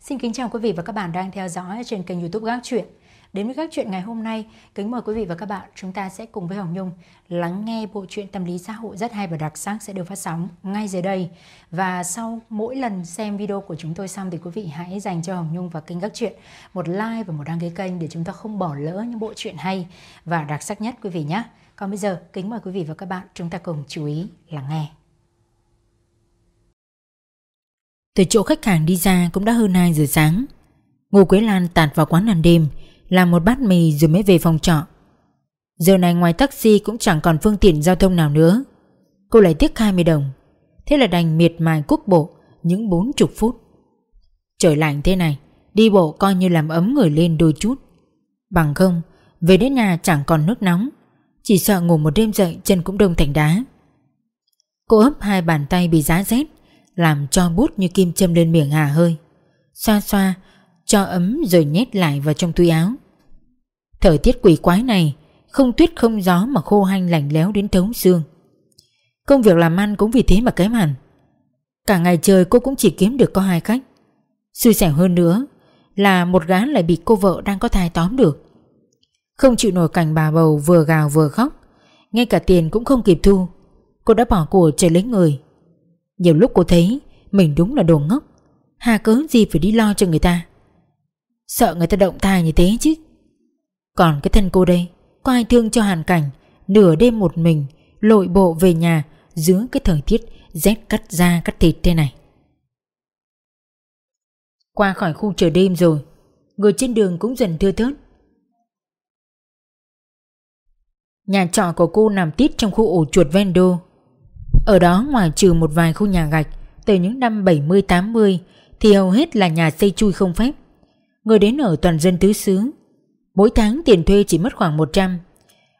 Xin kính chào quý vị và các bạn đang theo dõi trên kênh youtube Gác Chuyện. Đến với Gác Chuyện ngày hôm nay, kính mời quý vị và các bạn chúng ta sẽ cùng với Hồng Nhung lắng nghe bộ truyện tâm lý xã hội rất hay và đặc sắc sẽ được phát sóng ngay dưới đây. Và sau mỗi lần xem video của chúng tôi xong thì quý vị hãy dành cho Hồng Nhung và kênh Gác Chuyện một like và một đăng ký kênh để chúng ta không bỏ lỡ những bộ truyện hay và đặc sắc nhất quý vị nhé. Còn bây giờ, kính mời quý vị và các bạn chúng ta cùng chú ý lắng nghe. Từ chỗ khách hàng đi ra cũng đã hơn 2 giờ sáng. Ngô Quế Lan tạt vào quán ăn đêm Làm một bát mì rồi mới về phòng trọ. Giờ này ngoài taxi cũng chẳng còn phương tiện giao thông nào nữa. Cô lại tiếc 20 đồng. Thế là đành miệt mài quốc bộ Những 40 phút. Trời lạnh thế này Đi bộ coi như làm ấm người lên đôi chút. Bằng không Về đến nhà chẳng còn nước nóng. Chỉ sợ ngủ một đêm dậy chân cũng đông thành đá Cô ấp hai bàn tay bị giá rét làm cho bút như kim châm lên miệng hà hơi. Xoa xoa, cho ấm rồi nhét lại vào trong túi áo. Thời tiết quỷ quái này, không tuyết không gió mà khô hanh lạnh léo đến thấu xương. Công việc làm ăn cũng vì thế mà kém hẳn. Cả ngày trời cô cũng chỉ kiếm được có hai khách. Xui xẻo hơn nữa là một gã lại bị cô vợ đang có thai tóm được. Không chịu nổi cảnh bà bầu vừa gào vừa khóc, ngay cả tiền cũng không kịp thu. Cô đã bỏ của chạy lấy người. Nhiều lúc cô thấy mình đúng là đồ ngốc. Hà cớ gì phải đi lo cho người ta? Sợ người ta động thai như thế chứ. Còn cái thân cô đây Có ai thương cho hoàn cảnh Nửa đêm một mình Lội bộ về nhà Giữa cái thời tiết rét cắt da cắt thịt thế này? Qua khỏi khu chờ đêm rồi Người trên đường cũng dần thưa thớt. Nhà trọ của cô nằm tít trong khu ổ chuột Vendo. ở đó ngoài trừ một vài khu nhà gạch từ những năm 70-80 thì hầu hết là nhà xây chui không phép. Người đến ở toàn dân tứ xứ. Mỗi tháng tiền thuê chỉ mất khoảng 100.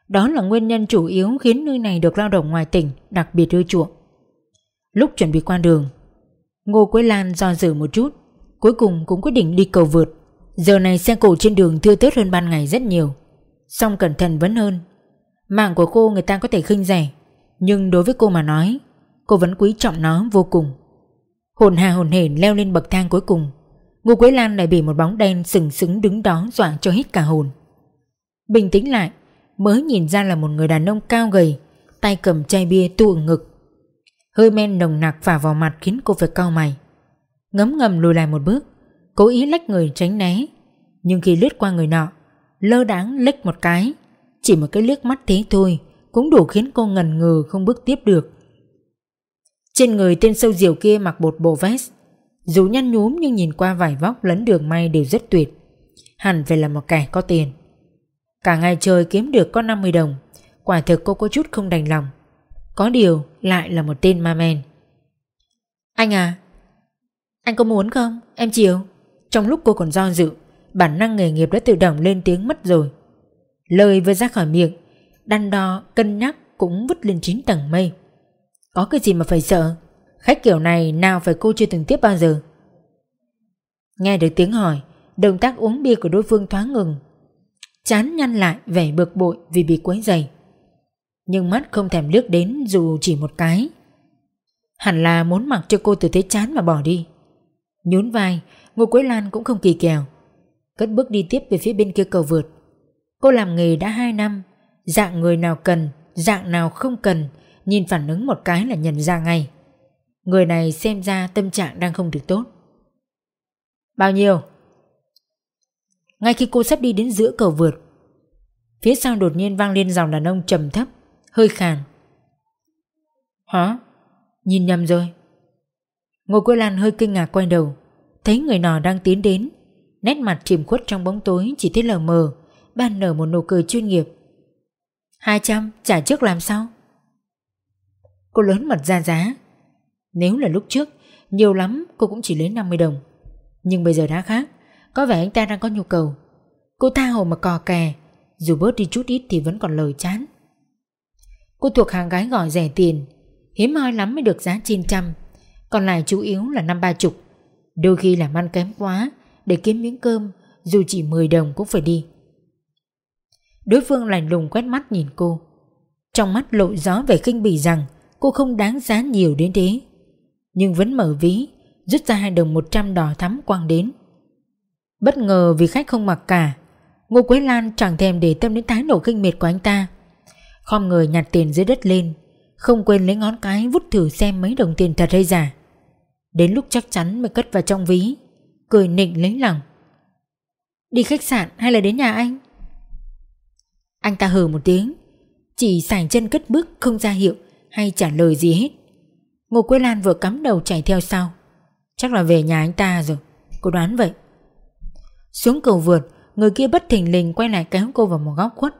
Đó là nguyên nhân chủ yếu khiến nơi này được lao động ngoài tỉnh đặc biệt ưa chuộng. Lúc chuẩn bị qua đường, Ngô Quế Lan do dự một chút, cuối cùng cũng quyết định đi cầu vượt. Giờ này xe cổ trên đường thưa tớt hơn ban ngày rất nhiều, song cẩn thận vẫn hơn. Mạng của cô người ta có thể khinh rẻ, nhưng đối với cô mà nói Cô vẫn quý trọng nó vô cùng. Hồn hà hồn hển leo lên bậc thang cuối cùng Ngô Quế Lan lại bị một bóng đen sừng sững đứng đó dọa cho hết cả hồn. Bình tĩnh lại Mới nhìn ra là một người đàn ông cao gầy Tay cầm chai bia tụ ngực. Hơi men nồng nặc phả vào mặt khiến cô phải cau mày. Ngấm ngầm lùi lại một bước Cố ý lách người tránh né Nhưng khi lướt qua người nọ Lơ đáng lách một cái chỉ một cái liếc mắt thế thôi cũng đủ khiến cô ngần ngừ không bước tiếp được. Trên người tên sâu diều kia mặc một bộ vest, dù nhăn nhúm nhưng nhìn qua vải vóc lẫn đường may đều rất tuyệt. Hẳn phải là một kẻ có tiền. Cả ngày trời kiếm được có 50 đồng, quả thực cô có chút không đành lòng. Có điều lại là một tên ma men. Anh à, anh có muốn không? Em chiều. Trong lúc cô còn do dự, bản năng nghề nghiệp đã tự động lên tiếng mất rồi. Lời vừa ra khỏi miệng đắn đo, cân nhắc cũng vứt lên chín tầng mây. Có cái gì mà phải sợ? Khách kiểu này nào phải cô chưa từng tiếp bao giờ? Nghe được tiếng hỏi, động tác uống bia của đối phương thoáng ngừng. Chán nhăn lại vẻ bực bội vì bị quấy dày. Nhưng mắt không thèm lướt đến dù chỉ một cái. Hẳn là muốn mặc cho cô từ thế chán mà bỏ đi. Nhún vai, Ngô Quế Lan cũng không kỳ kèo. Cất bước đi tiếp về phía bên kia cầu vượt. Cô làm nghề đã 2 năm Dạng người nào cần, dạng nào không cần, nhìn phản ứng một cái là nhận ra ngay. Người này xem ra tâm trạng đang không được tốt. Bao nhiêu? Ngay khi cô sắp đi đến giữa cầu vượt, phía sau đột nhiên vang lên dòng đàn ông trầm thấp, hơi khàn. Hả? Nhìn nhầm rồi. Ngô Quế Lan hơi kinh ngạc quay đầu, thấy người nọ đang tiến đến, nét mặt chìm khuất trong bóng tối chỉ thấy lờ mờ, ban nở một nụ cười chuyên nghiệp. 200 trả trước làm sao? Cô lớn mật ra giá. Nếu là lúc trước, Nhiều lắm cô cũng chỉ lấy 50 đồng. Nhưng bây giờ đã khác, Có vẻ anh ta đang có nhu cầu. Cô tha hồ mà cò kè, Dù bớt đi chút ít thì vẫn còn lời chán. Cô thuộc hàng gái gọi rẻ tiền, Hiếm hoi lắm mới được giá trên trăm, Còn lại chủ yếu là năm ba chục. Đôi khi làm ăn kém quá, Để kiếm miếng cơm, Dù chỉ 10 đồng cũng phải đi. Đối phương lạnh lùng quét mắt nhìn cô Trong mắt lộ gió về khinh bỉ rằng cô không đáng giá nhiều đến thế. Nhưng vẫn mở ví, rút ra hai đồng một trăm đỏ thắm quăng đến. Bất ngờ vì khách không mặc cả, Ngô Quế Lan chẳng thèm để tâm đến thái độ kinh miệt của anh ta. Khom người nhặt tiền dưới đất lên, không quên lấy ngón cái vút thử xem mấy đồng tiền thật hay giả. Đến lúc chắc chắn mới cất vào trong ví, cười nịnh lấy lòng. Đi khách sạn hay là đến nhà anh? Anh ta hừ một tiếng, chỉ sải chân cất bước không ra hiệu hay trả lời gì hết. Ngô Quế Lan vừa cắm đầu chạy theo sau. Chắc là về nhà anh ta rồi, cô đoán vậy. Xuống cầu vượt, người kia bất thình lình quay lại kéo cô vào một góc khuất.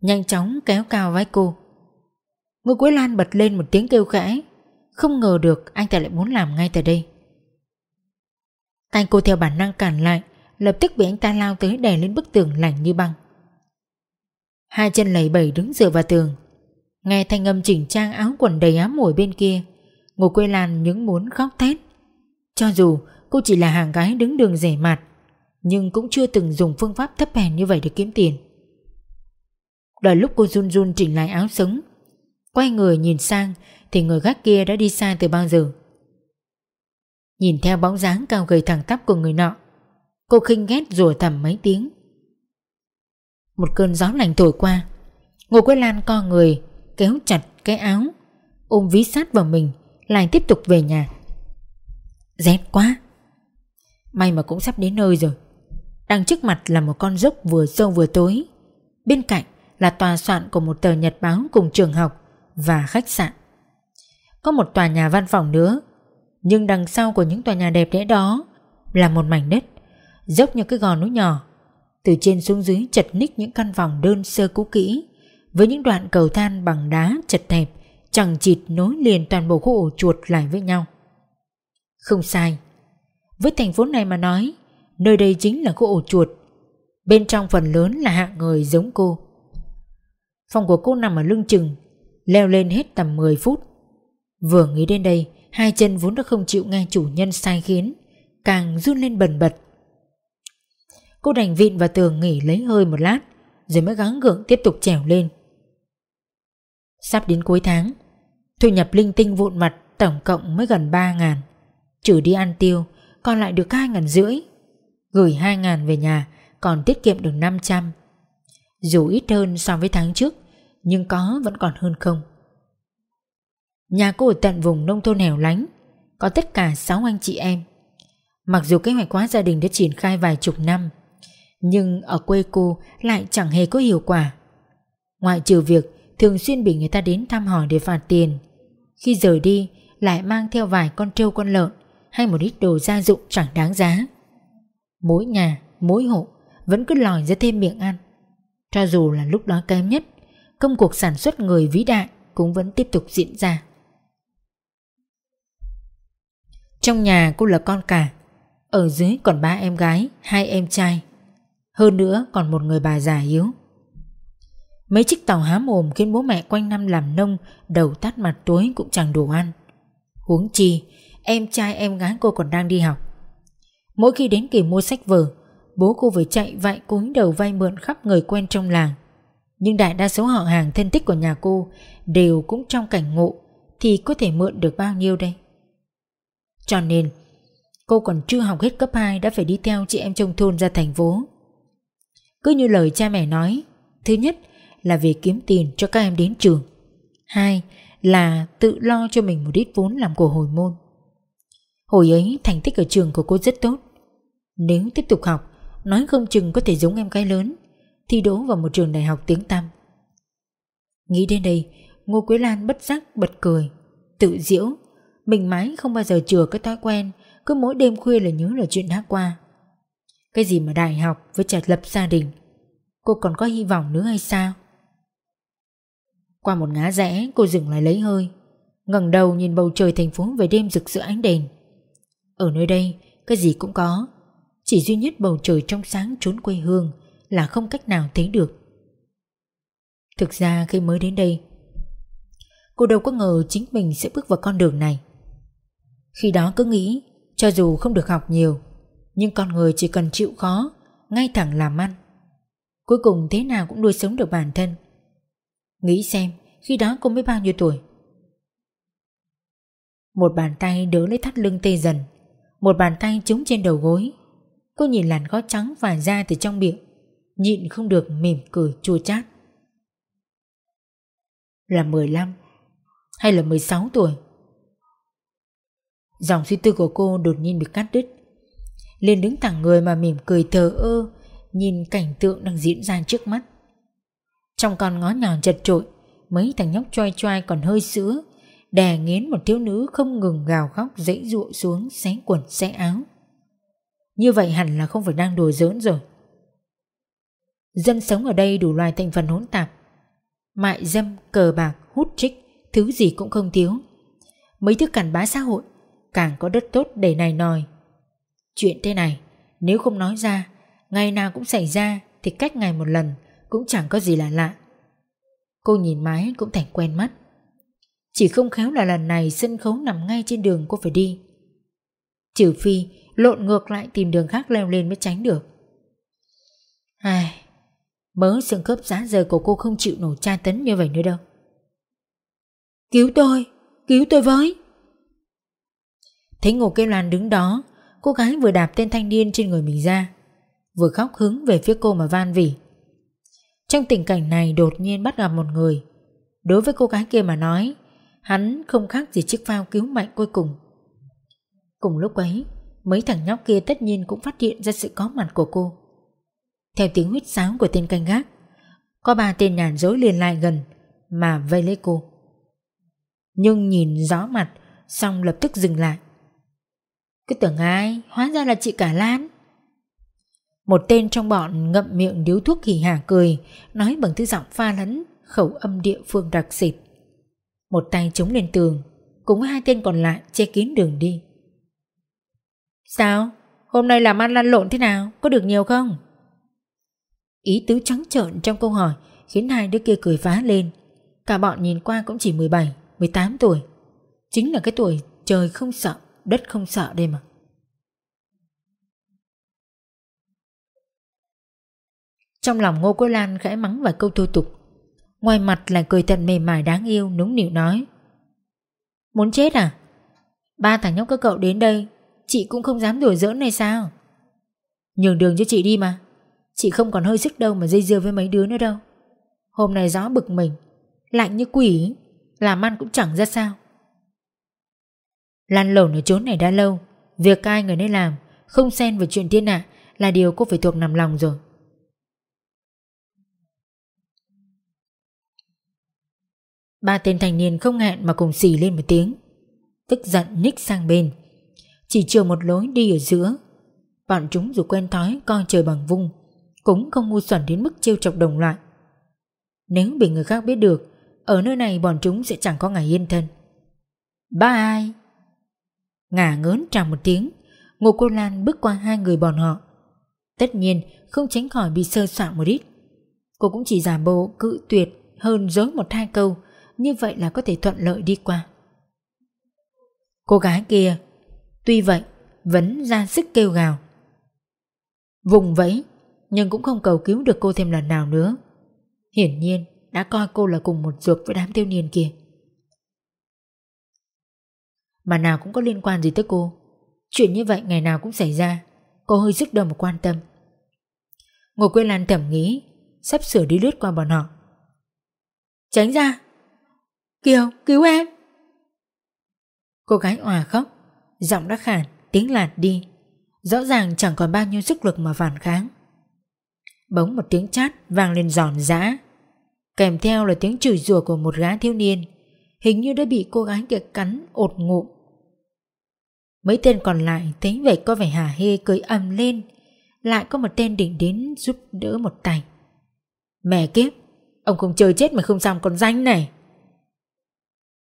Nhanh chóng kéo cao vai cô. Ngô Quế Lan bật lên một tiếng kêu khẽ. Không ngờ được anh ta lại muốn làm ngay tại đây. Tay cô theo bản năng cản lại, lập tức bị anh ta lao tới đè lên bức tường lạnh như băng. Hai chân lầy bẩy đứng dựa vào tường. Nghe thanh âm chỉnh trang áo quần đầy ám mùi bên kia, Ngô quê Lan những muốn khóc thét. Cho dù cô chỉ là hàng gái đứng đường rẻ mặt Nhưng cũng chưa từng dùng phương pháp thấp hèn như vậy để kiếm tiền. Đợi lúc cô run run chỉnh lại áo sống, Quay người nhìn sang Thì người gác kia đã đi xa từ bao giờ. Nhìn theo bóng dáng cao gầy thẳng tắp của người nọ, Cô khinh ghét rủa thầm mấy tiếng một cơn gió lạnh thổi qua. Ngô Quế Lan co người Kéo chặt cái áo Ôm ví sát vào mình Lại tiếp tục về nhà. Rét quá. May mà cũng sắp đến nơi rồi. Đằng trước mặt là một con dốc vừa sâu vừa tối. Bên cạnh là tòa soạn của một tờ nhật báo cùng trường học và khách sạn. Có một tòa nhà văn phòng nữa, nhưng đằng sau của những tòa nhà đẹp đẽ đó là một mảnh đất, dốc như cái gò núi nhỏ, từ trên xuống dưới chật ních những căn phòng đơn sơ cũ kỹ. Với những đoạn cầu than bằng đá chật hẹp, Chẳng chịt nối liền toàn bộ khu ổ chuột lại với nhau. Không sai. Với thành phố này mà nói, Nơi đây chính là khu ổ chuột. Bên trong phần lớn là hạng người giống cô. Phòng của cô nằm ở lưng chừng, Leo lên hết tầm 10 phút. Vừa nghĩ đến đây, Hai chân vốn đã không chịu nghe chủ nhân sai khiến, Càng run lên bần bật. Cô đành vịn vào tường nghỉ lấy hơi một lát, Rồi mới gắng gượng tiếp tục trèo lên. Sắp đến cuối tháng, Thu nhập linh tinh vụn mặt Tổng cộng mới gần 3 ngàn. Trừ đi ăn tiêu, Còn lại được 2 ngàn rưỡi. Gửi 2 ngàn về nhà, Còn tiết kiệm được 500 Dù ít hơn so với tháng trước, Nhưng có vẫn còn hơn không. Nhà cô ở tận vùng nông thôn hẻo lánh, Có tất cả 6 anh chị em. Mặc dù kế hoạch hóa gia đình đã triển khai vài chục năm nhưng ở quê cô lại chẳng hề có hiệu quả. Ngoại trừ việc thường xuyên bị người ta đến thăm hỏi để phạt tiền, khi rời đi lại mang theo vài con trâu con lợn hay một ít đồ gia dụng chẳng đáng giá. Mỗi nhà, mỗi hộ vẫn cứ lòi ra thêm miệng ăn. Cho dù là lúc đó kém nhất, công cuộc sản xuất người vĩ đại cũng vẫn tiếp tục diễn ra. Trong nhà cô là con cả, ở dưới còn ba em gái, hai em trai. Hơn nữa còn một người bà già yếu. Mấy chiếc tàu há mồm khiến bố mẹ quanh năm làm nông, Đầu tắt mặt tối cũng chẳng đủ ăn. Huống chi, Em trai em gái cô còn đang đi học. Mỗi khi đến kỳ mua sách vở, Bố cô phải chạy vạy cúi đầu vay mượn khắp người quen trong làng. Nhưng đại đa số họ hàng thân tích của nhà cô Đều cũng trong cảnh ngộ, Thì có thể mượn được bao nhiêu đây? Cho nên, Cô còn chưa học hết cấp 2 Đã phải đi theo chị em trong thôn ra thành phố cứ như lời cha mẹ nói, Thứ nhất là về kiếm tiền cho các em đến trường. Hai là tự lo cho mình một ít vốn làm của hồi môn. Hồi ấy, thành tích ở trường của cô rất tốt. Nếu tiếp tục học, Nói không chừng có thể giống em gái lớn, Thi đỗ vào một trường đại học tiếng tăm. Nghĩ đến đây, Ngô Quế Lan bất giác bật cười, Tự diễu Mình mãi không bao giờ chừa cái thói quen, Cứ mỗi đêm khuya là nhớ là chuyện đã qua cái gì mà đại học với trả lập gia đình? Cô còn có hy vọng nữa hay sao? Qua một ngã rẽ, cô dừng lại lấy hơi. Ngẩng đầu nhìn bầu trời thành phố về đêm rực rỡ ánh đèn. Ở nơi đây, cái gì cũng có. Chỉ duy nhất bầu trời trong sáng trốn quê hương Là không cách nào thấy được. Thực ra khi mới đến đây, Cô đâu có ngờ chính mình sẽ bước vào con đường này. Khi đó cứ nghĩ, Cho dù không được học nhiều nhưng con người chỉ cần chịu khó, Ngay thẳng làm ăn. Cuối cùng thế nào cũng nuôi sống được bản thân. Nghĩ xem, Khi đó cô mới bao nhiêu tuổi? Một bàn tay đỡ lấy thắt lưng tê dần. Một bàn tay trúng trên đầu gối. Cô nhìn làn gót trắng và ra từ trong miệng, Nhịn không được mỉm cười chua chát. Là 15 Hay là 16 tuổi? Dòng suy tư của cô đột nhiên bị cắt đứt liền đứng thẳng người mà mỉm cười thờ ơ Nhìn cảnh tượng đang diễn ra trước mắt. Trong con ngó nhỏ chật trội Mấy thằng nhóc choai choai còn hơi sữa Đè nghiến một thiếu nữ không ngừng gào khóc dãy ruộng xuống xé quần xé áo. Như vậy hẳn là không phải đang đùa giỡn rồi. Dân sống ở đây đủ loài thành phần hỗn tạp. Mại dâm, cờ bạc, hút trích Thứ gì cũng không thiếu. Mấy thứ cản bá xã hội Càng có đất tốt để này nòi. Chuyện thế này, Nếu không nói ra, Ngày nào cũng xảy ra Thì cách ngày một lần Cũng chẳng có gì là lạ. Cô nhìn mái cũng thành quen mắt. Chỉ không khéo là lần này Sân khấu nằm ngay trên đường cô phải đi. Trừ phi Lộn ngược lại tìm đường khác leo lên mới tránh được. Ai Mớ xương khớp giá giờ của cô không chịu nổi tra tấn như vậy nữa đâu. Cứu tôi Cứu tôi với. Thấy Ngô Cây Lan đứng đó Cô gái vừa đạp tên thanh niên trên người mình ra, Vừa khóc hứng về phía cô mà van vỉ. Trong tình cảnh này đột nhiên bắt gặp một người. Đối với cô gái kia mà nói, Hắn không khác gì chiếc phao cứu mạnh cuối cùng. Cùng lúc ấy, Mấy thằng nhóc kia tất nhiên cũng phát hiện ra sự có mặt của cô. Theo tiếng huyết sáo của tên canh gác, Có ba tên nhàn dối liền lại gần Mà vây lấy cô. Nhưng nhìn rõ mặt Xong lập tức dừng lại cứ tưởng ai Hóa ra là chị cả Lan Một tên trong bọn ngậm miệng điếu thuốc hỉ hả cười Nói bằng thứ giọng pha lẫn Khẩu âm địa phương đặc xịt Một tay chống lên tường Cùng với hai tên còn lại che kín đường đi Sao? Hôm nay làm ăn lăn lộn thế nào? Có được nhiều không? Ý tứ trắng trợn trong câu hỏi Khiến hai đứa kia cười phá lên Cả bọn nhìn qua cũng chỉ 17, 18 tuổi Chính là cái tuổi trời không sợ đất không sợ đây mà. Trong lòng Ngô Quế Lan khẽ mắng vài câu thô tục. Ngoài mặt là cười thật mềm mại đáng yêu núng nịu nói. Muốn chết à? Ba thằng nhóc các cậu đến đây, Chị cũng không dám đùa giỡn này sao? Nhường đường cho chị đi mà. Chị không còn hơi sức đâu mà dây dưa với mấy đứa nữa đâu. Hôm nay gió bực mình, Lạnh như quỷ, Làm ăn cũng chẳng ra sao. Lăn lộn ở chốn này đã lâu. Việc ai người nên làm, Không xen vào chuyện thiên hạ Là điều cô phải thuộc nằm lòng rồi. Ba tên thành niên không hẹn mà cùng xì lên một tiếng. Tức giận nhích sang bên. Chỉ chiều một lối đi ở giữa. Bọn chúng dù quen thói coi trời bằng vung, Cũng không ngu xuẩn đến mức trêu chọc đồng loại. Nếu bị người khác biết được, Ở nơi này bọn chúng sẽ chẳng có ngày yên thân. Ba ai? Ngả ngớn trào một tiếng. Ngô Cô Lan bước qua hai người bọn họ. Tất nhiên, không tránh khỏi bị sơ soạn một ít. Cô cũng chỉ giả bộ cự tuyệt hơn dối một hai câu, Như vậy là có thể thuận lợi đi qua. Cô gái kia, Tuy vậy, Vẫn ra sức kêu gào. Vùng vẫy, Nhưng cũng không cầu cứu được cô thêm lần nào nữa. Hiển nhiên, Đã coi cô là cùng một ruột với đám tiêu niên kia mà nào cũng có liên quan gì tới cô. Chuyện như vậy ngày nào cũng xảy ra. Cô hơi sức đầu mà quan tâm. Ngồi quên Lan thẩm nghĩ, Sắp sửa đi lướt qua bọn họ. Tránh ra. Kiều, cứu em. Cô gái òa khóc. Giọng đã khản tiếng lạt đi. Rõ ràng chẳng còn bao nhiêu sức lực mà phản kháng. Bỗng một tiếng chát vang lên giòn giã. Kèm theo là tiếng chửi rủa của một gái thiếu niên. Hình như đã bị cô gái kia cắn ột ngụm. Mấy tên còn lại thấy vậy có vẻ hả hê, cười ầm lên. Lại có một tên định đến giúp đỡ một tay. Mẹ kiếp, Ông không chơi chết mà không xong con danh này.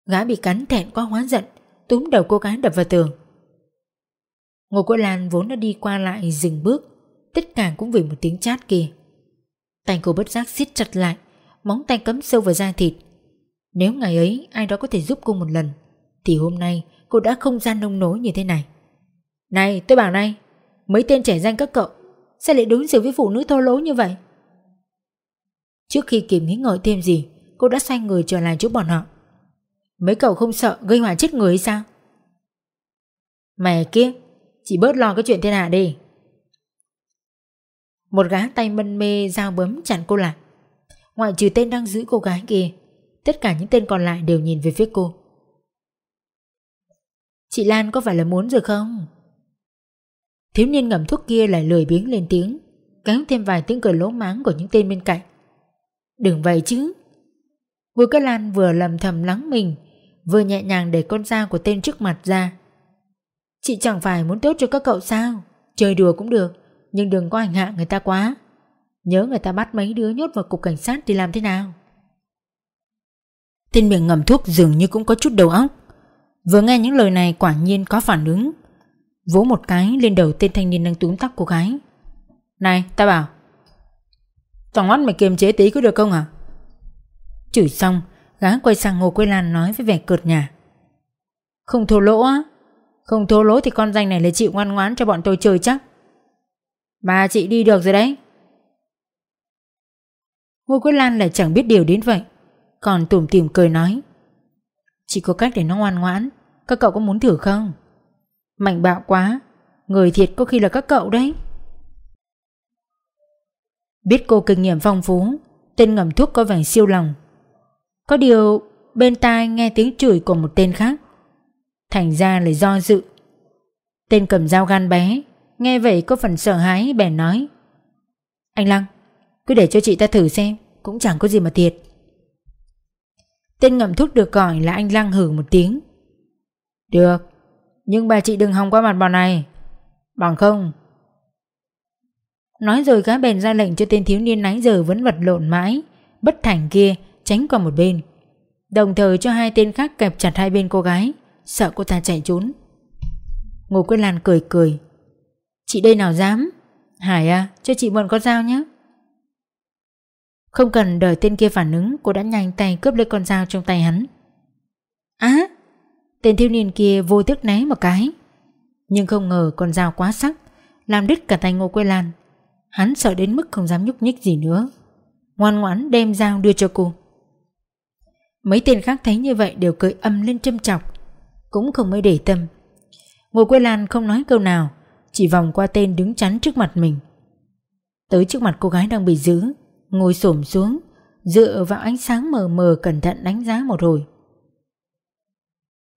Gã bị cắn thẹn quá hóa giận, Túm đầu cô gái đập vào tường. Ngô Quốc Lan vốn đã đi qua lại dừng bước, Tất cả cũng vì một tiếng chát kia. Tay cô bất giác siết chặt lại, Móng tay cấm sâu vào da thịt nếu ngày ấy ai đó có thể giúp cô một lần, Thì hôm nay cô đã không gian nông nối như thế này. Này, tôi bảo này, Mấy tên trẻ danh các cậu, Sao lại đối xử với phụ nữ thô lỗ như vậy? Trước khi kịp nghĩ ngợi thêm gì, Cô đã xoay người trở lại chỗ bọn họ. Mấy cậu không sợ gây họa chết người hay sao? Mẹ kia Chỉ bớt lo cái chuyện thiên hạ đi. Một gã tay mân mê dao bấm chặn cô lại. Ngoại trừ tên đang giữ cô gái kia Tất cả những tên còn lại đều nhìn về phía cô. Chị Lan có phải là muốn rồi không? Thiếu niên ngậm thuốc kia lại lười biếng lên tiếng, Kéo thêm vài tiếng cười lỗ máng của những tên bên cạnh. Đừng vậy chứ. Ngô Cát Lan vừa lầm thầm lắng mình, Vừa nhẹ nhàng để con dao của tên trước mặt ra. Chị chẳng phải muốn tốt cho các cậu sao? Chơi đùa cũng được, Nhưng đừng có hành hạ người ta quá. Nhớ người ta bắt mấy đứa nhốt vào cục cảnh sát thì làm thế nào? Tên miệng ngầm thuốc dường như cũng có chút đầu óc. Vừa nghe những lời này quả nhiên có phản ứng. Vỗ một cái lên đầu tên thanh niên đang túm tóc cô gái. Này, ta bảo, Trong mắt mày kiềm chế tí có được không hả? Chửi xong gái quay sang Ngô Quế Lan nói với vẻ cợt nhà Không thua lỗ á. Không thua lỗ thì con danh này là chịu ngoan ngoãn cho bọn tôi chơi chắc. Bà chị đi được rồi đấy. Ngô Quế Lan lại chẳng biết điều đến vậy. Còn tủm tỉm cười nói, Chỉ có cách để nó ngoan ngoãn, Các cậu có muốn thử không? Mạnh bạo quá, Người thiệt có khi là các cậu đấy. Biết cô kinh nghiệm phong phú, Tên ngầm thuốc có vẻ siêu lòng. Có điều, bên tai nghe tiếng chửi của một tên khác. Thành ra lại do dự. Tên cầm dao gan bé, Nghe vậy có phần sợ hãi, bèn nói, Anh Lăng, Cứ để cho chị ta thử xem, Cũng chẳng có gì mà thiệt. Tên ngậm thuốc được gọi là anh Lăng hử một tiếng. Được, Nhưng bà chị đừng hòng qua mặt bọn này. Bằng không. Nói rồi gã bèn ra lệnh cho tên thiếu niên nãy giờ vẫn vật lộn mãi, Bất thành kia tránh qua một bên. Đồng thời cho hai tên khác kẹp chặt hai bên cô gái, Sợ cô ta chạy trốn. Ngô Quyết Lan cười cười. Chị đây nào dám? Hải à cho chị mượn con dao nhé không cần đợi tên kia phản ứng, Cô đã nhanh tay cướp lấy con dao trong tay hắn. Á, Tên thiếu niên kia vô thức né một cái. Nhưng không ngờ con dao quá sắc, Làm đứt cả tay Ngô Quế Lan. Hắn sợ đến mức không dám nhúc nhích gì nữa. Ngoan ngoãn đem dao đưa cho cô. Mấy tên khác thấy như vậy đều cười âm lên châm chọc, Cũng không mới để tâm. Ngô Quế Lan không nói câu nào, Chỉ vòng qua tên đứng chắn trước mặt mình. Tới trước mặt cô gái đang bị giữ Ngồi xổm xuống, Dựa vào ánh sáng mờ mờ cẩn thận đánh giá một hồi.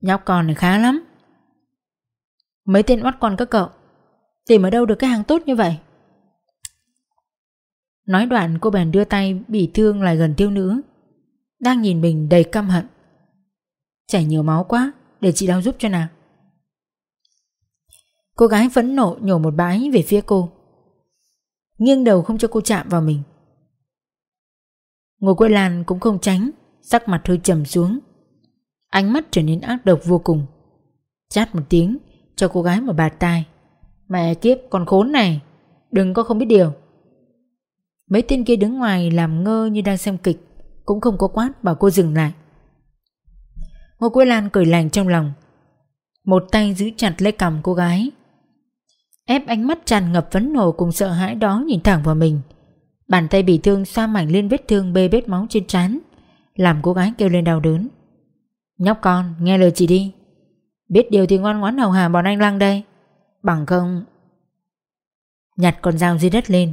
Nhóc con này khá lắm. Mấy tên oắt con các cậu, Tìm ở đâu được cái hàng tốt như vậy? Nói đoạn, cô bèn đưa tay bị thương lại gần tiêu nữ, Đang nhìn mình đầy căm hận. Chảy nhiều máu quá, Để chị đau giúp cho nào. Cô gái phẫn nộ nhổ một bãi về phía cô, Nghiêng đầu không cho cô chạm vào mình. Ngô Quế Lan cũng không tránh, Sắc mặt hơi trầm xuống. Ánh mắt trở nên ác độc vô cùng. Chát một tiếng, Cho cô gái một bạt tai. Mẹ kiếp, con khốn này, Đừng có không biết điều. Mấy tên kia đứng ngoài làm ngơ như đang xem kịch, Cũng không có quát bảo cô dừng lại. Ngô Quế Lan cười lành trong lòng. Một tay giữ chặt lấy cầm cô gái. Ép ánh mắt tràn ngập phấn nổ cùng sợ hãi đó nhìn thẳng vào mình. Bàn tay bị thương xoa mảnh lên vết thương bê bết máu trên trán. Làm cô gái kêu lên đau đớn. Nhóc con nghe lời chị đi. Biết điều thì ngoan ngoãn hầu hà bọn anh Lăng đây. Bằng không Nhặt con dao dưới đất lên.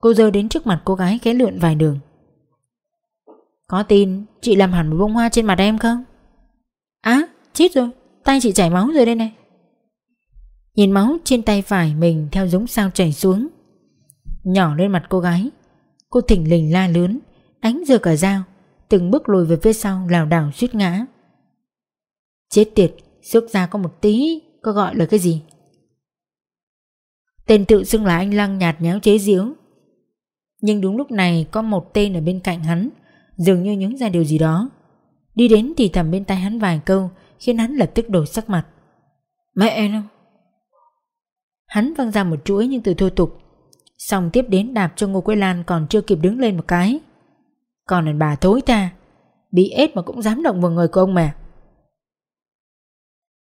Cô dơ đến trước mặt cô gái khẽ lượn vài đường. Có tin chị làm hẳn một bông hoa trên mặt em không? Á, chết rồi. Tay chị chảy máu rồi đây này. Nhìn máu trên tay phải mình Theo giống sao chảy xuống. Nhỏ lên mặt cô gái. Cô thỉnh lình la lớn Đánh rơi cả dao, Từng bước lùi về phía sau, lảo đảo suýt ngã. Chết tiệt Xuất ra có một tí, Có gọi là cái gì? Tên tự xưng là anh Lăng nhạt nháo chế giễu. Nhưng đúng lúc này, Có một tên ở bên cạnh hắn, Dường như nhớ ra điều gì đó. Đi đến thì thầm bên tai hắn vài câu, Khiến hắn lập tức đổi sắc mặt. Mẹ nó! Hắn văng ra một chuỗi nhưng từ thô tục Xong tiếp đến đạp cho Ngô Quế Lan Còn chưa kịp đứng lên một cái. Còn đàn bà thối ta Bị ép mà cũng dám động vào người của ông mà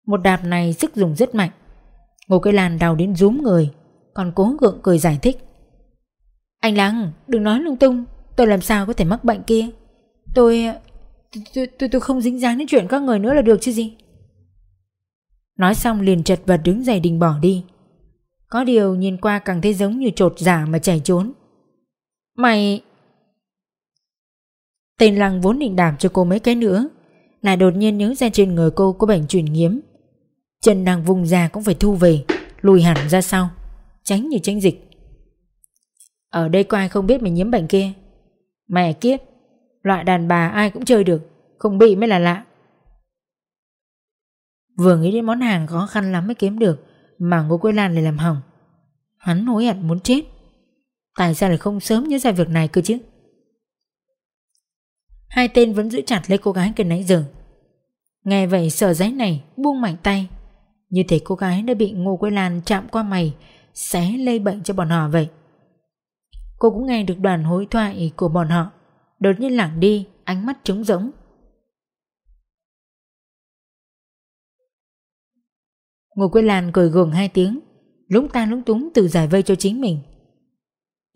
Một đạp này sức dùng rất mạnh. Ngô Quế Lan đau đến rúm người Còn cố gượng cười giải thích. Anh Lăng đừng nói lung tung Tôi làm sao có thể mắc bệnh kia? Tôi... Tôi, tôi, tôi không dính dáng đến chuyện các người nữa là được chứ gì? Nói xong liền chật vật đứng dậy định bỏ đi. Có điều nhìn qua càng thấy giống như trột giả mà chạy trốn. Mày... Tên Lăng vốn định đảm cho cô mấy cái nữa. Lại đột nhiên nhớ ra trên người cô có bệnh truyền nhiễm. Chân đang vùng ra cũng phải thu về, Lùi hẳn ra sau, Tránh như tránh dịch. Ở đây có ai không biết mình nhiễm bệnh kia? Mẹ kiếp, Loại đàn bà ai cũng chơi được, Không bị mới là lạ. Vừa nghĩ đến món hàng khó khăn lắm mới kiếm được mà Ngô Quế Lan lại làm hỏng. Hắn hối hận muốn chết. Tại sao lại không sớm nhớ ra việc này cơ chứ? Hai tên vẫn giữ chặt lấy cô gái kia nãy giờ. Nghe vậy, sợ giấy này buông mạnh tay. Như thể cô gái đã bị Ngô Quế Lan chạm qua mày, Xé lây bệnh cho bọn họ vậy. Cô cũng nghe được đoàn hối thoại của bọn họ. Đột nhiên lảng đi, Ánh mắt trống rỗng. Ngô Quế Lan cười gượng hai tiếng Lúng ta lúng túng tự giải vây cho chính mình.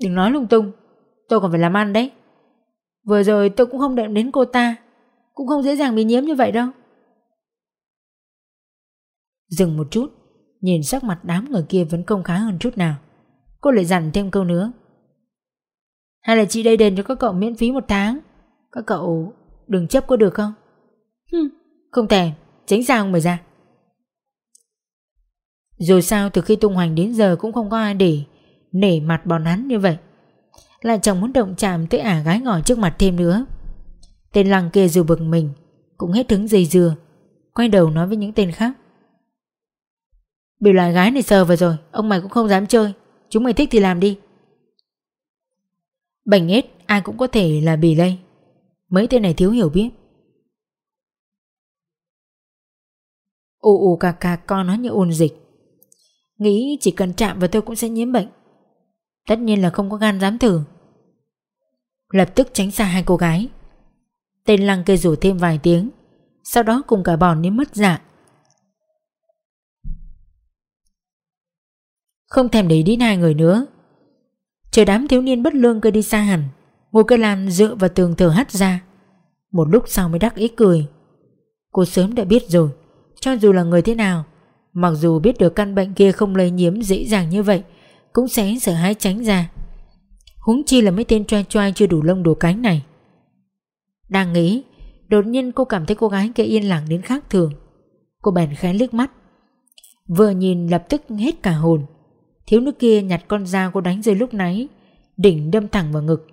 Đừng nói lung tung Tôi còn phải làm ăn đấy. Vừa rồi tôi cũng không đệm đến cô ta Cũng không dễ dàng bị nhiễm như vậy đâu. Dừng một chút Nhìn sắc mặt đám người kia vẫn không khá hơn chút nào. Cô lại dặn thêm câu nữa. Hay là chị đây đền cho các cậu miễn phí một tháng? Các cậu đừng chấp có được không? Hừm, Không thèm Tránh ra ông mày ra rồi sao từ khi tung hoành đến giờ Cũng không có ai để Nể mặt bọn hắn như vậy. Lại chẳng muốn động chạm tới ả gái ngỏ trước mặt thêm nữa. Tên lăng kia dù bực mình Cũng hết hứng dây dừa Quay đầu nói với những tên khác. Bị loại gái này sờ vào rồi Ông mày cũng không dám chơi Chúng mày thích thì làm đi. Bệnh hết, ai cũng có thể là bì lây. Mấy tên này thiếu hiểu biết. Ù ù cà cà con nó như ôn dịch. Nghĩ chỉ cần chạm vào tôi cũng sẽ nhiễm bệnh. Tất nhiên là không có gan dám thử. Lập tức tránh xa hai cô gái. Tên lăng kêu rủ thêm vài tiếng, Sau đó cùng cả bọn đi mất dạng. Không thèm để đến hai người nữa. Chờ đám thiếu niên bất lương cơ đi xa hẳn Ngô Cơ lan dựa vào tường thở hắt ra. Một lúc sau mới đắc ý cười. Cô sớm đã biết rồi, Cho dù là người thế nào Mặc dù biết được căn bệnh kia không lây nhiễm dễ dàng như vậy, Cũng sẽ sợ hãi tránh ra. Huống chi là mấy tên choai choai chưa đủ lông đủ cánh này. Đang nghĩ, Đột nhiên cô cảm thấy cô gái kia yên lặng đến khác thường. Cô bèn khẽ liếc mắt. Vừa nhìn lập tức hết cả hồn. Thiếu nữ kia nhặt con dao cô đánh rơi lúc nãy, Đỉnh đâm thẳng vào ngực.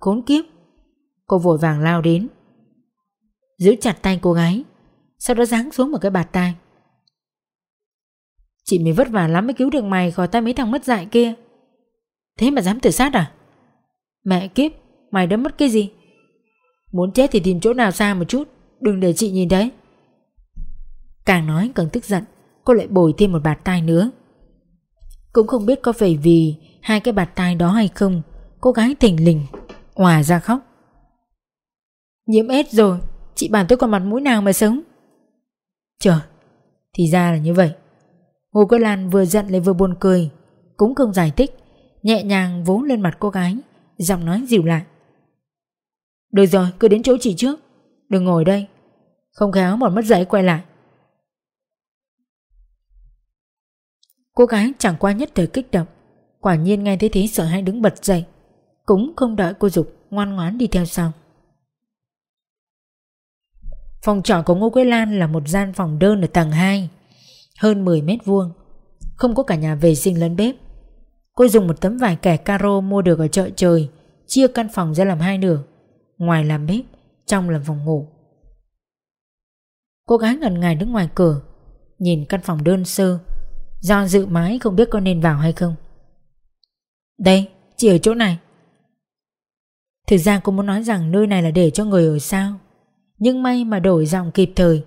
Khốn kiếp! Cô vội vàng lao đến. Giữ chặt tay cô gái, Sau đó giáng xuống một cái bạt tay Chị mới vất vả lắm mới cứu được mày khỏi tay mấy thằng mất dạy kia. Thế mà dám tự sát à? Mẹ kiếp, Mày đã mất cái gì? Muốn chết thì tìm chỗ nào xa một chút, Đừng để chị nhìn thấy. Càng nói càng tức giận, Cô lại bồi thêm một bạt tai nữa. Cũng không biết có phải vì hai cái bạt tai đó hay không, Cô gái thình lình, Hòa ra khóc. Nhiễm ết rồi, Chị bảo tôi còn mặt mũi nào mà sống? Trời, Thì ra là như vậy. Ngô Quế Lan vừa giận lại vừa buồn cười, Cũng không giải thích, Nhẹ nhàng vỗ lên mặt cô gái, Giọng nói dịu lại. Được rồi, cứ đến chỗ chị trước, Đừng ngồi đây, Không khéo một mất dậy quay lại. Cô gái chẳng qua nhất thời kích động, Quả nhiên nghe thấy thế sợ hãi đứng bật dậy, Cũng không đợi cô Dục ngoan ngoãn đi theo sau. Phòng trọ của Ngô Quế Lan là một gian phòng đơn ở tầng 2 hơn 10 mét vuông. Không có cả nhà vệ sinh lẫn bếp. Cô dùng một tấm vải kẻ caro mua được ở chợ trời, Chia căn phòng ra làm hai nửa, Ngoài làm bếp, Trong là phòng ngủ. Cô gái ngần ngại đứng ngoài cửa, Nhìn căn phòng đơn sơ, Do dự mãi không biết có nên vào hay không. Đây, Chị ở chỗ này. Thực ra cô muốn nói rằng nơi này là để cho người ở sao, Nhưng may mà đổi giọng kịp thời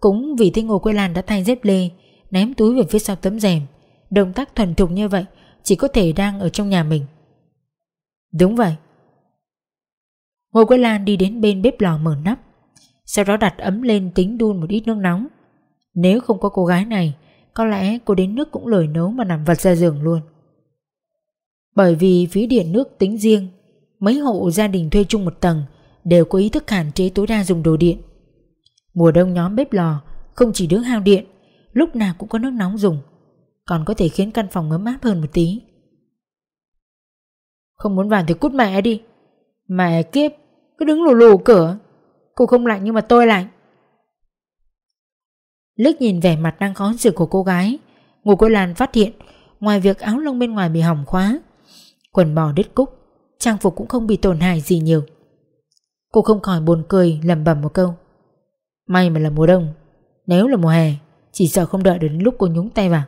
cũng vì thấy Ngô Quế Lan đã thay dép lê, Ném túi về phía sau tấm rèm. Động tác thuần thục như vậy Chỉ có thể đang ở trong nhà mình. Đúng vậy. Ngô Quế Lan đi đến bên bếp lò mở nắp, Sau đó đặt ấm lên tính đun một ít nước nóng. Nếu không có cô gái này, có lẽ cô đến nước cũng lười nấu mà nằm vật ra giường luôn. Bởi vì phí điện nước tính riêng, Mấy hộ gia đình thuê chung một tầng đều có ý thức hạn chế tối đa dùng đồ điện. Mùa đông nhóm bếp lò không chỉ đỡ hao điện, lúc nào cũng có nước nóng dùng, còn có thể khiến căn phòng ấm áp hơn một tí. Không muốn vào thì cút mẹ đi. Mẹ kiếp, cứ đứng lù lù cửa. Cô không lạnh nhưng mà tôi lạnh. Lích nhìn vẻ mặt đang khó xử của cô gái, Ngô Quế Lan phát hiện ngoài việc áo lông bên ngoài bị hỏng khóa, quần bò đứt cúc, trang phục cũng không bị tổn hại gì nhiều. Cô không khỏi buồn cười lẩm bẩm một câu. May mà là mùa đông, nếu là mùa hè, chỉ sợ không đợi đến lúc cô nhúng tay vào.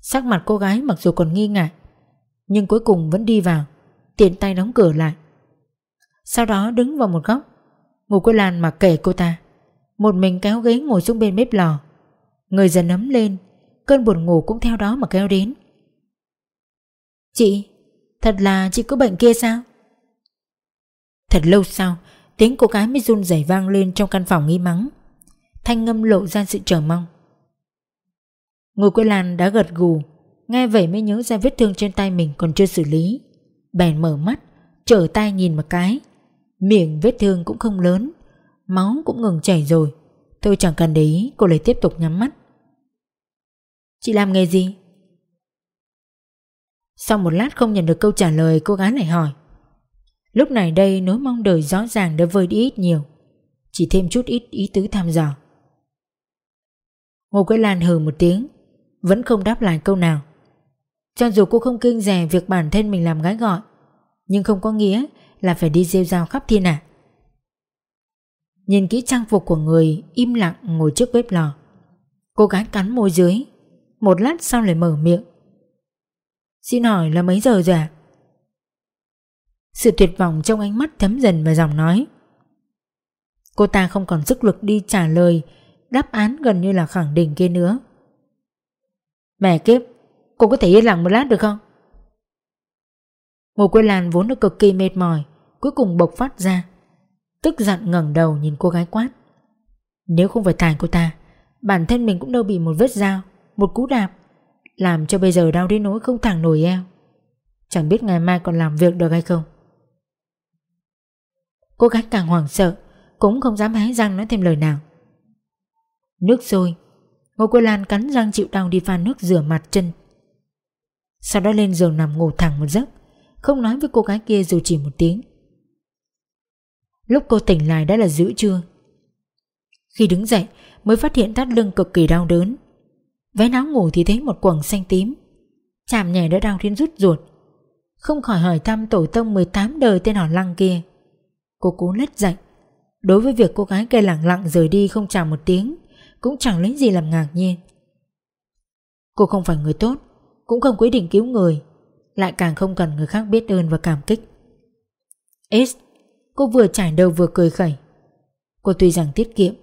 Sắc mặt cô gái mặc dù còn nghi ngại, nhưng cuối cùng vẫn đi vào, tiện tay đóng cửa lại. Sau đó đứng vào một góc, Ngủ cô Lan mặc kệ cô ta, một mình kéo ghế ngồi xuống bên bếp lò. Người dần ấm lên, cơn buồn ngủ cũng theo đó mà kéo đến. Chị, thật là chị có bệnh kia sao? Thật lâu sau, tiếng cô gái mới run rẩy vang lên trong căn phòng nghi mắng. Thanh ngâm lộ ra sự chờ mong. Ngô Quế Lan đã gật gù, nghe vậy mới nhớ ra vết thương trên tay mình còn chưa xử lý. Bèn mở mắt, trở tay nhìn một cái. Miệng vết thương cũng không lớn, máu cũng ngừng chảy rồi. Tôi chẳng cần để ý, cô lại tiếp tục nhắm mắt. Chị làm nghề gì? Sau một lát không nhận được câu trả lời cô gái lại hỏi Lúc này đây nỗi mong đợi rõ ràng đã vơi đi ít nhiều. Chỉ thêm chút ít ý tứ tham dò. Ngô Quế Lan hừ một tiếng, Vẫn không đáp lại câu nào. Cho dù cô không kinh rè việc bản thân mình làm gái gọi, Nhưng không có nghĩa là phải đi rêu rao khắp thiên hạ. Nhìn kỹ trang phục của người im lặng ngồi trước bếp lò, Cô gái cắn môi dưới, Một lát sau lại mở miệng. Xin hỏi là mấy giờ rồi ạ? Sự tuyệt vọng trong ánh mắt thấm dần vào giọng nói. Cô ta không còn sức lực đi trả lời. Đáp án gần như là khẳng định kia nữa. Mẹ kiếp, Cô có thể yên lặng một lát được không? Ngô Quế Lan vốn đã cực kỳ mệt mỏi, Cuối cùng bộc phát ra. Tức giận ngẩng đầu nhìn cô gái quát. Nếu không phải tài cô ta, Bản thân mình cũng đâu bị một vết dao, Một cú đạp, Làm cho bây giờ đau đến nỗi không thẳng nổi eo. Chẳng biết ngày mai còn làm việc được hay không. Cô gái càng hoảng sợ, Cũng không dám hé răng nói thêm lời nào. Nước sôi, Ngô Quế Lan cắn răng chịu đau đi pha nước rửa mặt chân. Sau đó lên giường nằm ngủ thẳng một giấc, Không nói với cô gái kia dù chỉ một tiếng. Lúc cô tỉnh lại đã là giữa trưa. Khi đứng dậy, mới phát hiện thắt lưng cực kỳ đau đớn. Vén áo ngủ thì thấy một quầng xanh tím. Chạm nhẹ đã đau đến rút ruột. Không khỏi hỏi thăm tổ tông 18 đời tên họ lăng kia. Cô cố lết dậy Đối với việc cô gái cây lặng lặng rời đi không chào một tiếng, Cũng chẳng lấy gì làm ngạc nhiên. Cô không phải người tốt, Cũng không quyết định cứu người, Lại càng không cần người khác biết ơn và cảm kích. S Cô vừa trải đầu vừa cười khẩy. Cô tuy rằng tiết kiệm,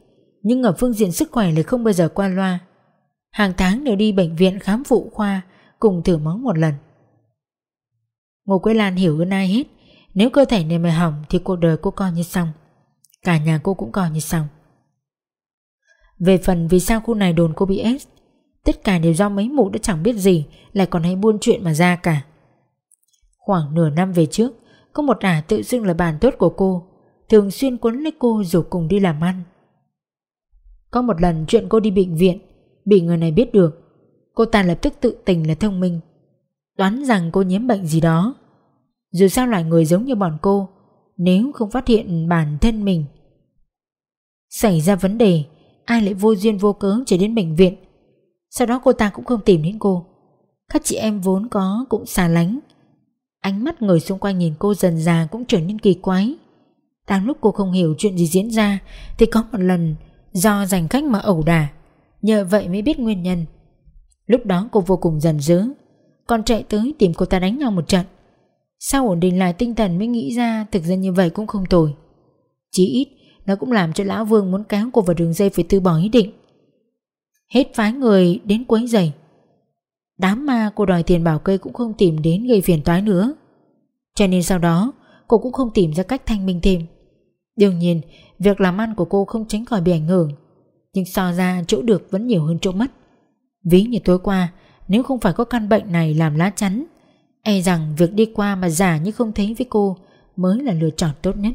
Nhưng ở phương diện sức khỏe lại không bao giờ qua loa. Hàng tháng đều đi bệnh viện khám phụ khoa, Cùng thử máu một lần. Ngô Quế Lan hiểu hơn ai hết nếu cơ thể này mà hỏng Thì cuộc đời cô coi như xong. Cả nhà cô cũng coi như xong. Về phần vì sao khu này đồn cô bị S Tất cả đều do mấy mụ đã chẳng biết gì, Lại còn hay buôn chuyện mà ra cả. Khoảng nửa năm về trước, có một ả tự xưng là bạn tốt của cô, Thường xuyên quấn lấy cô rồi cùng đi làm ăn. Có một lần chuyện cô đi bệnh viện, Bị người này biết được, Cô ta lập tức tự tình là thông minh, Đoán rằng cô nhiễm bệnh gì đó. Dù sao loại người giống như bọn cô, Nếu không phát hiện bản thân mình. Xảy ra vấn đề, Ai lại vô duyên vô cớ chạy đến bệnh viện? Sau đó cô ta cũng không tìm đến cô. Các chị em vốn có cũng xa lánh. Ánh mắt người xung quanh nhìn cô dần già cũng trở nên kỳ quái. Đang lúc cô không hiểu chuyện gì diễn ra, Thì có một lần Do giành khách mà ẩu đả, Nhờ vậy mới biết nguyên nhân. Lúc đó cô vô cùng giận dữ, Còn chạy tới tìm cô ta đánh nhau một trận. Sau ổn định lại tinh thần mới nghĩ ra, Thực ra như vậy cũng không tồi. Chí ít, nó cũng làm cho Lão Vương muốn kéo cô vào đường dây phải từ bỏ ý định. Hết phái người đến quấy giày Đám ma cô đòi tiền bảo cây cũng không tìm đến gây phiền toái nữa. Cho nên sau đó, cô cũng không tìm ra cách thanh minh thêm. Đương nhiên, việc làm ăn của cô không tránh khỏi bị ảnh hưởng. Nhưng so ra, chỗ được vẫn nhiều hơn chỗ mất. Ví như tối qua, Nếu không phải có căn bệnh này làm lá chắn E rằng việc đi qua mà giả như không thấy với cô mới là lựa chọn tốt nhất.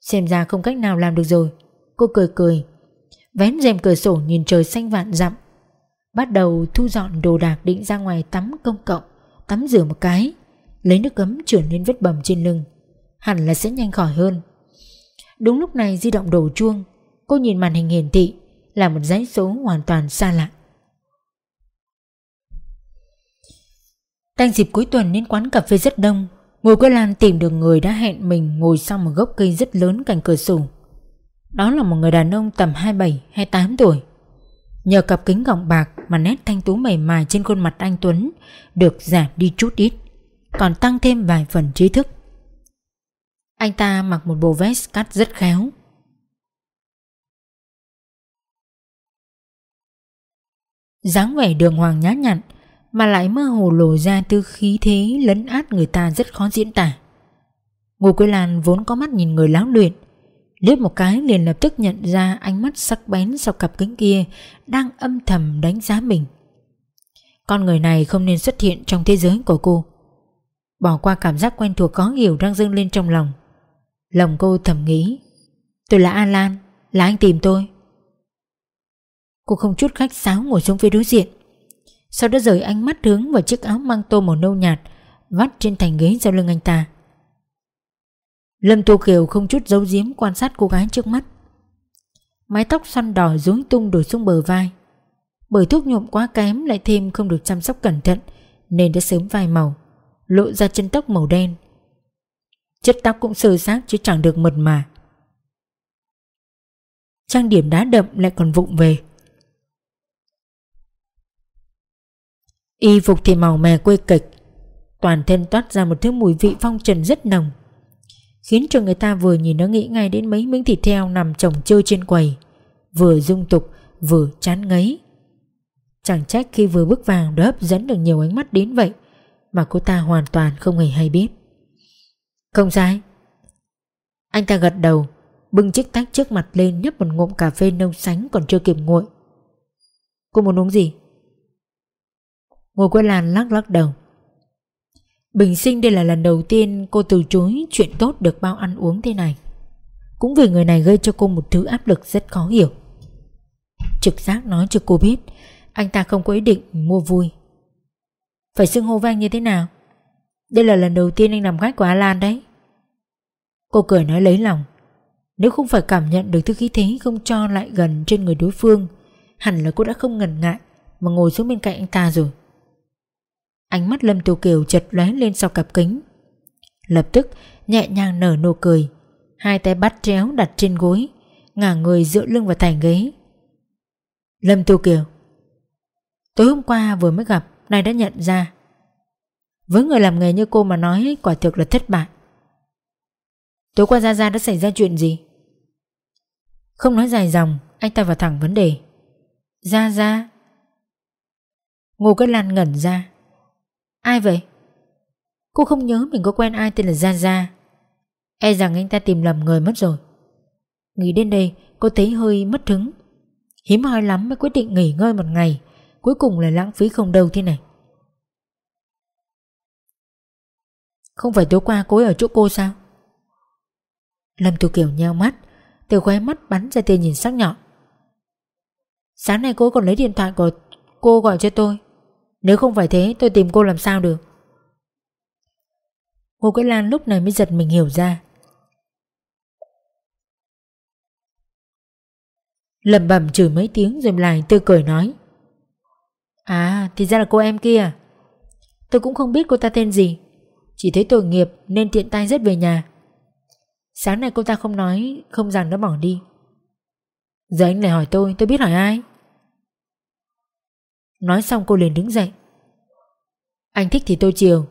Xem ra không cách nào làm được rồi. Cô cười cười, vén rèm cửa sổ nhìn trời xanh vạn dặm. Bắt đầu thu dọn đồ đạc định ra ngoài tắm công cộng, tắm rửa một cái, lấy nước cấm chuyển lên vết bầm trên lưng. Hẳn là sẽ nhanh khỏi hơn. Đúng lúc này di động đổ chuông, cô nhìn màn hình hiển thị là một dãy số hoàn toàn xa lạ. Đang dịp cuối tuần nên quán cà phê rất đông, Ngồi quay Lan tìm được người đã hẹn mình ngồi sau một gốc cây rất lớn cạnh cửa sổ. Đó là một người đàn ông tầm 27-28 tuổi. Nhờ cặp kính gọng bạc mà nét thanh tú mềm mại trên khuôn mặt anh Tuấn được giảm đi chút ít, Còn tăng thêm vài phần trí thức. Anh ta mặc một bộ vest cắt rất khéo. Dáng vẻ đường hoàng nhã nhặn mà lại mơ hồ lộ ra tư khí thế lấn át người ta rất khó diễn tả. Ngô Quế Lan vốn có mắt nhìn người láo luyện, liếc một cái liền lập tức nhận ra ánh mắt sắc bén sau cặp kính kia đang âm thầm đánh giá mình. Con người này không nên xuất hiện trong thế giới của cô. Bỏ qua cảm giác quen thuộc khó hiểu đang dâng lên trong lòng. Lòng cô thầm nghĩ, tôi là Alan, là anh tìm tôi. Cô không chút khách sáo ngồi xuống phía đối diện. Sau đó rời ánh mắt hướng vào chiếc áo mang tô màu nâu nhạt, Vắt trên thành ghế sau lưng anh ta. Lâm Tô Kiều không chút giấu giếm quan sát cô gái trước mắt. Mái tóc xoăn đỏ rối tung đổ xuống bờ vai. Bởi thuốc nhuộm quá kém lại thêm không được chăm sóc cẩn thận, Nên đã sớm vai màu, Lộ ra chân tóc màu đen. Chất tóc cũng sơ xác chứ chẳng được mượt mà. Trang điểm đá đậm lại còn vụng về. Y phục thì màu mè quê kịch. Toàn thân toát ra một thứ mùi vị phong trần rất nồng. Khiến cho người ta vừa nhìn nó nghĩ ngay đến mấy miếng thịt heo nằm chồng chơi trên quầy, Vừa dung tục, vừa chán ngấy. Chẳng trách khi vừa bước vào đã hấp dẫn được nhiều ánh mắt đến vậy, Mà cô ta hoàn toàn không hề hay biết. Không sai. Anh ta gật đầu, Bưng chiếc tách trước mặt lên nhấp một ngụm cà phê nâu sánh còn chưa kịp nguội. Cô muốn uống gì? Ngô Quế Lan lắc lắc đầu. Bình sinh đây là lần đầu tiên cô từ chối chuyện tốt được bao ăn uống thế này. Cũng vì người này gây cho cô một thứ áp lực rất khó hiểu. Trực giác nói cho cô biết, Anh ta không có ý định mua vui. Phải xưng hô vang như thế nào? Đây là lần đầu tiên anh làm khách của Alan đấy. Cô cười nói lấy lòng. Nếu không phải cảm nhận được thứ khí thế không cho lại gần trên người đối phương, Hẳn là cô đã không ngần ngại Mà ngồi xuống bên cạnh anh ta rồi. Ánh mắt Lâm Tu Kiều chật lóe lên sau cặp kính. Lập tức, nhẹ nhàng nở nụ cười. Hai tay bắt chéo đặt trên gối, Ngả người dựa lưng vào thành ghế. Lâm Tu Kiều, Tối hôm qua vừa mới gặp, Nay đã nhận ra. Với người làm nghề như cô mà nói, Quả thực là thất bại. Tối qua Gia Gia đã xảy ra chuyện gì? Không nói dài dòng, Anh ta vào thẳng vấn đề. Gia Gia? Ngô Cát Lan ngẩn ra. Ai vậy? Cô không nhớ mình có quen ai tên là Gia Gia. E rằng anh ta tìm lầm người mất rồi. Nghĩ đến đây, cô thấy hơi mất hứng. Hiếm hoi lắm mới quyết định nghỉ ngơi một ngày, Cuối cùng là lãng phí không đâu thế này. Không phải tối qua cô ấy ở chỗ cô sao? Lâm Thu Kiều nheo mắt, Từ khóe mắt bắn ra tia nhìn sắc nhọn. Sáng nay cô còn lấy điện thoại của cô gọi cho tôi nếu không phải thế, tôi tìm cô làm sao được? Ngô Quế Lan lúc này mới giật mình hiểu ra. Lầm bẩm chửi mấy tiếng rồi lại tươi cười nói. À thì ra là cô em kia. Tôi cũng không biết cô ta tên gì. Chỉ thấy tội nghiệp nên tiện tay rất về nhà. Sáng nay cô ta không nói, Không rằng nó bỏ đi. Giờ anh lại hỏi tôi Tôi biết hỏi ai? Nói xong cô liền đứng dậy. Anh thích thì tôi chiều,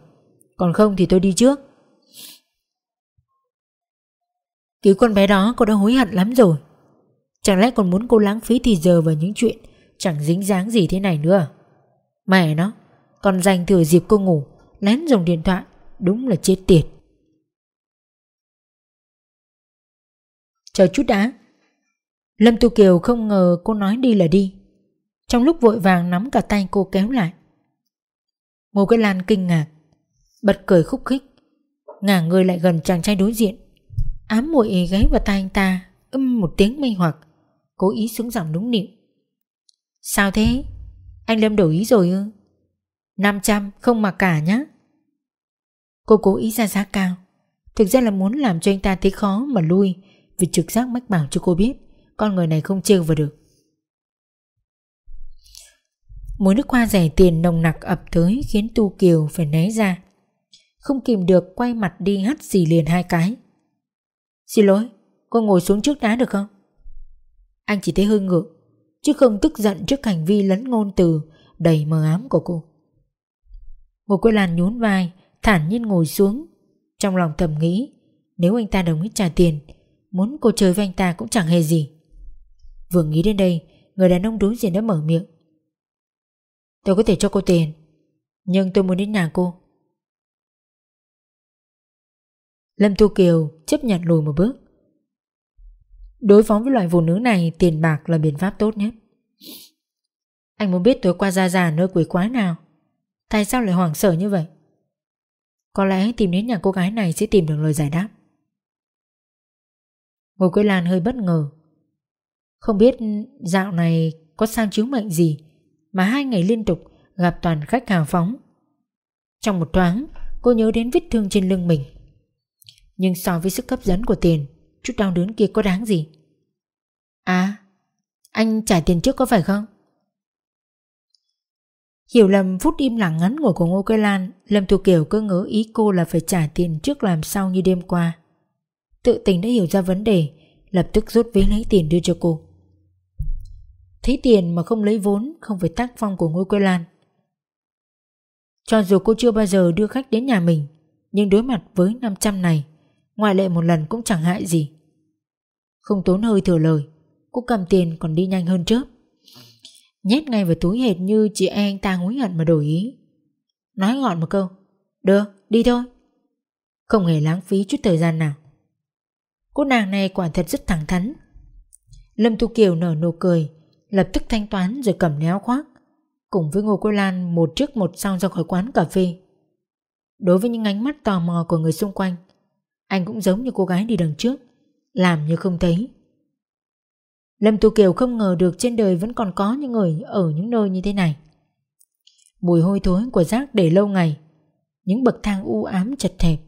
Còn không thì tôi đi trước. Cứu con bé đó, cô đã hối hận lắm rồi. Chẳng lẽ còn muốn cô lãng phí thì giờ vào những chuyện Chẳng dính dáng gì thế này nữa? Mẹ nó Còn dành thừa dịp cô ngủ, Lén dùng điện thoại, Đúng là chết tiệt. Chờ chút đã. Lâm Tu Kiều không ngờ cô nói đi là đi trong lúc vội vàng nắm cả tay cô kéo lại. Ngô Cái Lan kinh ngạc, Bật cười khúc khích. Ngả người lại gần chàng trai đối diện. Ám muội ghé vào tai anh ta Âm một tiếng mê hoặc, Cố ý xuống giọng đúng nịu. Sao thế? Anh Lâm đổi ý rồi ư? 500 không mà cả nhá. Cô cố ý ra giá cao. Thực ra là muốn làm cho anh ta thấy khó mà lui Vì trực giác mách bảo cho cô biết Con người này không trêu vào được. Mùi nước hoa rẻ tiền nồng nặc ập tới Khiến Tu Kiều phải né ra. Không kìm được quay mặt đi hắt xì liền hai cái. Xin lỗi, Cô ngồi xuống trước đá được không? Anh chỉ thấy hơi ngượng Chứ không tức giận trước hành vi lấn ngôn từ Đầy mờ ám của cô. Ngô Quế Lan nhún vai, Thản nhiên ngồi xuống. Trong lòng thầm nghĩ, Nếu anh ta đồng ý trả tiền, Muốn cô chơi với anh ta cũng chẳng hề gì. Vừa nghĩ đến đây, Người đàn ông đối diện đã mở miệng. Tôi có thể cho cô tiền, Nhưng tôi muốn đến nhà cô. Lâm Tu Kiều chấp nhận lùi một bước. Đối phó với loại phụ nữ này, Tiền bạc là biện pháp tốt nhất. Anh muốn biết tôi qua ra già nơi quỷ quái nào? Tại sao lại hoảng sợ như vậy? Có lẽ tìm đến nhà cô gái này Sẽ tìm được lời giải đáp. Ngô Quế Lan hơi bất ngờ. Không biết dạo này Có sang chiếu mệnh gì mà hai ngày liên tục gặp toàn khách hào phóng. Trong một thoáng, Cô nhớ đến vết thương trên lưng mình. Nhưng so với sức hấp dẫn của tiền, Chút đau đớn kia có đáng gì? À Anh trả tiền trước có phải không? Hiểu lầm phút im lặng ngắn ngủi của Ngô Cây Lan, Lâm Thu Kiều cứ ngỡ ý cô là phải trả tiền trước làm sau như đêm qua. Tự tình đã hiểu ra vấn đề, Lập tức rút ví lấy tiền đưa cho cô. Thấy tiền mà không lấy vốn Không phải tác phong của Ngô quê Lan. Cho dù cô chưa bao giờ đưa khách đến nhà mình Nhưng đối mặt với 500 này Ngoại lệ một lần cũng chẳng hại gì. Không tốn hơi thừa lời Cô cầm tiền còn đi nhanh hơn trước. Nhét ngay vào túi hệt như chị e anh ta hối hận mà đổi ý. Nói gọn một câu Được, đi thôi. Không hề lãng phí chút thời gian nào. Cô nàng này quả thật rất thẳng thắn. Lâm Tu Kiều nở nụ cười Lập tức thanh toán rồi cầm néo khoác Cùng với Ngô Quế Lan một trước một sau ra khỏi quán cà phê Đối với những ánh mắt tò mò của người xung quanh Anh cũng giống như cô gái đi đằng trước Làm như không thấy Lâm Tu Kiều không ngờ được trên đời vẫn còn có những người ở những nơi như thế này. Mùi hôi thối của rác để lâu ngày, những bậc thang u ám chật hẹp,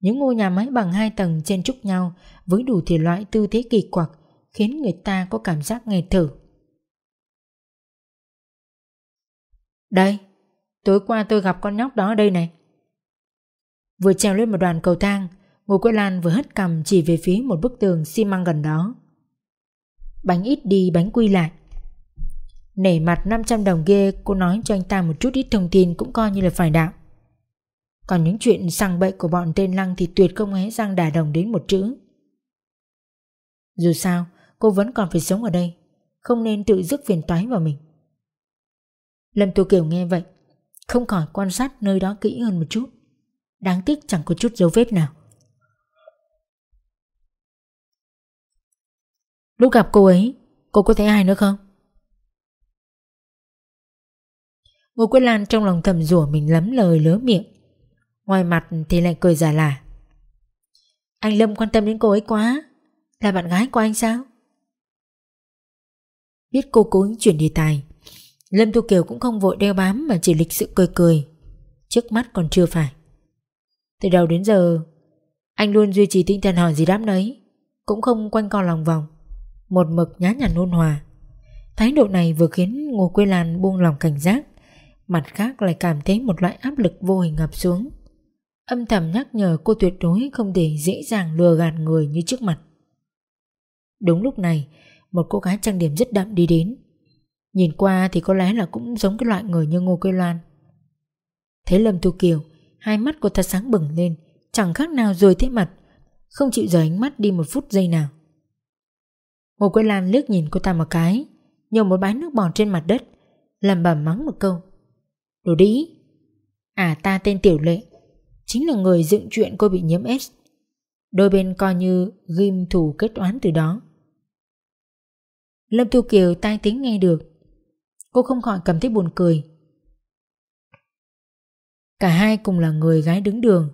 những ngôi nhà máy bằng hai tầng trên trúc nhau với đủ thể loại tư thế kỳ quặc khiến người ta có cảm giác nghẹt thở. Đây, tối qua tôi gặp con nhóc đó ở đây này. Vừa trèo lên một đoàn cầu thang, Ngô Quế Lan vừa hất cầm chỉ về phía một bức tường xi măng gần đó. Bánh ít đi bánh quy lại Nể mặt 500 đồng ghê Cô nói cho anh ta một chút ít thông tin Cũng coi như là phải đạo Còn những chuyện sang bậy của bọn tên Lăng Thì tuyệt không hé răng đả đồng đến một chữ Dù sao Cô vẫn còn phải sống ở đây Không nên tự dứt phiền toái vào mình Lâm Tô Kiều nghe vậy, Không khỏi quan sát nơi đó kỹ hơn một chút. Đáng tiếc chẳng có chút dấu vết nào. Lúc gặp cô ấy, Cô có thấy ai nữa không? Ngô Quyết Lan trong lòng thầm rủa mình lắm lời lớ miệng. Ngoài mặt thì lại cười giả lả. Anh Lâm quan tâm đến cô ấy quá, Là bạn gái của anh sao? Biết cô cố ý chuyển đề tài Lâm Thu Kiều cũng không vội đeo bám Mà chỉ lịch sự cười cười Trước mắt còn chưa phải Từ đầu đến giờ Anh luôn duy trì tinh thần hỏi gì đáp đấy Cũng không quanh co lòng vòng một mực nhá nhặn ôn hòa. Thái độ này vừa khiến Ngô Quế Lan buông lòng cảnh giác, mặt khác lại cảm thấy một loại áp lực vô hình ngập xuống. Âm thầm nhắc nhở cô tuyệt đối không để dễ dàng lừa gạt người như trước mặt. Đúng lúc này, một cô gái trang điểm rất đậm đi đến. Nhìn qua thì có lẽ là cũng giống cái loại người như Ngô Quế Loan. Thấy Lâm Tu Kiều, hai mắt cô ta sáng bừng lên, chẳng khác nào rồi thế mặt, không chịu rời ánh mắt đi một phút giây nào. Ngô Quế Lan liếc nhìn cô ta một cái Nhổ một bãi nước bọt trên mặt đất Làm bẩm mắng một câu Đồ đĩ À ta tên Tiểu Lệ Chính là người dựng chuyện cô bị nhiễm S Đôi bên coi như ghim thủ kết oán từ đó Lâm Tu Kiều tai tiếng nghe được Cô không khỏi cảm thấy buồn cười Cả hai cùng là người gái đứng đường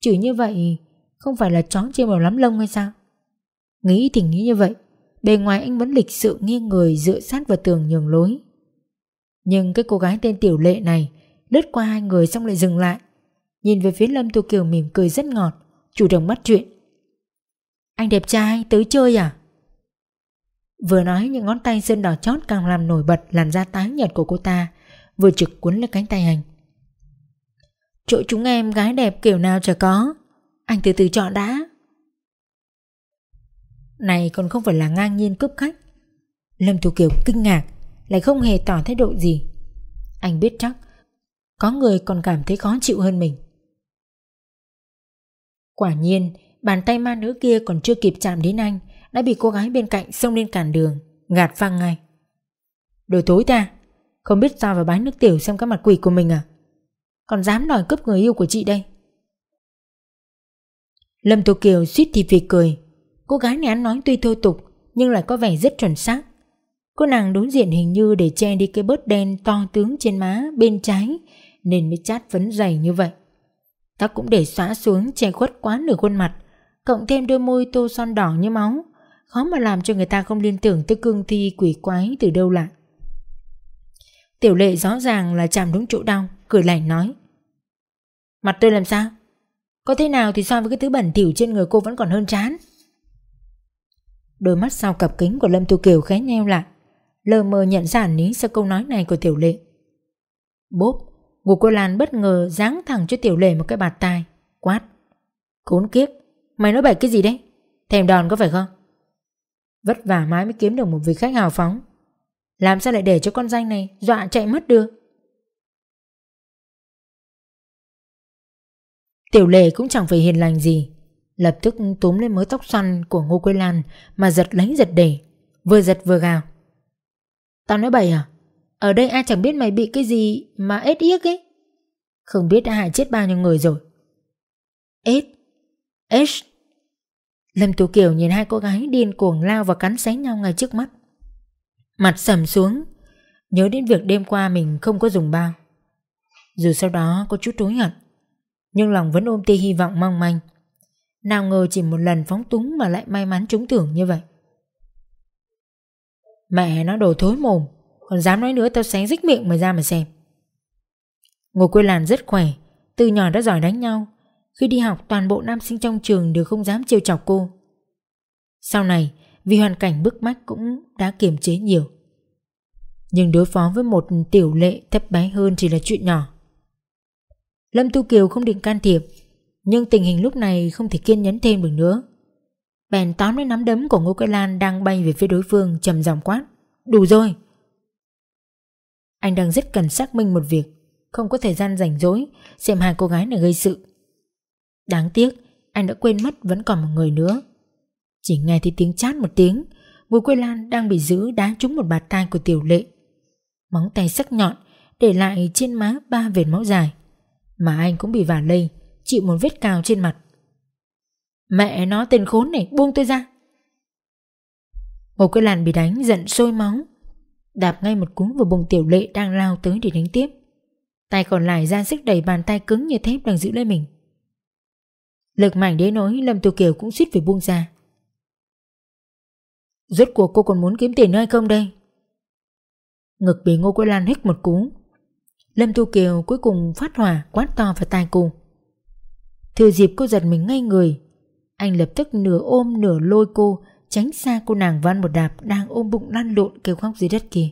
Chửi như vậy không phải là chó chưa màu lắm lông hay sao? Nghĩ thì nghĩ như vậy, bề ngoài anh vẫn lịch sự nghiêng người dựa sát vào tường nhường lối. Nhưng cái cô gái tên Tiểu Lệ này lướt qua hai người xong lại dừng lại, nhìn về phía Lâm Tu Kiều mỉm cười rất ngọt, chủ động bắt chuyện. Anh đẹp trai, tới chơi à? Vừa nói những ngón tay sơn đỏ chót càng làm nổi bật làn da tái nhợt của cô ta, vừa trực cuốn lấy cánh tay anh. Chỗ chúng em gái đẹp kiểu nào chả có, anh từ từ chọn đã. Này còn không phải là ngang nhiên cướp khách. Lâm Thủ Kiều kinh ngạc, lại không hề tỏ thái độ gì. Anh biết chắc, có người còn cảm thấy khó chịu hơn mình. Quả nhiên, bàn tay ma nữ kia còn chưa kịp chạm đến anh, đã bị cô gái bên cạnh xông lên cản đường, gạt phăng ngay. Đồ tối ta, không biết sao vào bái nước tiểu xem cái mặt quỷ của mình à? Còn dám đòi cướp người yêu của chị đây. Lâm Tô Kiều suýt thì phì cười. Cô gái này ăn nói tuy thô tục nhưng lại có vẻ rất chuẩn xác. Cô nàng đối diện hình như để che đi cái bớt đen to tướng trên má bên trái nên mới chát phấn dày như vậy. Tóc cũng để xóa xuống che khuất quá nửa khuôn mặt, cộng thêm đôi môi tô son đỏ như máu, khó mà làm cho người ta không liên tưởng tới cương thi quỷ quái từ đâu lại. Tiểu lệ rõ ràng là chạm đúng chỗ đau, cười lạnh nói. Mặt tôi làm sao? Có thế nào thì so với cái thứ bẩn thỉu trên người cô vẫn còn hơn chán. Đôi mắt sau cặp kính của Lâm Tu Kiều khẽ nheo lại, lờ mờ nhận ra hẳn sau câu nói này của Tiểu Lệ. Bốp, ngục cô Lan bất ngờ giáng thẳng cho Tiểu Lệ một cái bạt tai, quát. Khốn kiếp, mày nói bậy cái gì đấy? Thèm đòn có phải không? Vất vả mãi mới kiếm được một vị khách hào phóng. Làm sao lại để cho con danh này dọa chạy mất được? Tiểu lệ cũng chẳng phải hiền lành gì, Lập tức túm lên mớ tóc xoăn của Ngô Quế Lan Mà giật lấy giật để, Vừa giật vừa gào. Tao nói bậy à? Ở đây ai chẳng biết mày bị cái gì mà ết yếc ấy? Không biết đã hại chết bao nhiêu người rồi. Ết? Ết? Lâm Tú Kiều nhìn hai cô gái điên cuồng lao và cắn xé nhau ngay trước mắt Mặt sầm xuống Nhớ đến việc đêm qua mình không có dùng bao Dù sau đó có chút tối hận nhưng lòng vẫn ôm tia hy vọng mong manh. Nào ngờ chỉ một lần phóng túng mà lại may mắn trúng thưởng như vậy. Mẹ nó đồ thối mồm, còn dám nói nữa tao xé rích miệng mày ra mà xem. Ngô quê làn rất khỏe, từ nhỏ đã giỏi đánh nhau. Khi đi học toàn bộ nam sinh trong trường đều không dám trêu chọc cô. Sau này, vì hoàn cảnh bức bách cũng đã kiềm chế nhiều. Nhưng đối phó với một tiểu lệ thấp bé hơn chỉ là chuyện nhỏ. Lâm Tu Kiều không định can thiệp Nhưng tình hình lúc này không thể kiên nhẫn thêm được nữa Bèn tóm lấy nắm đấm của Ngô Cái Lan đang bay về phía đối phương trầm giọng quát Đủ rồi Anh đang rất cần xác minh một việc Không có thời gian rảnh rỗi Xem hai cô gái này gây sự Đáng tiếc, Anh đã quên mất vẫn còn một người nữa. Chỉ nghe thấy tiếng chát một tiếng, bùi Quế Lan đang bị giữ đá trúng một bạt tay của tiểu lệ. Móng tay sắc nhọn Để lại trên má ba vệt máu dài, mà anh cũng bị vả lây, Chịu một vết cào trên mặt. Mẹ nó, tên khốn này, buông tôi ra. Bùi Quê Lan bị đánh, giận sôi máu. Đạp ngay một cú vào bụng tiểu lệ đang lao tới để đánh tiếp. Tay còn lại ra sức đẩy bàn tay cứng như thép đang giữ lấy mình. Lực mạnh đến nỗi Lâm tu Kiều cũng suýt phải buông ra Rốt cuộc cô còn muốn kiếm tiền nữa hay không đây Ngực bị Ngô Quế Lan hít một cú Lâm Tu Kiều cuối cùng phát hỏa quát to vào tai cô. Thừa dịp cô giật mình ngay người, anh lập tức nửa ôm nửa lôi cô tránh xa cô nàng văn một đạp đang ôm bụng lăn lộn kêu khóc dưới đất kia.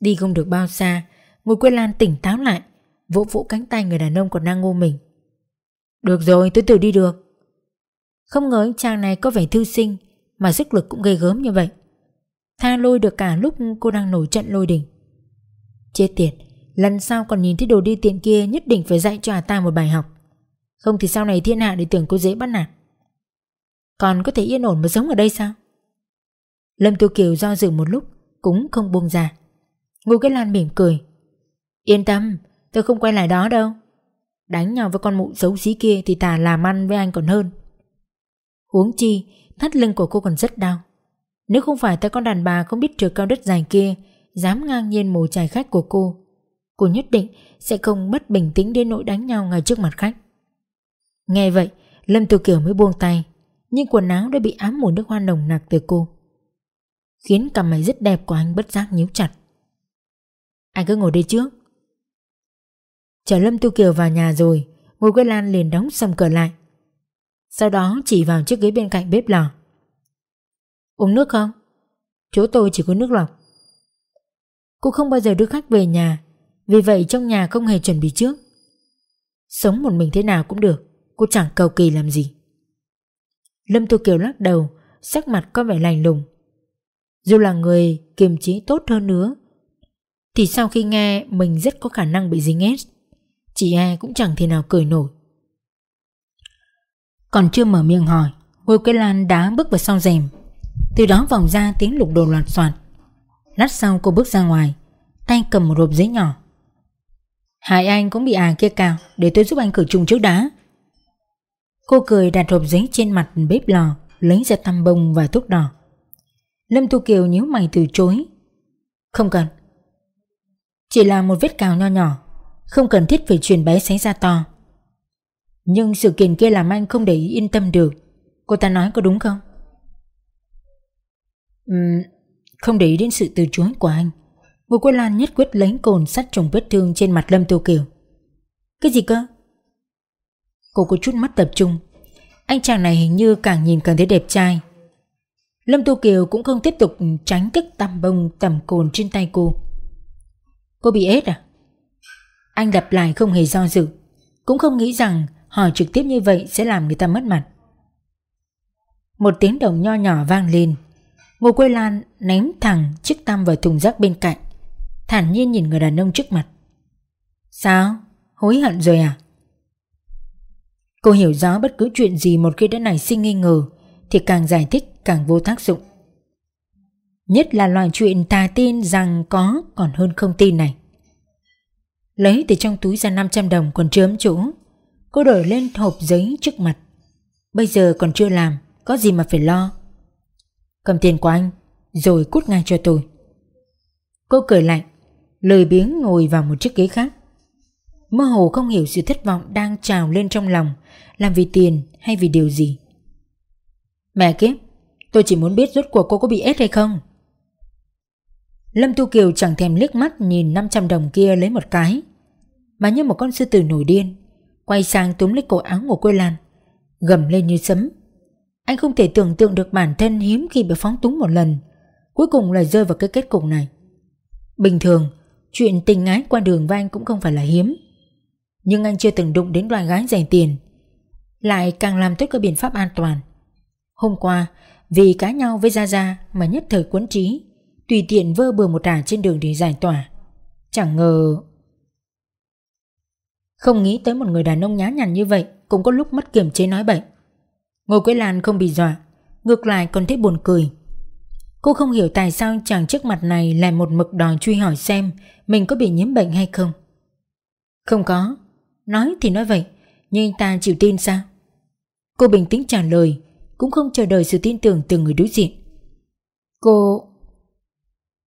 Đi không được bao xa, Ngồi quế Lan tỉnh táo lại, vỗ vỗ cánh tay người đàn ông còn đang ngô mình. Được rồi, tôi tự đi được. Không ngờ anh chàng này có vẻ thư sinh, mà sức lực cũng gây gớm như vậy. Tha lôi được cả lúc cô đang nổi trận lôi đình Chết tiệt Lần sau còn nhìn thấy đồ đi tiện kia Nhất định phải dạy cho ta một bài học Không thì sau này thiên hạ để tưởng cô dễ bắt nạt Còn có thể yên ổn mà sống ở đây sao Lâm Tiêu Kiều do dự một lúc Cũng không buông ra Ngô Cái Lan mỉm cười Yên tâm tôi không quay lại đó đâu Đánh nhau với con mụ xấu xí kia Thì thà làm ăn với anh còn hơn Huống chi Thắt lưng của cô còn rất đau nếu không phải tay con đàn bà không biết trời cao đất dài kia Dám ngang nhiên mổ chài khách của cô Cô nhất định sẽ không bất bình tĩnh đến nỗi đánh nhau ngay trước mặt khách. Nghe vậy, Lâm Tiểu Kiều mới buông tay, nhưng quần áo đã bị ám mùi nước hoa nồng nặc từ cô. Khiến cằm mày rất đẹp của anh bất giác nhíu chặt. Anh cứ ngồi đây trước. Chờ Lâm Tu Kiều vào nhà rồi, Ngô Quế Lan liền đóng sầm cửa lại. Sau đó chỉ vào chiếc ghế bên cạnh bếp lò. Uống nước không? Chỗ tôi chỉ có nước lọc. Cô không bao giờ đưa khách về nhà, vì vậy trong nhà không hề chuẩn bị trước. Sống một mình thế nào cũng được, cô chẳng cầu kỳ làm gì. Lâm Tu Kiều lắc đầu, sắc mặt có vẻ lành lùng. Dù là người kiềm chế tốt hơn nữa, thì sau khi nghe mình rất có khả năng bị dính ép, chị e cũng chẳng thể nào cười nổi. Còn chưa mở miệng hỏi, Ngôi cây lan đá bước vào sau rèm. Từ đó vòng ra tiếng lục đồ loạt soạt. Lát sau cô bước ra ngoài, tay cầm một hộp giấy nhỏ. Hải Anh cũng bị à kia cào, để tôi giúp anh khử trùng trước đá. Cô cười đặt hộp giấy trên mặt bếp lò, lấy ra tăm bông và thuốc đỏ. Lâm Tu Kiều nhíu mày từ chối. Không cần. Chỉ là một vết cào nho nhỏ, không cần thiết phải truyền bé sánh ra to. Nhưng sự kiện kia làm anh không để ý yên tâm được. Cô ta nói có đúng không? Uhm, không để ý đến sự từ chối của anh. Ngô Quế Lan nhất quyết lấy cồn sắt trùng vết thương trên mặt Lâm Tô Kiều. Cái gì cơ? Cô có chút mất tập trung. Anh chàng này hình như càng nhìn càng thấy đẹp trai. Lâm Tô Kiều cũng không tiếp tục tránh tức tầm bông tầm cồn trên tay cô. Cô bị ết à? Anh đập lại không hề do dự. Cũng không nghĩ rằng hỏi trực tiếp như vậy sẽ làm người ta mất mặt. Một tiếng đồng nho nhỏ vang lên. Ngô Quế Lan ném thẳng chiếc tăm vào thùng rác bên cạnh. Thản nhiên nhìn người đàn ông trước mặt. Sao? Hối hận rồi à? Cô hiểu rõ bất cứ chuyện gì một khi đã nảy sinh nghi ngờ, thì càng giải thích càng vô tác dụng. Nhất là loại chuyện tà tin rằng có còn hơn không tin này. Lấy từ trong túi ra 500 đồng còn chưa ấm chỗ. Cô đổi lên hộp giấy trước mặt. Bây giờ còn chưa làm, có gì mà phải lo. Cầm tiền của anh, rồi cút ngay cho tôi. Cô cười lạnh, lười biếng ngồi vào một chiếc ghế khác. Mơ hồ không hiểu sự thất vọng đang trào lên trong lòng Làm vì tiền hay vì điều gì Mẹ kiếp Tôi chỉ muốn biết rốt cuộc cô có bị ép hay không Lâm Tu Kiều chẳng thèm liếc mắt nhìn 500 đồng kia lấy một cái, Mà như một con sư tử nổi điên, Quay sang túm lấy cổ áo của quê lan Gầm lên như sấm. Anh không thể tưởng tượng được bản thân hiếm khi bị phóng túng một lần, Cuối cùng lại rơi vào cái kết cục này. Bình thường, Chuyện tình ái qua đường với anh cũng không phải là hiếm, nhưng anh chưa từng đụng đến đoàn gái dành tiền, Lại càng làm tốt các biện pháp an toàn. Hôm qua, Vì cá nhau với Gia Gia Mà nhất thời quấn trí Tùy tiện vơ bừa một ả trên đường để giải tỏa. Chẳng ngờ Không nghĩ tới một người đàn ông nhá nhằn như vậy Cũng có lúc mất kiểm chế nói bệnh Ngồi Quế Lan không bị dọa Ngược lại còn thấy buồn cười. Cô không hiểu tại sao chàng trước mặt này lại một mực đòi truy hỏi xem mình có bị nhiễm bệnh hay không. Không có, Nói thì nói vậy Nhưng anh ta chịu tin sao? Cô bình tĩnh trả lời Cũng không chờ đợi sự tin tưởng từ người đối diện. Cô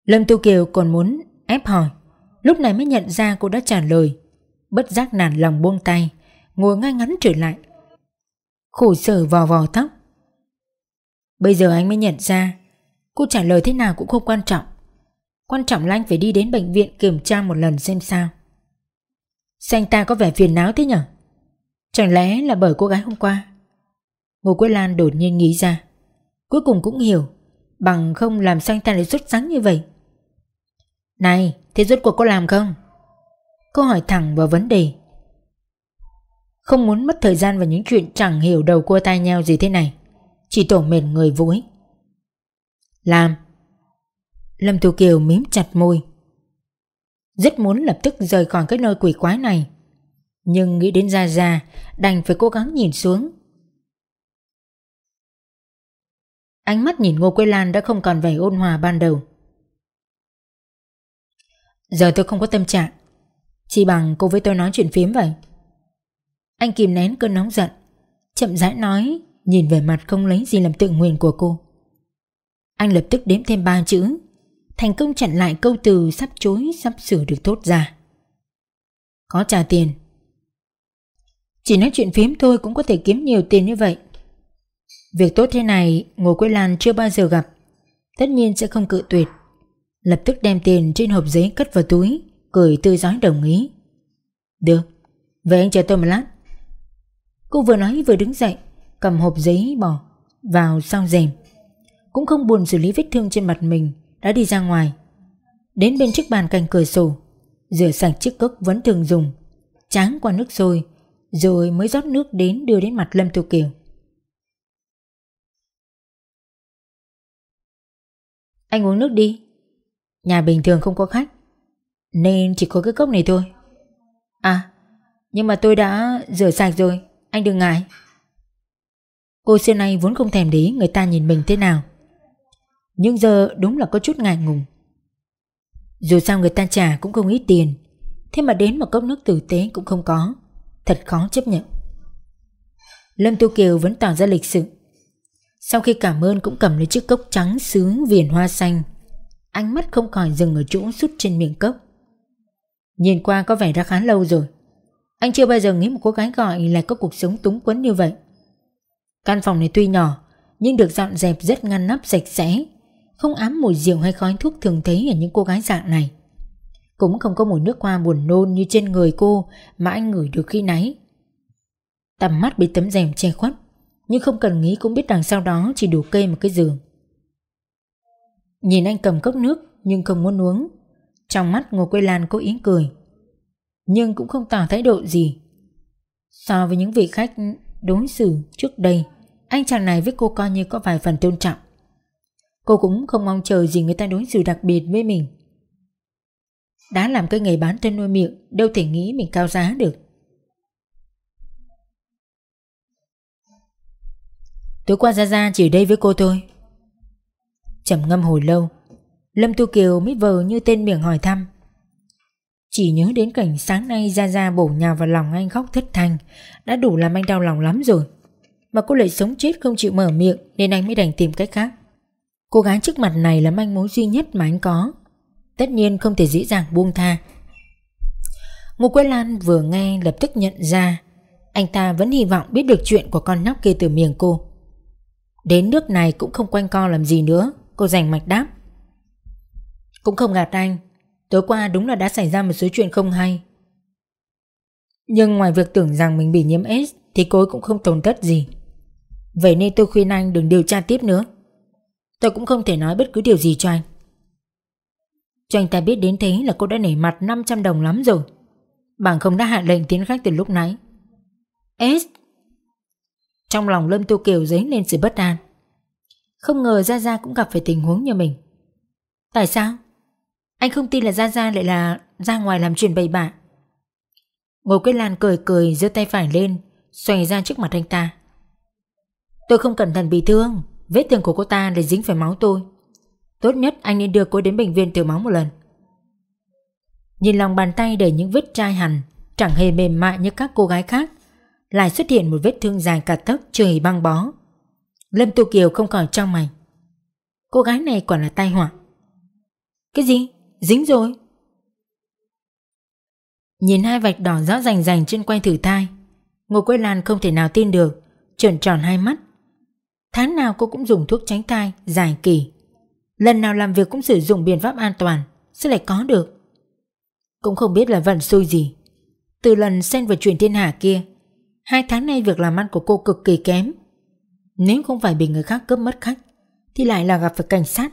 Lâm Tu Kiều còn muốn ép hỏi. Lúc này mới nhận ra cô đã trả lời. Bất giác nản lòng buông tay, Ngồi ngay ngắn trở lại. Khổ sở vò vò tóc. Bây giờ anh mới nhận ra, Cô trả lời thế nào cũng không quan trọng. Quan trọng là anh phải đi đến bệnh viện kiểm tra một lần xem sao. Sao anh ta có vẻ phiền não thế nhở? Chẳng lẽ là bởi cô gái hôm qua? Ngô Quế Lan đột nhiên nghĩ ra. Cuối cùng cũng hiểu, Bằng không làm sao anh ta lại xuất sáng như vậy? Này, Thế rốt cuộc có làm không? Cô hỏi thẳng vào vấn đề. Không muốn mất thời gian vào những chuyện chẳng hiểu đầu cua tai nhau gì thế này. Chỉ tổ mệt người vũi. Làm. Lâm Thu Kiều mím chặt môi. Rất muốn lập tức rời khỏi cái nơi quỷ quái này. Nhưng nghĩ đến Gia Gia, Đành phải cố gắng nhìn xuống. Ánh mắt nhìn Ngô Quế Lan đã không còn vẻ ôn hòa ban đầu. Giờ tôi không có tâm trạng. Chỉ bằng cô với tôi nói chuyện phím vậy. Anh kìm nén cơn nóng giận, Chậm rãi nói, Nhìn về mặt không lấy gì làm tự nguyện của cô. Anh lập tức đếm thêm ba chữ, thành công chặn lại câu từ sắp chối, sắp sửa được thốt ra. Có trả tiền. Chỉ nói chuyện phím thôi cũng có thể kiếm nhiều tiền như vậy. Việc tốt thế này, Ngô Quế Lan chưa bao giờ gặp. Tất nhiên sẽ không cự tuyệt. Lập tức đem tiền trên hộp giấy cất vào túi, Cười tươi giói đồng ý. Được Vậy anh chờ tôi một lát. Cô vừa nói vừa đứng dậy, Cầm hộp giấy bỏ vào sau rèm. Cũng không buồn xử lý vết thương trên mặt mình, Đã đi ra ngoài. Đến bên chiếc bàn cạnh cửa sổ, Rửa sạch chiếc cốc vẫn thường dùng. Tráng qua nước sôi, Rồi mới rót nước đến đưa đến mặt Lâm Tô Kiều. Anh uống nước đi. Nhà bình thường không có khách. Nên chỉ có cái cốc này thôi. À Nhưng mà tôi đã rửa sạch rồi. Anh đừng ngại. Cô xưa nay vốn không thèm để người ta nhìn mình thế nào. Nhưng giờ đúng là có chút ngại ngùng. Dù sao người ta trả cũng không ít tiền. Thế mà đến một cốc nước tử tế cũng không có. Thật khó chấp nhận. Lâm Tu Kiều vẫn tỏ ra lịch sự. Sau khi cảm ơn cũng cầm lấy chiếc cốc trắng sứ viền hoa xanh. Ánh mắt không khỏi dừng ở chỗ sút trên miệng cốc. Nhìn qua có vẻ đã khá lâu rồi. Anh chưa bao giờ nghĩ một cô gái gọi là có cuộc sống túng quẫn như vậy. Căn phòng này tuy nhỏ, Nhưng được dọn dẹp rất ngăn nắp sạch sẽ, Không ám mùi rượu hay khói thuốc thường thấy ở những cô gái dạng này. Cũng không có mùi nước hoa buồn nôn như trên người cô Mà anh ngửi được khi nãy. Tầm mắt bị tấm rèm che khuất, Nhưng không cần nghĩ cũng biết đằng sau đó chỉ đủ kê một cái giường. Nhìn anh cầm cốc nước, nhưng không muốn uống. Trong mắt Ngô Quế Lan cố ý cười. Nhưng cũng không tỏ thái độ gì. So với những vị khách đối xử trước đây, Anh chàng này với cô coi như có vài phần tôn trọng. Cô cũng không mong chờ gì người ta đối xử đặc biệt với mình. Đã làm cái nghề bán trên nuôi miệng, Đâu thể nghĩ mình cao giá được. Tối qua Gia Gia chỉ ở đây với cô thôi trầm ngâm hồi lâu. Lâm Tu Kiều mới vờ như tên miệng hỏi thăm. Chỉ nhớ đến cảnh sáng nay Gia Gia bổ nhào vào lòng anh khóc thất thanh. Đã đủ làm anh đau lòng lắm rồi. Mà cô lại sống chết không chịu mở miệng, Nên anh mới đành tìm cách khác. Cô gái trước mặt này là manh mối duy nhất mà anh có. Tất nhiên không thể dễ dàng buông tha. Ngô Quế Lan vừa nghe lập tức nhận ra. Anh ta vẫn hy vọng biết được chuyện của con nhóc kia từ miệng cô. Đến nước này cũng không quanh co làm gì nữa. Cô rành mạch đáp. Cũng không gạt anh. Tối qua đúng là đã xảy ra một số chuyện không hay. Nhưng ngoài việc tưởng rằng mình bị nhiễm S Thì cô cũng không tồn tất gì. Vậy nên tôi khuyên anh đừng điều tra tiếp nữa. Tôi cũng không thể nói bất cứ điều gì cho anh. Cho anh ta biết đến thế là cô đã nể mặt 500 đồng lắm rồi. Bằng không đã hạ lệnh tiến khách từ lúc nãy. S Trong lòng Lâm Tô Kiều dấy lên sự bất an không ngờ Gia Gia cũng gặp phải tình huống như mình. Tại sao? Anh không tin là Gia Gia lại là ra ngoài làm chuyện bậy bạ. Ngô Quế Lan cười cười, giơ tay phải lên Xoay ra trước mặt anh ta. Tôi không cẩn thận bị thương, Vết thương của cô ta lại dính phải máu tôi. Tốt nhất anh nên đưa cô đến bệnh viện tiểu máu một lần. Nhìn lòng bàn tay đầy những vết chai hằn Chẳng hề mềm mại như các cô gái khác, Lại xuất hiện một vết thương dài cả tấc trời băng bó. Lâm Tu Kiều không còn trong mày. Cô gái này quả là tai họa. Cái gì? Dính rồi. Nhìn hai vạch đỏ rõ rành rành trên quay thử thai, Ngô Quế Lan không thể nào tin được, Trợn tròn hai mắt. Tháng nào cô cũng dùng thuốc tránh thai, Dài kỳ. Lần nào làm việc cũng sử dụng biện pháp an toàn Sẽ lại có được? Cũng không biết là vận xui gì. Từ lần xen vào chuyện thiên hạ kia, Hai tháng nay việc làm ăn của cô cực kỳ kém nếu không phải bị người khác cướp mất khách, Thì lại là gặp phải cảnh sát.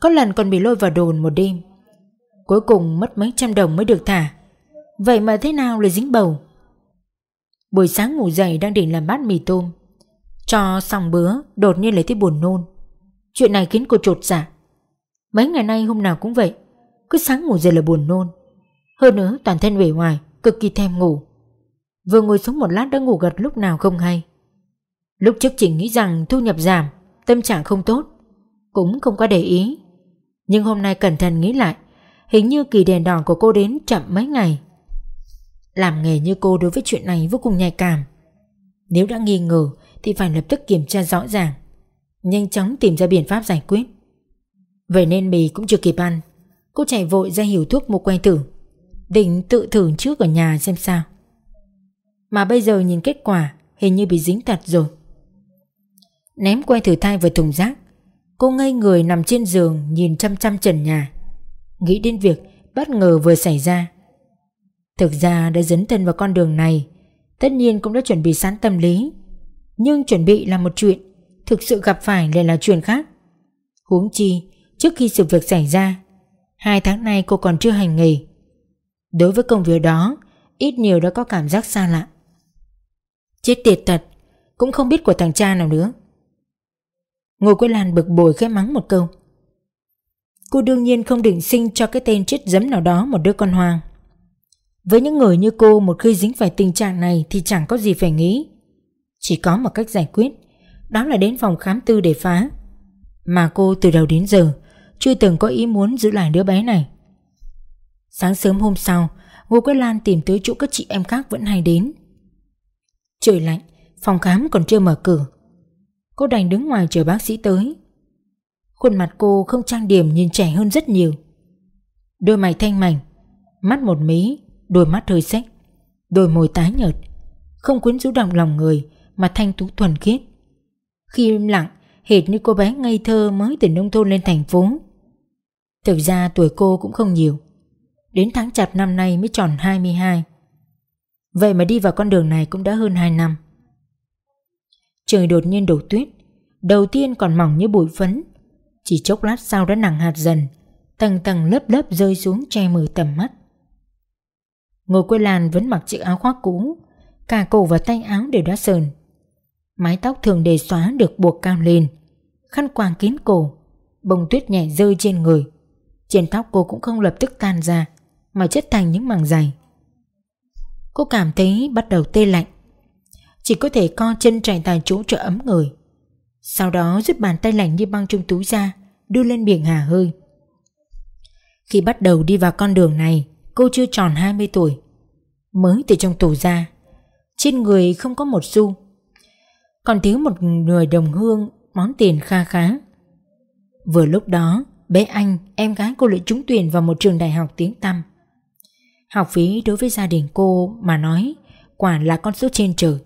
Có lần còn bị lôi vào đồn một đêm. Cuối cùng mất mấy trăm đồng mới được thả. Vậy mà thế nào lại dính bầu? Buổi sáng ngủ dậy đang định làm bát mì tôm. Cho xong bữa, Đột nhiên lấy thấy buồn nôn. Chuyện này khiến cô trột dạ. Mấy ngày nay hôm nào cũng vậy, Cứ sáng ngủ dậy là buồn nôn. Hơn nữa toàn thân vẻ ngoài Cực kỳ thèm ngủ. Vừa ngồi xuống một lát đã ngủ gật lúc nào không hay. Lúc trước chỉ nghĩ rằng thu nhập giảm, tâm trạng không tốt, cũng không có để ý. Nhưng hôm nay cẩn thận nghĩ lại, hình như kỳ đèn đỏ của cô đến chậm mấy ngày. Làm nghề như cô đối với chuyện này vô cùng nhạy cảm. Nếu đã nghi ngờ thì phải lập tức kiểm tra rõ ràng, nhanh chóng tìm ra biện pháp giải quyết. Vậy nên mì cũng chưa kịp ăn, cô chạy vội ra hiểu thuốc một quay thử. Định tự thử trước ở nhà xem sao Mà bây giờ nhìn kết quả Hình như bị dính thật rồi Ném que thử thai vào thùng rác. Cô ngây người nằm trên giường, Nhìn chăm chăm trần nhà. Nghĩ đến việc bất ngờ vừa xảy ra. Thực ra đã dấn thân vào con đường này, Tất nhiên cũng đã chuẩn bị sẵn tâm lý. Nhưng chuẩn bị là một chuyện, Thực sự gặp phải lại là chuyện khác. Huống chi, Trước khi sự việc xảy ra, Hai tháng nay cô còn chưa hành nghề. Đối với công việc đó, Ít nhiều đã có cảm giác xa lạ. Chết tiệt thật, Cũng không biết của thằng cha nào nữa. Ngô Quế Lan bực bội khẽ mắng một câu. Cô đương nhiên không định sinh cho cái tên chết dấm nào đó một đứa con hoang. Với những người như cô, một khi dính phải tình trạng này thì chẳng có gì phải nghĩ. Chỉ có một cách giải quyết, Đó là đến phòng khám tư để phá. Mà cô từ đầu đến giờ Chưa từng có ý muốn giữ lại đứa bé này. Sáng sớm hôm sau, Ngô Quế Lan tìm tới chỗ các chị em khác vẫn hay đến. Trời lạnh, Phòng khám còn chưa mở cửa. Cô đành đứng ngoài chờ bác sĩ tới. Khuôn mặt cô không trang điểm nhìn trẻ hơn rất nhiều. Đôi mày thanh mảnh, Mắt một mí, Đôi mắt hơi sách Đôi môi tái nhợt, Không quyến rũ động lòng người Mà thanh tú thuần khiết. Khi im lặng, Hệt như cô bé ngây thơ mới từ nông thôn lên thành phố. Thực ra tuổi cô cũng không nhiều, Đến tháng chạp năm nay mới tròn 22 Vậy mà đi vào con đường này cũng đã hơn 2 năm. Trời đột nhiên đổ tuyết. Đầu tiên còn mỏng như bụi phấn. Chỉ chốc lát sau đã nặng hạt dần, Tầng tầng lớp lớp rơi xuống che mờ tầm mắt. Ngô Quế Lan vẫn mặc chiếc áo khoác cũ, Cả cổ và tay áo đều đã sờn. Mái tóc thường đề xóa được buộc cao lên, Khăn quàng kín cổ, Bông tuyết nhẹ rơi trên người. Trên tóc cô cũng không lập tức tan ra, Mà chất thành những mảng dày Cô cảm thấy bắt đầu tê lạnh. Chỉ có thể co chân chạy tại chỗ cho ấm người. Sau đó rút bàn tay lạnh như băng trong túi ra, Đưa lên miệng hà hơi. Khi bắt đầu đi vào con đường này, Cô chưa tròn 20 tuổi. Mới từ trong tù ra, Trên người không có một xu. Còn thiếu một người đồng hương, Món tiền kha khá. Vừa lúc đó, Bé Anh, Em gái cô lại trúng tuyển vào một trường đại học tiếng tăm. Học phí đối với gia đình cô mà nói, quả là con số trên trời.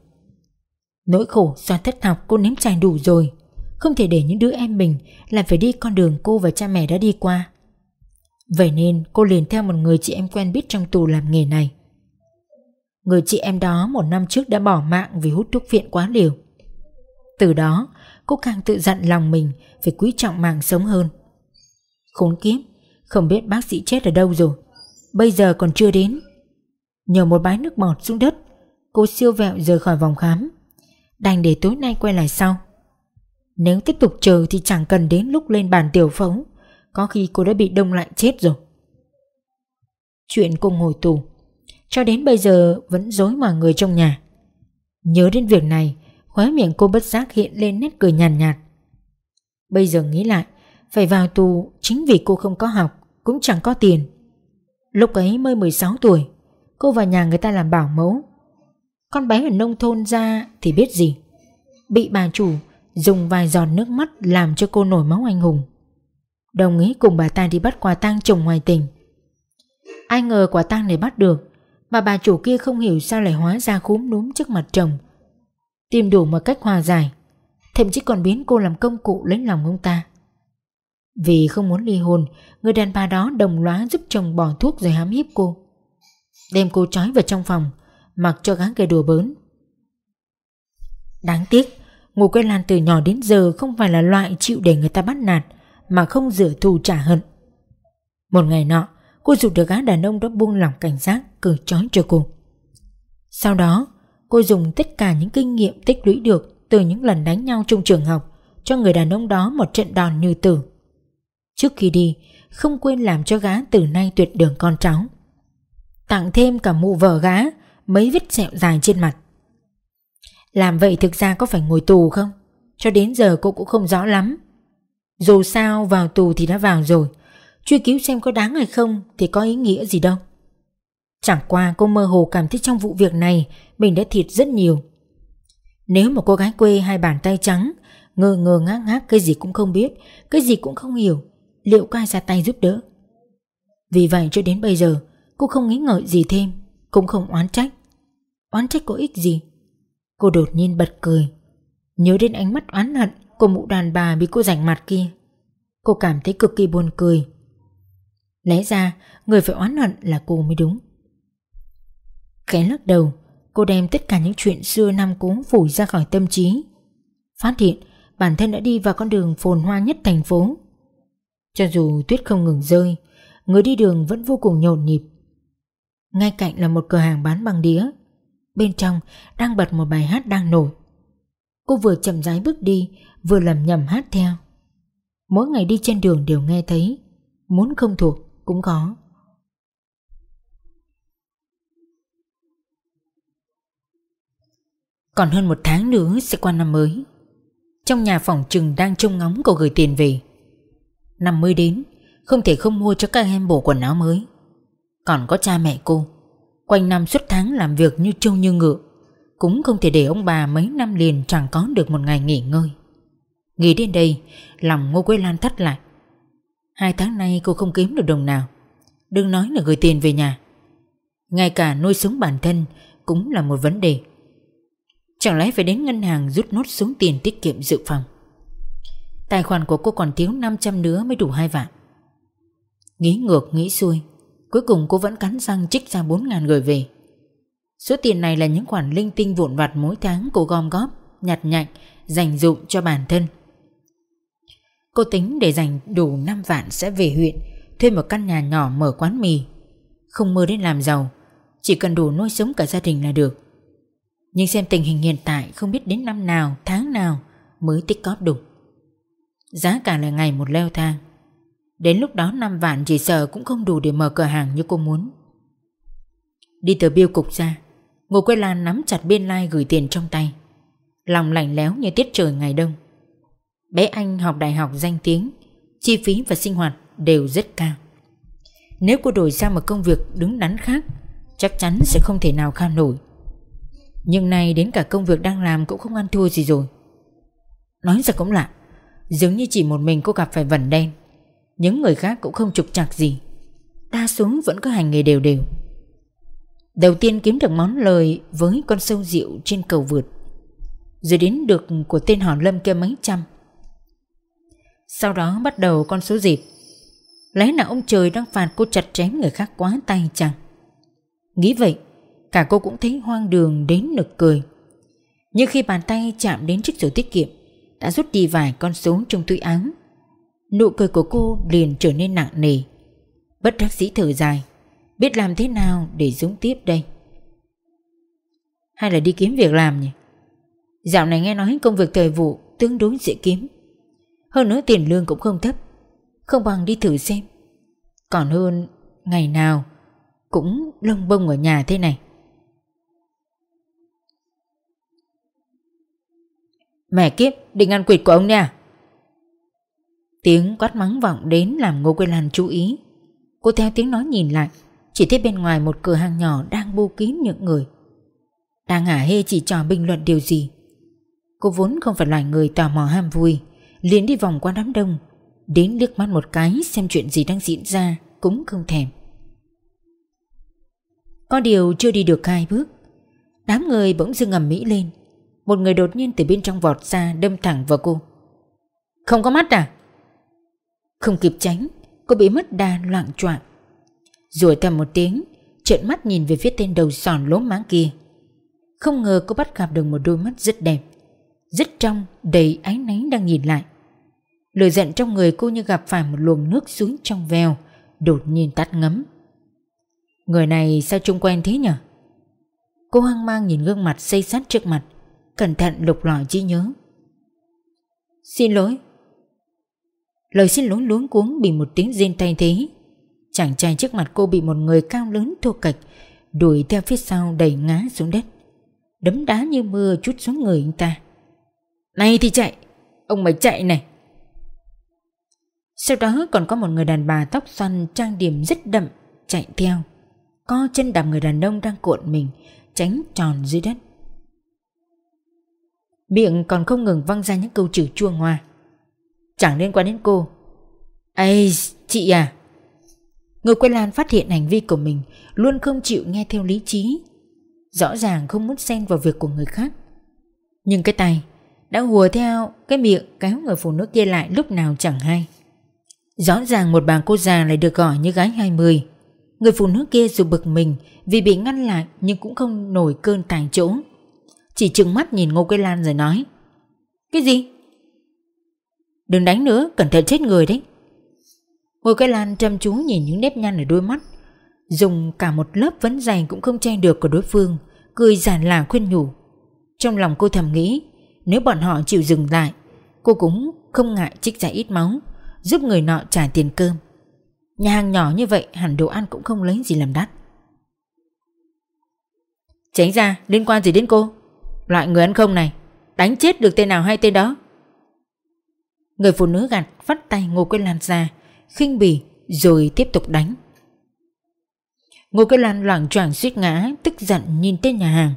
Nỗi khổ do thất học cô nếm trải đủ rồi, không thể để những đứa em mình lại phải đi con đường cô và cha mẹ đã đi qua. Vậy nên cô liền theo một người chị em quen biết trong tù làm nghề này. Người chị em đó một năm trước đã bỏ mạng vì hút thuốc viện quá liều. Từ đó, cô càng tự dặn lòng mình phải quý trọng mạng sống hơn. Khốn kiếp, không biết bác sĩ chết ở đâu rồi. Bây giờ còn chưa đến Nhờ một bái nước bọt xuống đất Cô siêu vẹo rời khỏi vòng khám Đành để tối nay quay lại sau. Nếu tiếp tục chờ thì chẳng cần đến lúc lên bàn tiểu phóng, Có khi cô đã bị đông lạnh chết rồi. Chuyện cô ngồi tù. Cho đến bây giờ vẫn dối mọi người trong nhà. Nhớ đến việc này Khóe miệng cô bất giác hiện lên nét cười nhàn nhạt, nhạt Bây giờ nghĩ lại Phải vào tù chính vì cô không có học Cũng chẳng có tiền. Lúc ấy mới 16 tuổi Cô vào nhà người ta làm bảo mẫu. Con bé ở nông thôn ra thì biết gì? Bị bà chủ dùng vài giọt nước mắt làm cho cô nổi máu anh hùng. Đồng ý cùng bà ta đi bắt quả tang chồng ngoài tình Ai ngờ quả tang này bắt được Mà bà chủ kia không hiểu sao lại hóa ra khúm núm trước mặt chồng. Tìm đủ một cách hòa giải Thậm chí còn biến cô làm công cụ lấy lòng ông ta. Vì không muốn ly hôn, người đàn bà đó đồng loá giúp chồng bỏ thuốc rồi hãm hiếp cô. Đem cô trói vào trong phòng, mặc cho gã kia đùa bớn. Đáng tiếc, Ngô Quế Lan từ nhỏ đến giờ không phải là loại chịu để người ta bắt nạt, mà không rửa thù trả hận. Một ngày nọ, cô dụ được gã đàn ông đó buông lỏng cảnh giác, cử trói cho cô. Sau đó, cô dùng tất cả những kinh nghiệm tích lũy được từ những lần đánh nhau trong trường học cho người đàn ông đó một trận đòn như tử. Trước khi đi Không quên làm cho gã từ nay tuyệt đường con cháu Tặng thêm cả mụ vợ gã. Mấy vết sẹo dài trên mặt. Làm vậy thực ra có phải ngồi tù không? Cho đến giờ cô cũng không rõ lắm. Dù sao vào tù thì đã vào rồi. Truy cứu xem có đáng hay không Thì có ý nghĩa gì đâu. Chẳng qua cô mơ hồ cảm thấy trong vụ việc này Mình đã thiệt rất nhiều. Nếu một cô gái quê hai bàn tay trắng Ngơ ngơ ngác ngác cái gì cũng không biết Cái gì cũng không hiểu liệu có ai ra tay giúp đỡ. Vì vậy cho đến bây giờ, Cô không nghĩ ngợi gì thêm. Cũng không oán trách. Oán trách có ích gì? Cô đột nhiên bật cười. Nhớ đến ánh mắt oán hận của mụ đàn bà bị cô rảnh mặt kia. Cô cảm thấy cực kỳ buồn cười. Lẽ ra, người phải oán hận là cô mới đúng. Khẽ lắc đầu, Cô đem tất cả những chuyện xưa năm cũ phủi ra khỏi tâm trí. Phát hiện, bản thân đã đi vào con đường phồn hoa nhất thành phố. Cho dù tuyết không ngừng rơi, Người đi đường vẫn vô cùng nhộn nhịp. Ngay cạnh là một cửa hàng bán bằng đĩa. Bên trong đang bật một bài hát đang nổi. Cô vừa chậm rãi bước đi, Vừa lầm nhầm hát theo. Mỗi ngày đi trên đường đều nghe thấy. Muốn không thuộc cũng có. Còn hơn một tháng nữa sẽ qua năm mới. Trong nhà phòng trừng đang trông ngóng cô gửi tiền về. Năm mới đến, Không thể không mua cho các em bộ quần áo mới. Còn có cha mẹ cô. Quanh năm suốt tháng làm việc như trâu như ngựa, Cũng không thể để ông bà mấy năm liền chẳng có được một ngày nghỉ ngơi. Nghĩ đến đây, Lòng Ngô Quế Lan thắt lại. Hai tháng nay cô không kiếm được đồng nào, Đừng nói là gửi tiền về nhà. Ngay cả nuôi sống bản thân Cũng là một vấn đề. Chẳng lẽ phải đến ngân hàng rút nốt số tiền tiết kiệm dự phòng? Tài khoản của cô còn thiếu 500 nữa mới đủ hai vạn. Nghĩ ngược, nghĩ xuôi Cuối cùng cô vẫn cắn răng trích ra 4 ngàn gửi về. Số tiền này là những khoản linh tinh vụn vặt mỗi tháng cô gom góp Nhặt nhạnh Dành dụng cho bản thân. Cô tính để dành đủ 5 vạn sẽ về huyện Thuê một căn nhà nhỏ mở quán mì. Không mơ đến làm giàu Chỉ cần đủ nuôi sống cả gia đình là được. Nhưng xem tình hình hiện tại Không biết đến năm nào, tháng nào Mới tích cóp đủ. Giá cả là ngày một leo thang. Đến lúc đó 5 vạn chỉ sợ cũng không đủ để mở cửa hàng như cô muốn. Đi từ biêu cục ra, Ngô Quế Lan nắm chặt biên lai gửi tiền trong tay. Lòng lạnh lẽo như tiết trời ngày đông. Bé anh học đại học danh tiếng, Chi phí và sinh hoạt đều rất cao. Nếu cô đổi sang một công việc đứng đắn khác, Chắc chắn sẽ không thể nào kham nổi. Nhưng nay đến cả công việc đang làm cũng không ăn thua gì rồi. Nói ra cũng lạ, dường như chỉ một mình cô gặp phải vần đen. Những người khác cũng không trục chặt gì. Ta xuống vẫn có hành nghề đều đều. Đầu tiên kiếm được món lời với con sâu rượu trên cầu vượt, Rồi đến được của tên họ Lâm kia mấy trăm. Sau đó bắt đầu con số dịp. Lẽ nào ông trời đang phạt cô chặt chém người khác quá tay chẳng Nghĩ vậy, Cả cô cũng thấy hoang đường đến nực cười. Nhưng khi bàn tay chạm đến chiếc sổ tiết kiệm, Đã rút đi vài con số trong túi áo. Nụ cười của cô liền trở nên nặng nề. Bất đắc sĩ thở dài. Biết làm thế nào để dũng tiếp đây? Hay là đi kiếm việc làm nhỉ? Dạo này nghe nói công việc thời vụ Tương đối dễ kiếm. Hơn nữa tiền lương cũng không thấp. Không bằng đi thử xem. Còn hơn, ngày nào Cũng lông bông ở nhà thế này. Mẹ kiếp, định ăn quỵt của ông nha. Tiếng quát mắng vọng đến làm Ngô Quế Lan chú ý. Cô theo tiếng nói nhìn lại, Chỉ thấy bên ngoài một cửa hàng nhỏ đang bu kín những người. Đang hả hê chỉ trò bình luận điều gì? Cô vốn không phải loại người tò mò ham vui, liền đi vòng qua đám đông, Đến liếc mắt một cái xem chuyện gì đang diễn ra Cũng không thèm. Có điều chưa đi được hai bước, Đám người bỗng dưng ầm mỹ lên. Một người đột nhiên từ bên trong vọt ra, Đâm thẳng vào cô. Không có mắt à? Không kịp tránh, Cô bị mất đà loạn choạng. Rồi thầm một tiếng, Trợn mắt nhìn về phía tên đầu sòn lố máng kia. Không ngờ cô bắt gặp được một đôi mắt rất đẹp, Rất trong, Đầy áy náy đang nhìn lại. Lời giận trong người cô như gặp phải một luồng nước xuống trong veo, Đột nhiên tắt ngấm. Người này sao trông quen thế nhỉ Cô hoang mang nhìn gương mặt xây sát trước mặt, Cẩn thận lục lọi trí nhớ. Xin lỗi Lời xin lỗi luống cuống bị một tiếng rên tay thế. Chàng trai trước mặt cô bị một người cao lớn thô kệch, Đuổi theo phía sau đẩy ngã xuống đất. Đấm đá như mưa chút xuống người anh ta. Này thì chạy, Ông mày chạy này. Sau đó còn có một người đàn bà tóc xoăn trang điểm rất đậm Chạy theo. Co chân đạp người đàn ông đang cuộn mình, Tránh tròn dưới đất. Miệng còn không ngừng văng ra những câu chửi chua ngoa. Chẳng liên quan đến cô Ây, chị à Ngô quen Lan phát hiện hành vi của mình, luôn không chịu nghe theo lý trí. Rõ ràng không muốn xen vào việc của người khác. Nhưng cái tay đã hùa theo cái miệng kéo người phụ nữ kia lại lúc nào chẳng hay. Rõ ràng một bà cô già lại được gọi như gái 20. Người phụ nữ kia dù bực mình vì bị ngăn lại nhưng cũng không nổi cơn tại chỗ. Chỉ trừng mắt nhìn Ngô Quế Lan rồi nói, Cái gì? Đừng đánh nữa, cẩn thận chết người đấy. Ngô Quế Lan chăm chú nhìn những nếp nhăn ở đôi mắt. Dùng cả một lớp vấn dày cũng không che được của đối phương Cười giản là khuyên nhủ. Trong lòng cô thầm nghĩ Nếu bọn họ chịu dừng lại Cô cũng không ngại trích ra ít máu Giúp người nọ trả tiền cơm. Nhà hàng nhỏ như vậy hẳn đồ ăn cũng không lấy gì làm đắt. Tránh ra liên quan gì đến cô? Loại người ăn không này Đánh chết được tên nào hay tên đó Người phụ nữ gạt phát tay Ngô Quế Lan ra khinh bỉ rồi tiếp tục đánh. Ngô Quế Lan loảng choảng suýt ngã, tức giận nhìn tên nhà hàng.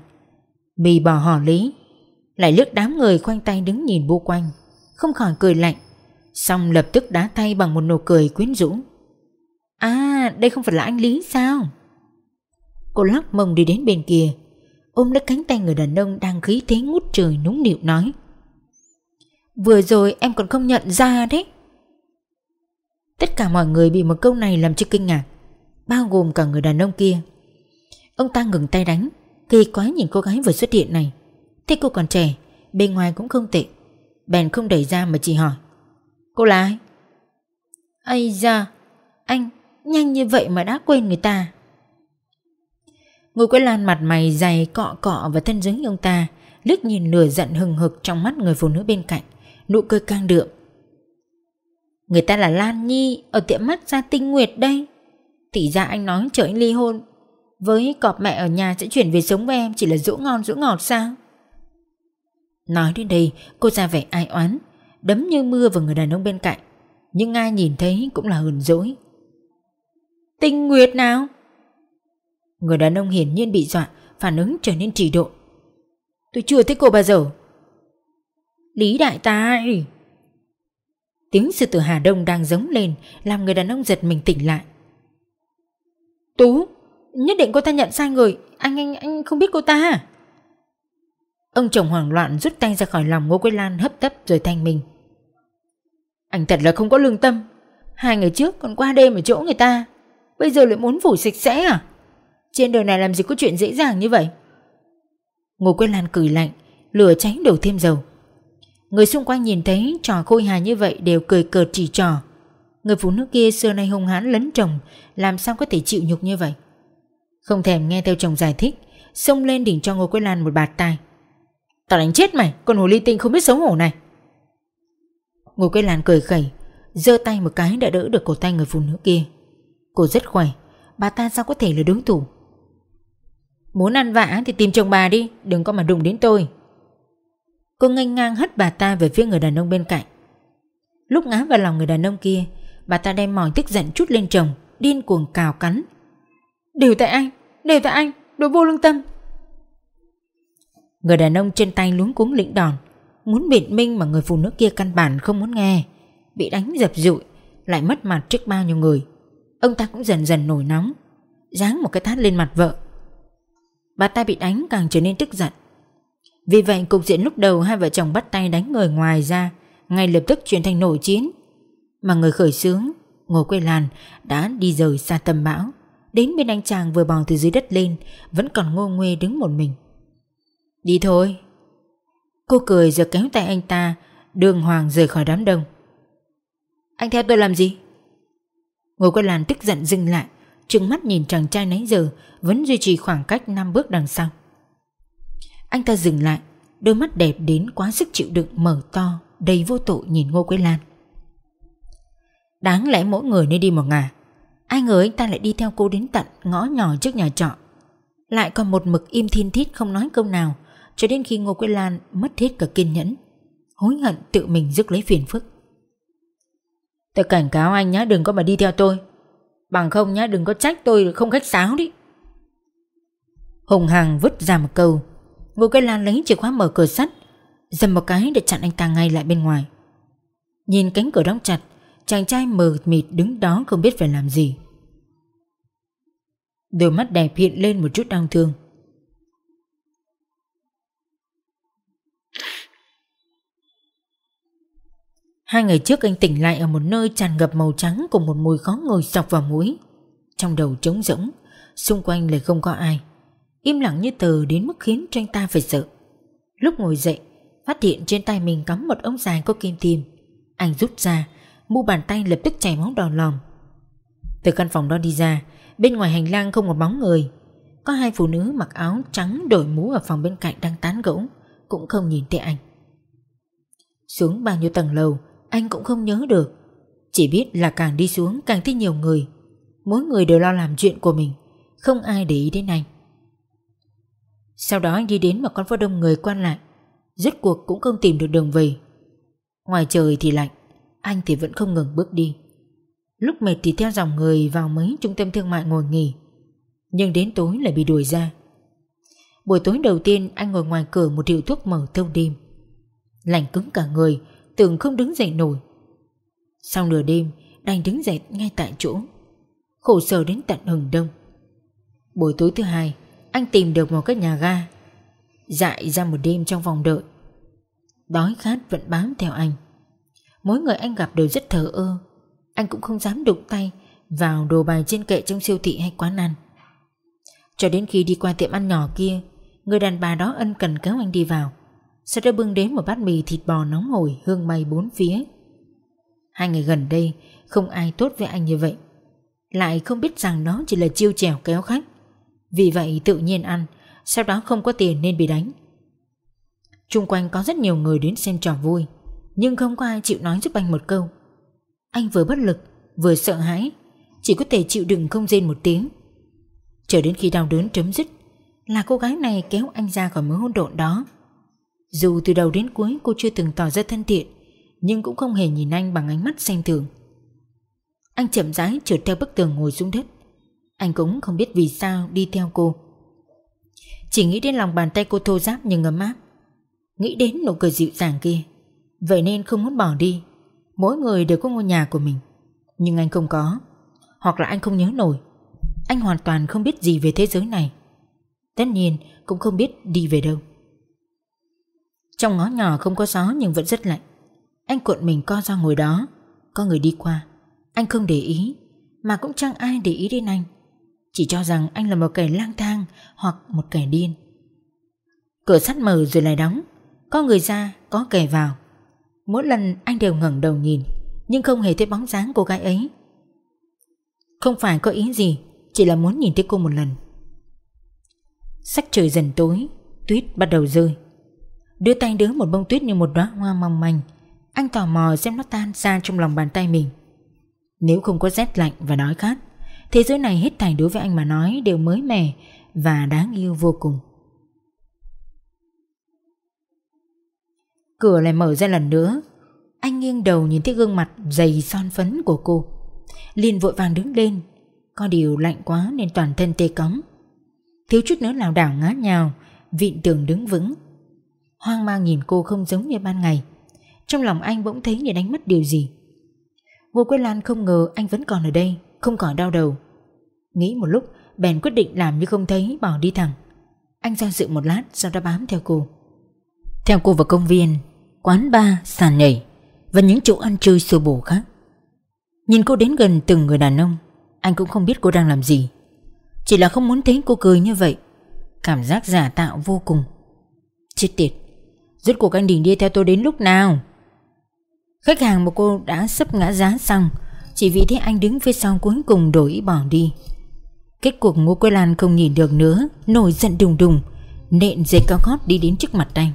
bị bỏ hỏ lý, lại lướt đám người khoanh tay đứng nhìn bu quanh, không khỏi cười lạnh, xong lập tức đá tay bằng một nụ cười quyến rũ. À, đây không phải là anh Lý sao? Cô lắc mông đi đến bên kia, ôm lấy cánh tay người đàn ông đang khí thế ngút trời núng nịu nói. Vừa rồi em còn không nhận ra đấy. Tất cả mọi người bị một câu này làm cho kinh ngạc, Bao gồm cả người đàn ông kia. Ông ta ngừng tay đánh, Kỳ quái nhìn cô gái vừa xuất hiện này. Thế cô còn trẻ, Bên ngoài cũng không tệ. Bèn không đẩy ra mà chỉ hỏi, Cô là ai? Ây da, Anh, nhanh như vậy mà đã quên người ta. Ngồi quay lan mặt mày dày cọ cọ và thân dưới ông ta, lướt nhìn lửa giận hừng hực trong mắt người phụ nữ bên cạnh. Nụ cười càng đượm. Người ta là Lan Nhi, Ở tiệm mắt ra tinh nguyệt đây. Tỷ ra anh nói chờ anh ly hôn. Với cọp mẹ ở nhà sẽ chuyển về sống với em, Chỉ là dỗ ngon dỗ ngọt sao? Nói đến đây, Cô ra vẻ ai oán, Đấm như mưa vào người đàn ông bên cạnh. Nhưng ai nhìn thấy cũng là hờn dỗi. Tinh nguyệt nào? Người đàn ông hiển nhiên bị dọa, Phản ứng trở nên trì độ. Tôi chưa thấy cô bao giờ. Lý đại tài. Tiếng sư tử Hà Đông đang giống lên, Làm người đàn ông giật mình tỉnh lại. Tú, Nhất định cô ta nhận sai người. Anh anh anh không biết cô ta. À Ông chồng hoảng loạn rút tay ra khỏi lòng Ngô Quế Lan hấp tấp rồi thanh mình Anh thật là không có lương tâm. Hai ngày trước còn qua đêm ở chỗ người ta. Bây giờ lại muốn phủ sạch sẽ à? Trên đời này làm gì có chuyện dễ dàng như vậy? Ngô Quế Lan cười lạnh, Lửa cháy đổ thêm dầu. Người xung quanh nhìn thấy trò khôi hài như vậy đều cười cợt chỉ trò. Người phụ nữ kia xưa nay hung hãn lấn chồng, làm sao có thể chịu nhục như vậy? Không thèm nghe theo chồng giải thích, xông lên đỉnh cho Ngô Quế Lan một bạt tai. Tao đánh chết mày, con hồ ly tinh không biết xấu hổ này. Ngô Quế Lan cười khẩy, giơ tay một cái đã đỡ được cổ tay người phụ nữ kia. Cô rất khỏe, bà ta sao có thể là đối thủ? Muốn ăn vạ thì tìm chồng bà đi, đừng có mà đụng đến tôi. Cô ngang ngang hất bà ta về phía người đàn ông bên cạnh. Lúc ngã vào lòng người đàn ông kia Bà ta đem mỏi tức giận chút lên chồng Điên cuồng cào cắn. Đều tại anh, đều tại anh Đồ vô lương tâm. Người đàn ông trên tay luống cuống lĩnh đòn Muốn biện minh mà người phụ nữ kia căn bản không muốn nghe Bị đánh dập dụi Lại mất mặt trước bao nhiêu người. Ông ta cũng dần dần nổi nóng Giáng một cái thát lên mặt vợ. Bà ta bị đánh càng trở nên tức giận vì vậy, cục diện lúc đầu hai vợ chồng bắt tay đánh người ngoài ra, Ngay lập tức chuyển thành nổi chiến. Mà người khởi xướng, Ngô quê Lan, đã đi rời xa tâm bão, Đến bên anh chàng vừa bò từ dưới đất lên, Vẫn còn ngô nguê đứng một mình. Đi thôi. Cô cười rồi kéo tay anh ta, Đường hoàng rời khỏi đám đông. Anh theo tôi làm gì? Ngô quê Lan tức giận dừng lại, Trừng mắt nhìn chàng trai nãy giờ, Vẫn duy trì khoảng cách 5 bước đằng sau anh ta dừng lại, Đôi mắt đẹp đến quá sức chịu đựng mở to, Đầy vô tội nhìn Ngô Quế Lan. Đáng lẽ mỗi người nên đi một ngả. Ai ngờ anh ta lại đi theo cô đến tận Ngõ nhỏ trước nhà trọ. Lại còn một mực im thiên thít không nói câu nào, Cho đến khi Ngô Quế Lan Mất hết cả kiên nhẫn, Hối hận tự mình rước lấy phiền phức. Tôi cảnh cáo anh nhá, Đừng có mà đi theo tôi. Bằng không nhá, đừng có trách tôi không khách sáo đi Hùng Hằng vứt ra một câu Bùi Cây Lan lấy chìa khóa mở cửa sắt Dầm một cái để chặn anh ta ngay lại bên ngoài Nhìn cánh cửa đóng chặt Chàng trai mờ mịt đứng đó không biết phải làm gì Đôi mắt đẹp hiện lên một chút đau thương Hai ngày trước anh tỉnh lại ở một nơi tràn ngập màu trắng cùng một mùi khó ngồi sọc vào mũi. Trong đầu trống rỗng, xung quanh lại không có ai. Im lặng như tờ đến mức khiến tranh ta phải sợ. Lúc ngồi dậy, phát hiện trên tay mình cắm một ống dài có kim tìm, Anh rút ra, mu bàn tay lập tức chảy máu đỏ lòm. Từ căn phòng đó đi ra, bên ngoài hành lang không một bóng người. Có hai phụ nữ mặc áo trắng đội mũ ở phòng bên cạnh đang tán gẫu, cũng không nhìn thấy anh. Xuống bao nhiêu tầng lầu, anh cũng không nhớ được Chỉ biết là càng đi xuống càng thấy nhiều người Mỗi người đều lo làm chuyện của mình Không ai để ý đến anh sau đó anh đi đến một con phố đông người quan lại Rốt cuộc cũng không tìm được đường về Ngoài trời thì lạnh Anh thì vẫn không ngừng bước đi Lúc mệt thì theo dòng người vào mấy trung tâm thương mại ngồi nghỉ Nhưng đến tối lại bị đuổi ra Buổi tối đầu tiên anh ngồi ngoài cửa một hiệu thuốc mở thâu đêm Lạnh cứng cả người tưởng không đứng dậy nổi. Sau nửa đêm, đành đứng dậy ngay tại chỗ. Khổ sở đến tận hừng đông. Buổi tối thứ hai, anh tìm được một cái nhà ga. Dại ra một đêm trong vòng đợi. Đói khát vẫn bám theo anh. Mỗi người anh gặp đều rất thờ ơ. Anh cũng không dám đụng tay vào đồ bài trên kệ trong siêu thị hay quán ăn. Cho đến khi đi qua tiệm ăn nhỏ kia, người đàn bà đó ân cần kéo anh đi vào. Sau đó bưng đến một bát mì thịt bò nóng hổi hương mây bốn phía Hai ngày gần đây Không ai tốt với anh như vậy Lại không biết rằng nó chỉ là chiêu trèo kéo khách vì vậy tự nhiên ăn, Sau đó không có tiền nên bị đánh. Trung quanh có rất nhiều người đến xem trò vui, Nhưng không có ai chịu nói giúp anh một câu. Anh vừa bất lực, Vừa sợ hãi, Chỉ có thể chịu đựng không rên một tiếng. Chờ đến khi đau đớn chấm dứt, Là cô gái này kéo anh ra khỏi mớ hỗn độn đó. Dù từ đầu đến cuối cô chưa từng tỏ ra thân thiện, Nhưng cũng không hề nhìn anh bằng ánh mắt xem thường. Anh chậm rãi trượt theo bức tường ngồi xuống đất. Anh cũng không biết vì sao đi theo cô. Chỉ nghĩ đến lòng bàn tay cô thô ráp nhưng ấm áp. Nghĩ đến nụ cười dịu dàng kia. Vậy nên không muốn bỏ đi. Mỗi người đều có ngôi nhà của mình. Nhưng anh không có. Hoặc là anh không nhớ nổi. Anh hoàn toàn không biết gì về thế giới này. Tất nhiên, cũng không biết đi về đâu. Trong ngõ nhỏ không có gió nhưng vẫn rất lạnh. Anh cuộn mình co ra ngồi đó. Có người đi qua. Anh không để ý, Mà cũng chẳng ai để ý đến anh. Chỉ cho rằng anh là một kẻ lang thang Hoặc một kẻ điên. Cửa sắt mở rồi lại đóng. Có người ra, có kẻ vào. Mỗi lần anh đều ngẩng đầu nhìn Nhưng không hề thấy bóng dáng cô gái ấy. Không phải có ý gì Chỉ là muốn nhìn thấy cô một lần. Sắc trời dần tối Tuyết bắt đầu rơi. Đưa tay đứa một bông tuyết như một đóa hoa mong manh. Anh tò mò xem nó tan ra trong lòng bàn tay mình. Nếu không có rét lạnh và đói khát Thế giới này hết thảy đối với anh mà nói đều mới mẻ và đáng yêu vô cùng. Cửa lại mở ra lần nữa. Anh nghiêng đầu nhìn thấy gương mặt dày son phấn của cô. Liền vội vàng đứng lên. Có điều lạnh quá nên toàn thân tê cóng. Thiếu chút nữa lảo đảo ngã nhào, Vịn tường đứng vững. Hoang mang nhìn cô không giống như ban ngày. Trong lòng anh bỗng thấy như đánh mất điều gì. Ngô Quế Lan không ngờ anh vẫn còn ở đây. Không còn đau đầu. Nghĩ một lúc bèn quyết định làm như không thấy Bỏ đi thẳng. Anh do dự một lát sau đó bám theo cô. Theo cô vào công viên Quán bar, sàn nhảy Và những chỗ ăn chơi sô bổ khác. Nhìn cô đến gần từng người đàn ông Anh cũng không biết cô đang làm gì. Chỉ là không muốn thấy cô cười như vậy. Cảm giác giả tạo vô cùng. Chết tiệt Rốt cuộc anh định đi theo tôi đến lúc nào? Khách hàng mà cô đã sắp ngã giá xong chỉ vì thế anh đứng phía sau cuối cùng đổi ý bỏ đi. Kết cuộc Ngô Quế Lan không nhìn được nữa, Nổi giận đùng đùng, Nện dây cao gót đi đến trước mặt anh.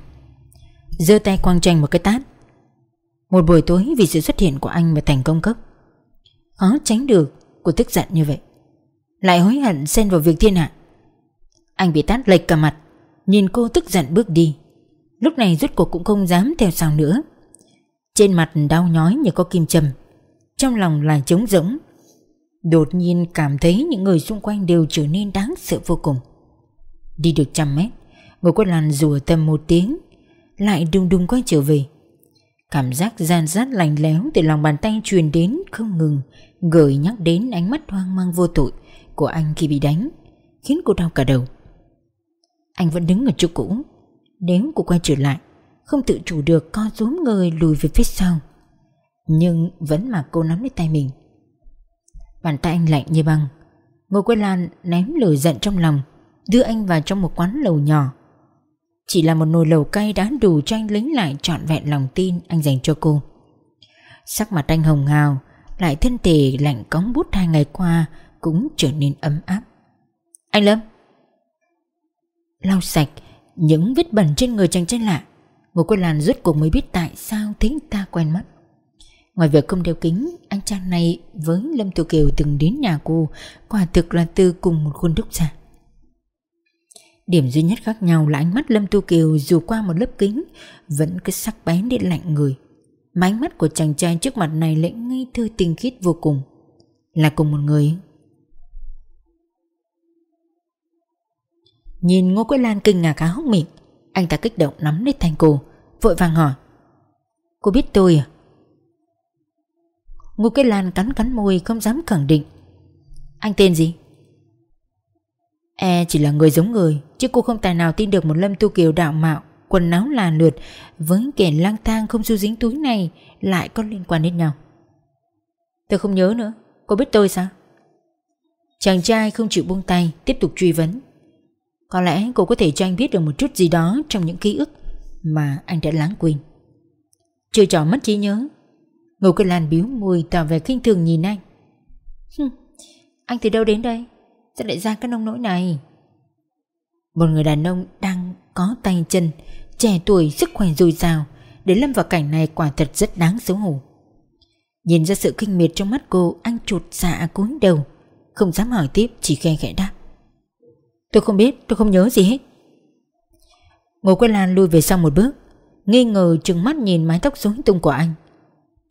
Giơ tay quang tranh một cái tát. Một buổi tối vì sự xuất hiện của anh mà thành công cấp. Khó tránh được của tức giận như vậy. Lại hối hận xen vào việc thiên hạ. Anh bị tát lệch cả mặt, Nhìn cô tức giận bước đi. Lúc này rút cuộc cũng không dám theo sau nữa. Trên mặt đau nhói như có kim châm. Trong lòng là trống rỗng Đột nhiên cảm thấy những người xung quanh đều trở nên đáng sợ vô cùng Đi được trăm mét người quất làn rùa tầm một tiếng Lại đùng đùng quay trở về Cảm giác gian rát lành léo từ lòng bàn tay truyền đến không ngừng Gợi nhắc đến ánh mắt hoang mang vô tội của anh khi bị đánh khiến cô đau cả đầu. Anh vẫn đứng ở chỗ cũ, nếu cô quay trở lại, không tự chủ được co rúm người lùi về phía sau. Nhưng vẫn mà cô nắm lấy tay mình. Bàn tay anh lạnh như băng. Ngô Quế Lan ném lửa giận trong lòng, đưa anh vào trong một quán lầu nhỏ. Chỉ là một nồi lầu cay đã đủ cho anh lính lại trọn vẹn lòng tin anh dành cho cô. Sắc mặt anh hồng hào, lại thân thể lạnh cống bút hai ngày qua cũng trở nên ấm áp. Anh Lâm! Lau sạch những vết bẩn trên người chàng trai lạ, Ngô Quế Lan rốt cuộc mới biết tại sao thính ta quen mắt. Ngoài việc không đeo kính, anh chàng này với Lâm Tiểu Kiều từng đến nhà cô quả thực là từ cùng một khuôn đúc ra. Điểm duy nhất khác nhau là ánh mắt Lâm Tu Kiều dù qua một lớp kính vẫn cứ sắc bén đến lạnh người. Mà ánh mắt của chàng trai trước mặt này lại ngây thơ tinh khiết vô cùng. Là cùng một người. Nhìn Ngô Quế Lan kinh ngạc cá hốc miệng, anh ta kích động nắm lấy thành cô, vội vàng hỏi. Cô biết tôi à? Ngô Kết Lan cắn cắn môi không dám khẳng định. Anh tên gì? E chỉ là người giống người, Chứ cô không tài nào tin được một Lâm Tu Kiều đạo mạo, Quần áo là lượt, Với kẻ lang thang không du dính túi này Lại có liên quan đến nhau Tôi không nhớ nữa, Cô biết tôi sao Chàng trai không chịu buông tay, Tiếp tục truy vấn Có lẽ cô có thể cho anh biết được một chút gì đó Trong những ký ức Mà anh đã lãng quên Chưa trò mất trí nhớ Ngô Cây Lan biếu môi tỏ vẻ kinh thường nhìn anh. Anh từ đâu đến đây? Sao lại ra cái nông nỗi này? Một người đàn ông đang có tay chân, Trẻ tuổi, sức khỏe dồi dào, Để lâm vào cảnh này quả thật rất đáng xấu hổ. Nhìn ra sự kinh miệt trong mắt cô, Anh chụt dạ cúi đầu, Không dám hỏi tiếp, chỉ khe khẽ đáp. Tôi không biết, tôi không nhớ gì hết. Ngô Quế Lan lui về sau một bước, Nghi ngờ trừng mắt nhìn mái tóc rối tung của anh.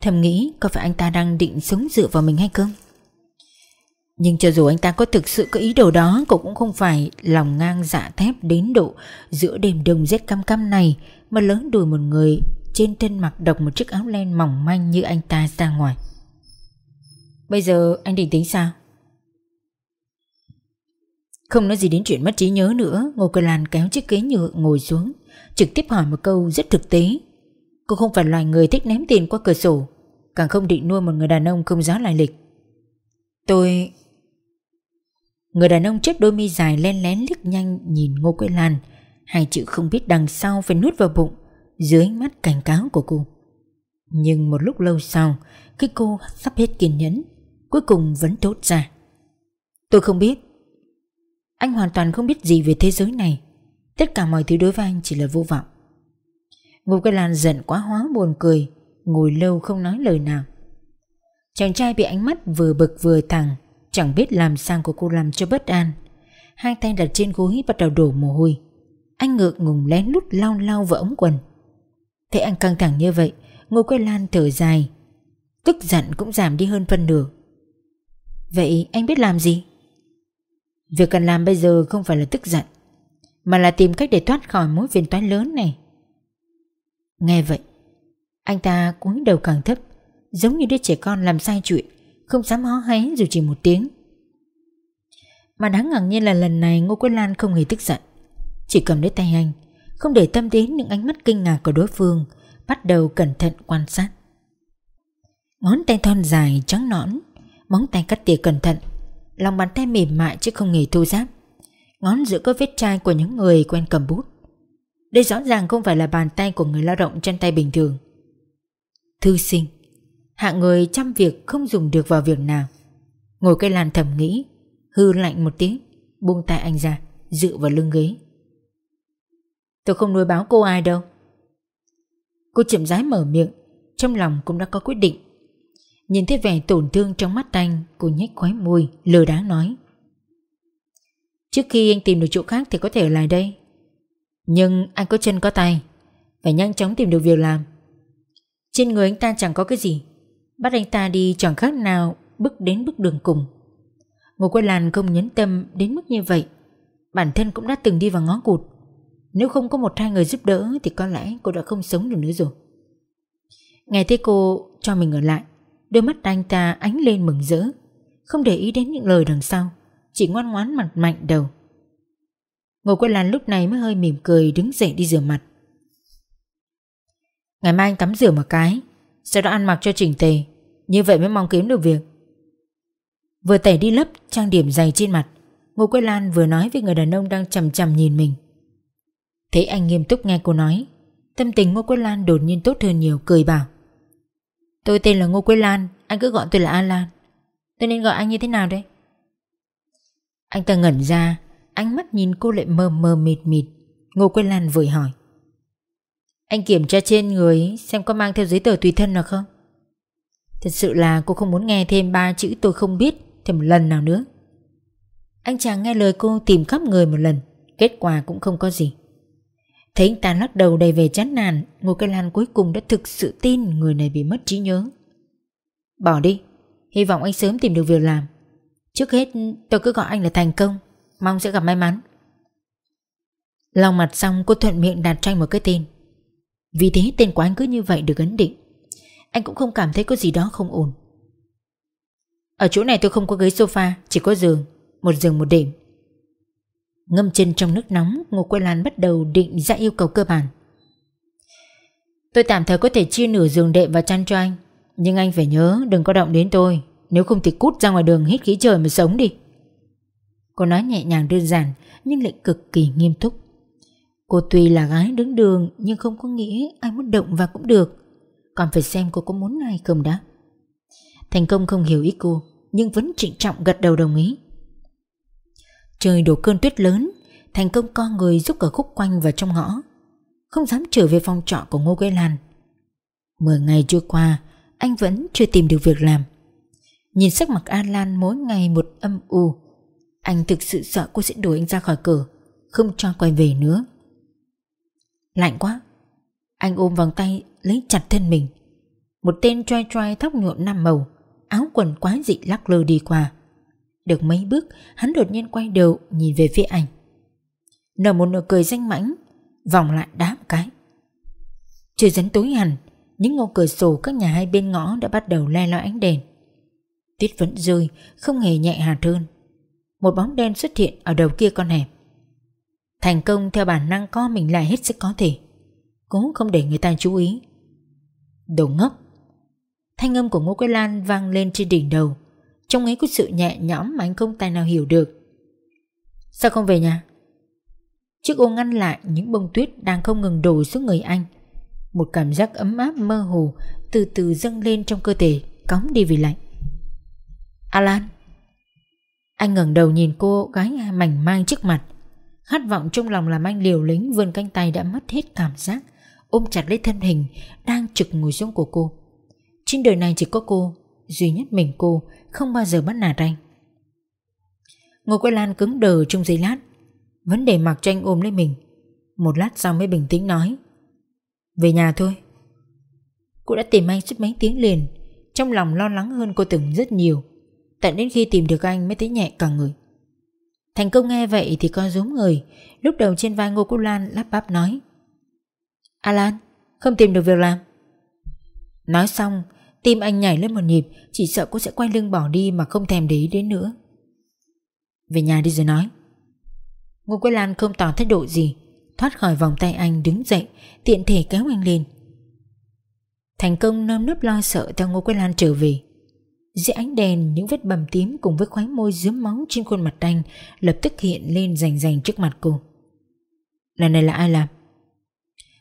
Thầm nghĩ có phải anh ta đang định sống dựa vào mình hay không? Nhưng cho dù anh ta có thực sự có ý đồ đó Cậu cũng không phải lòng ngang dạ thép đến độ Giữa đêm đông rét căm căm này Mà lớn đùi một người Trên thân mặc độc một chiếc áo len mỏng manh như anh ta ra ngoài. Bây giờ anh định tính sao? Không nói gì đến chuyện mất trí nhớ nữa, Ngô Cơ Lan kéo chiếc ghế nhựa ngồi xuống, Trực tiếp hỏi một câu rất thực tế. Cô không phải loài người thích ném tiền qua cửa sổ Càng không định nuôi một người đàn ông không rõ lại lịch. Tôi, Người đàn ông chết đôi mi dài len lén liếc nhanh nhìn Ngô Quế Lan, Hai chữ không biết đằng sau phải nuốt vào bụng, Dưới ánh mắt cảnh cáo của cô. Nhưng một lúc lâu sau, Khi cô sắp hết kiên nhẫn, Cuối cùng vẫn tốt ra. Tôi không biết. Anh hoàn toàn không biết gì về thế giới này. Tất cả mọi thứ đối với anh chỉ là vô vọng. Ngô Quế Lan giận quá hóa buồn cười Ngồi lâu không nói lời nào. Chàng trai bị ánh mắt vừa bực vừa thẳng, Chẳng biết làm sao của cô làm cho bất an. Hai tay đặt trên gối bắt đầu đổ mồ hôi. Anh ngượng ngùng lén lút lau lau vào ống quần. Thế anh căng thẳng như vậy, Ngô Quế Lan thở dài. Tức giận cũng giảm đi hơn phân nửa. Vậy anh biết làm gì? Việc cần làm bây giờ không phải là tức giận, Mà là tìm cách để thoát khỏi mối phiền toái lớn này. Nghe vậy anh ta cúi đầu càng thấp, Giống như đứa trẻ con làm sai chuyện, không dám hó hé dù chỉ một tiếng. Mà đáng ngạc nhiên là lần này Ngô Quế Lan không hề tức giận. Chỉ cầm lấy tay anh, Không để tâm đến những ánh mắt kinh ngạc của đối phương, Bắt đầu cẩn thận quan sát. Ngón tay thon dài, trắng nõn, Móng tay cắt tỉa cẩn thận, Lòng bàn tay mềm mại chứ không hề thô giáp Ngón giữa có vết chai của những người quen cầm bút. Đây rõ ràng không phải là bàn tay của người lao động chân tay bình thường. Thư sinh. Hạng người chăm việc không dùng được vào việc nào. Ngồi cây làn thầm nghĩ, Hư lạnh một tiếng, Buông tay anh ra, Dựa vào lưng ghế. Tôi không nuôi báo cô ai đâu. Cô chậm rãi mở miệng, Trong lòng cũng đã có quyết định. Nhìn thấy vẻ tổn thương trong mắt anh, Cô nhếch khóe môi lừa đáng nói. Trước khi anh tìm được chỗ khác Thì có thể ở lại đây. Nhưng anh có chân có tay, Phải nhanh chóng tìm được việc làm. Trên người anh ta chẳng có cái gì. Bắt anh ta đi chẳng khác nào bước đến bước đường cùng. Ngô Quế Lan không nhấn tâm đến mức như vậy. Bản thân cũng đã từng đi vào ngõ cụt. Nếu không có một hai người giúp đỡ Thì có lẽ cô đã không sống được nữa rồi. Nghe thấy cô cho mình ở lại, Đôi mắt anh ta ánh lên mừng rỡ. Không để ý đến những lời đằng sau, Chỉ ngoan ngoãn mặt mạnh đầu. Ngô Quế Lan lúc này mới hơi mỉm cười đứng dậy đi rửa mặt. Ngày mai anh tắm rửa một cái, sau đó ăn mặc cho chỉnh tề, như vậy mới mong kiếm được việc. Vừa tẩy đi lớp trang điểm dày trên mặt, Ngô Quế Lan vừa nói với người đàn ông đang chầm chầm nhìn mình. Thấy anh nghiêm túc nghe cô nói, tâm tình Ngô Quế Lan đột nhiên tốt hơn nhiều, cười bảo. Tôi tên là Ngô Quế Lan, anh cứ gọi tôi là An Lan. Tôi nên gọi anh như thế nào đây? Anh ta ngẩn ra, ánh mắt nhìn cô lại mờ mờ mịt mịt. Ngô Quế Lan vội hỏi. Anh kiểm tra trên người xem có mang theo giấy tờ tùy thân nào không? Thật sự là cô không muốn nghe thêm ba chữ tôi không biết thêm một lần nào nữa. Anh chàng nghe lời cô tìm khắp người một lần, kết quả cũng không có gì. Thấy anh ta lắc đầu đầy về chán nản, Ngô Cây Lan cuối cùng đã thực sự tin người này bị mất trí nhớ. Bỏ đi, hy vọng anh sớm tìm được việc làm. Trước hết tôi cứ gọi anh là thành công, mong sẽ gặp may mắn. Lòng mặt xong cô thuận miệng đặt cho anh một cái tên. Vì thế tên của anh cứ như vậy được ấn định. Anh cũng không cảm thấy có gì đó không ổn. Ở chỗ này tôi không có ghế sofa, chỉ có giường, một giường một đệm. Ngâm chân trong nước nóng Ngô Quế Lan bắt đầu định ra yêu cầu cơ bản Tôi tạm thời có thể chia nửa giường đệm và chăn cho anh Nhưng anh phải nhớ đừng có động đến tôi Nếu không thì cút ra ngoài đường hít khí trời mà sống đi Cô nói nhẹ nhàng đơn giản Nhưng lại cực kỳ nghiêm túc Cô tuy là gái đứng đường, Nhưng không có nghĩa ai muốn động vào cũng được. Còn phải xem cô có muốn hay không đã. Thành công không hiểu ý cô, Nhưng vẫn trịnh trọng gật đầu đồng ý. Trời đổ cơn tuyết lớn, Thành công co người giúp cả khúc quanh vào trong ngõ. Không dám trở về phòng trọ của Ngô Quế Lan. Mười ngày trôi qua, Anh vẫn chưa tìm được việc làm. Nhìn sắc mặt An Lan mỗi ngày một âm u, Anh thực sự sợ cô sẽ đuổi anh ra khỏi cửa, Không cho quay về nữa. Lạnh quá. Anh ôm vòng tay, lấy chặt thân mình. Một tên trai trai tóc nhuộm năm màu, Áo quần quá dị lắc lơ đi qua. Được mấy bước, Hắn đột nhiên quay đầu, nhìn về phía anh. Nở một nụ cười danh mãnh, Vòng lại đáp cái. Chưa dấn tối hẳn, Những ngô cửa sổ các nhà hai bên ngõ Đã bắt đầu le loi ánh đèn. Tuyết vẫn rơi, Không hề nhẹ hạt hơn. Một bóng đen xuất hiện ở đầu kia con hẻm. Thành công theo bản năng co mình lại hết sức có thể. Cố không để người ta chú ý. Đồ ngốc. Thanh âm của Ngô Quế Lan vang lên trên đỉnh đầu. Trong ấy có sự nhẹ nhõm mà anh không tài nào hiểu được. Sao không về nhà? Chiếc ô ngăn lại những bông tuyết đang không ngừng đổ xuống người anh. Một cảm giác ấm áp mơ hồ Từ từ dâng lên trong cơ thể, Cóng đi vì lạnh. Alan. Anh ngẩng đầu nhìn cô gái mảnh mang trước mặt. Khát vọng trong lòng làm anh liều lĩnh, vươn cánh tay đã mất hết cảm giác. Ôm chặt lấy thân hình, Đang trực ngồi xuống của cô. Trên đời này chỉ có cô, Duy nhất mình cô, không bao giờ bắt nạt anh. Ngô Quế Lan cứng đờ trong giây lát, Vấn đề mặc cho anh ôm lấy mình. Một lát sau mới bình tĩnh nói, Về nhà thôi. Cô đã tìm anh suốt mấy tiếng liền, Trong lòng lo lắng hơn cô từng rất nhiều. Tận đến khi tìm được anh mới thấy nhẹ cả người. Thành công nghe vậy thì co rúm người. Lúc đầu trên vai Ngô Cô Lan, lắp bắp nói. Alan, Không tìm được việc làm. Nói xong, Tim anh nhảy lên một nhịp, Chỉ sợ cô sẽ quay lưng bỏ đi mà không thèm để ý đến nữa. Về nhà đi rồi nói. Ngô Quế Lan không tỏ thái độ gì, Thoát khỏi vòng tay anh đứng dậy, Tiện thể kéo anh lên. Thành công nơm nớp lo sợ theo Ngô Quế Lan trở về. Dưới ánh đèn những vết bầm tím cùng với khóe môi dướm máu trên khuôn mặt anh lập tức hiện lên rành rành trước mặt cô. Lần này là ai làm?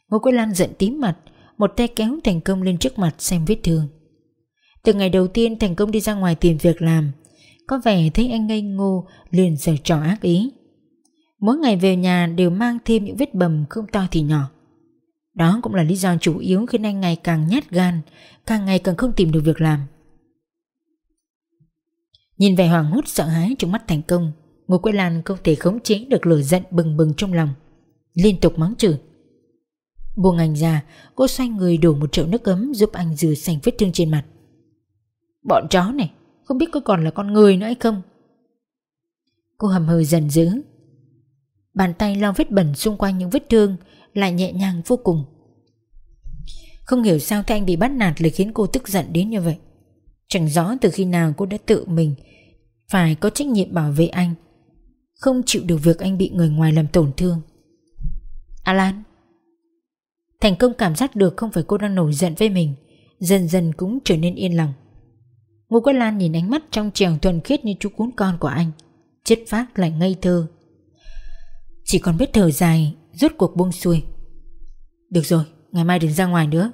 Ngô Quế Lan giận tím mặt, một tay kéo thành công lên trước mặt xem vết thương. Từ ngày đầu tiên thành công đi ra ngoài tìm việc làm Có vẻ thấy anh ngây ngô liền giở trò ác ý Mỗi ngày về nhà đều mang thêm những vết bầm không to thì nhỏ Đó cũng là lý do chủ yếu khiến anh ngày càng nhát gan Càng ngày càng không tìm được việc làm Nhìn vẻ hoàng hốt sợ hãi trong mắt thành công, Ngô Quế Lan không thể khống chế được lửa giận bừng bừng trong lòng, Liên tục mắng chửi. Buông anh ra, Cô xoay người đổ một chậu nước ấm Giúp anh rửa sành vết thương trên mặt. Bọn chó này, Không biết có còn là con người nữa hay không? Cô hầm hừ dần dữ. Bàn tay lau vết bẩn xung quanh những vết thương, Lại nhẹ nhàng vô cùng. Không hiểu sao thấy anh bị bắt nạt lại khiến cô tức giận đến như vậy. Chẳng rõ từ khi nào cô đã tự mình Phải có trách nhiệm bảo vệ anh Không chịu được việc anh bị người ngoài làm tổn thương. Alan Thành công cảm giác được không phải cô đang nổi giận với mình Dần dần cũng trở nên yên lòng. Ngô Quế Lan nhìn ánh mắt trong trèo thuần khiết như chú cún con của anh Chất phát lại ngây thơ. Chỉ còn biết thở dài Rút cuộc buông xuôi. Được rồi, ngày mai đừng ra ngoài nữa.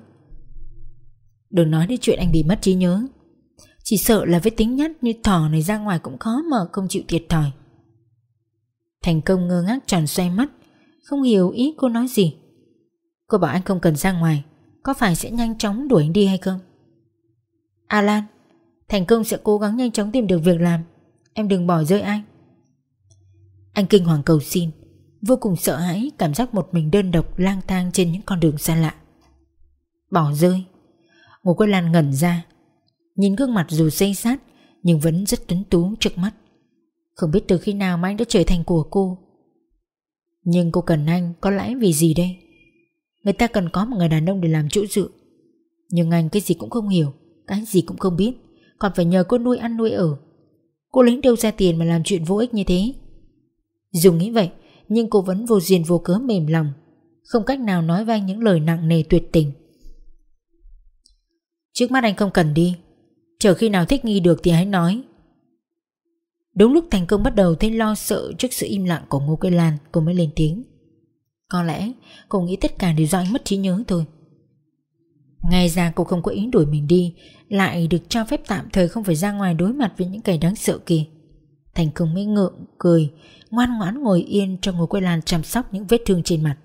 Đừng nói đến chuyện anh bị mất trí nhớ. Chỉ sợ là với tính nhát như thỏ này ra ngoài cũng khó mà không chịu thiệt thòi. Thành công ngơ ngác tròn xoay mắt, Không hiểu ý cô nói gì. Cô bảo anh không cần ra ngoài, Có phải sẽ nhanh chóng đuổi anh đi hay không? Alan, Thành công sẽ cố gắng nhanh chóng tìm được việc làm. Em đừng bỏ rơi anh Anh kinh hoàng cầu xin, Vô cùng sợ hãi cảm giác một mình đơn độc lang thang trên những con đường xa lạ. Bỏ rơi. Ngô Quế Lan ngẩn ra Nhìn gương mặt dù xây sát, Nhưng vẫn rất tuấn tú trước mắt. Không biết từ khi nào mà anh đã trở thành của cô. Nhưng cô cần anh có lẽ vì gì đây? Người ta cần có một người đàn ông để làm chỗ dựa. Nhưng anh cái gì cũng không hiểu, Cái gì cũng không biết. Còn phải nhờ cô nuôi ăn nuôi ở. Cô lấy đâu ra tiền mà làm chuyện vô ích như thế? Dù nghĩ vậy, Nhưng cô vẫn vô duyên vô cớ mềm lòng, Không cách nào nói với anh những lời nặng nề tuyệt tình. Trước mắt anh không cần đi Chờ khi nào thích nghi được thì hãy nói. Đúng lúc thành công bắt đầu thấy lo sợ trước sự im lặng của Ngô Cây Lan Cô mới lên tiếng. Có lẽ cô nghĩ tất cả đều do anh mất trí nhớ thôi. Ngay ra cô không có ý đuổi mình đi Lại được cho phép tạm thời không phải ra ngoài đối mặt với những kẻ đáng sợ kia. Thành công mới ngượng, cười Ngoan ngoãn ngồi yên cho Ngô quế Lan chăm sóc những vết thương trên mặt.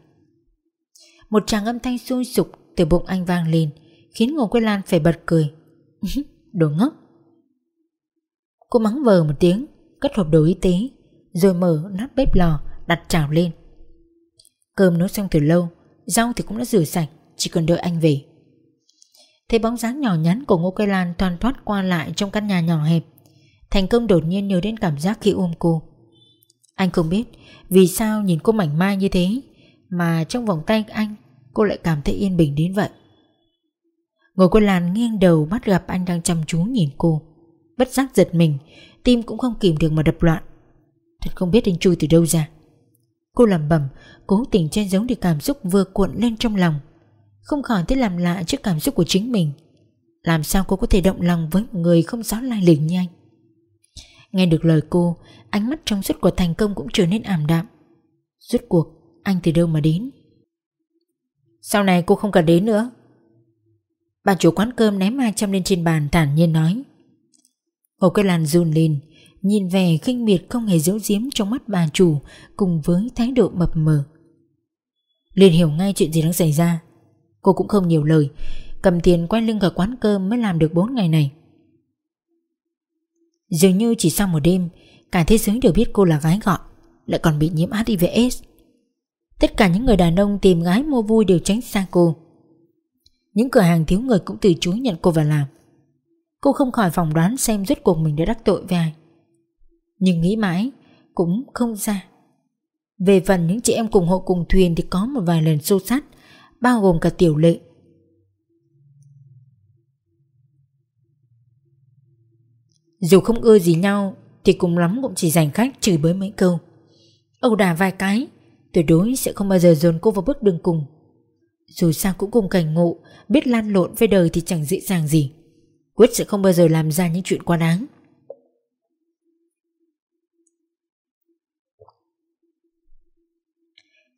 Một tràng âm thanh sôi sục từ bụng anh vang lên Khiến Ngô Quế Lan phải bật cười. Đồ ngốc. Cô mắng vờ một tiếng, Cất hộp đồ y tế, Rồi mở nắp bếp lò, đặt chảo lên. Cơm nấu xong từ lâu, Rau thì cũng đã rửa sạch, Chỉ cần đợi anh về. Thấy bóng dáng nhỏ nhắn của Ngô Cây Lan toàn thoát qua lại trong căn nhà nhỏ hẹp, Thành công đột nhiên nhớ đến cảm giác khi ôm cô. Anh không biết vì sao nhìn cô mảnh mai như thế, Mà trong vòng tay anh, cô lại cảm thấy yên bình đến vậy. Ngồi quân làn nghiêng đầu bắt gặp anh đang chăm chú nhìn cô. Bất giác giật mình, Tim cũng không kìm được mà đập loạn. Thật không biết anh chui từ đâu ra. Cô lẩm bẩm, Cố tình che giấu đi cảm xúc vừa cuộn lên trong lòng. Không khỏi thấy làm lạ trước cảm xúc của chính mình. Làm sao cô có thể động lòng với một người không rõ lai lịch như anh? Nghe được lời cô, Ánh mắt trong suốt của thành công cũng trở nên ảm đạm. Rốt cuộc, Anh từ đâu mà đến? Sau này cô không cần đến nữa. Bà chủ quán cơm ném 200 lên trên bàn thản nhiên nói. Hồ Cây Lan run lên, Nhìn về khinh miệt không hề giấu giếm trong mắt bà chủ Cùng với thái độ mập mờ. Liền hiểu ngay chuyện gì đang xảy ra. Cô cũng không nhiều lời, Cầm tiền quay lưng ở quán cơm mới làm được 4 ngày này. Dường như chỉ sau một đêm, Cả thế giới đều biết cô là gái gọn Lại còn bị nhiễm HIVS Tất cả những người đàn ông tìm gái mua vui đều tránh xa cô những cửa hàng thiếu người cũng từ chối nhận cô vào làm. Cô không khỏi phỏng đoán xem rốt cuộc mình đã đắc tội với ai. Nhưng nghĩ mãi, Cũng không ra. Về phần những chị em cùng hộ cùng thuyền Thì có một vài lần xô sát Bao gồm cả tiểu lệ. Dù không ưa gì nhau, Thì cùng lắm cũng chỉ dành khách chửi bới mấy câu. Âu đà vài cái, Tuyệt đối sẽ không bao giờ dồn cô vào bước đường cùng. Dù sao cũng cùng cảnh ngộ, Biết lan lộn với đời thì chẳng dễ dàng gì. Quyết sẽ không bao giờ làm ra những chuyện quá đáng.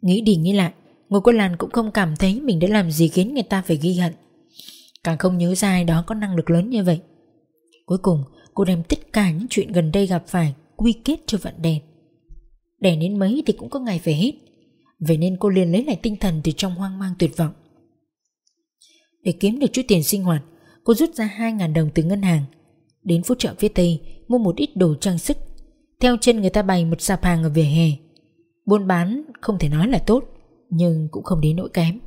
Nghĩ đi nghĩ lại, Ngô Quân Lan cũng không cảm thấy mình đã làm gì khiến người ta phải ghi hận. Càng không nhớ ra ai đó có năng lực lớn như vậy. Cuối cùng, cô đem tất cả những chuyện gần đây gặp phải Quy kết cho vận đèn Đèn đến mấy thì cũng có ngày phải hết. Vậy nên cô liền lấy lại tinh thần từ trong hoang mang tuyệt vọng. Để kiếm được chút tiền sinh hoạt, Cô rút ra 2.000 đồng từ ngân hàng. Đến phố chợ phía Tây, Mua một ít đồ trang sức. Theo chân người ta bày một sạp hàng ở vỉa hè. Buôn bán không thể nói là tốt, Nhưng cũng không đến nỗi kém.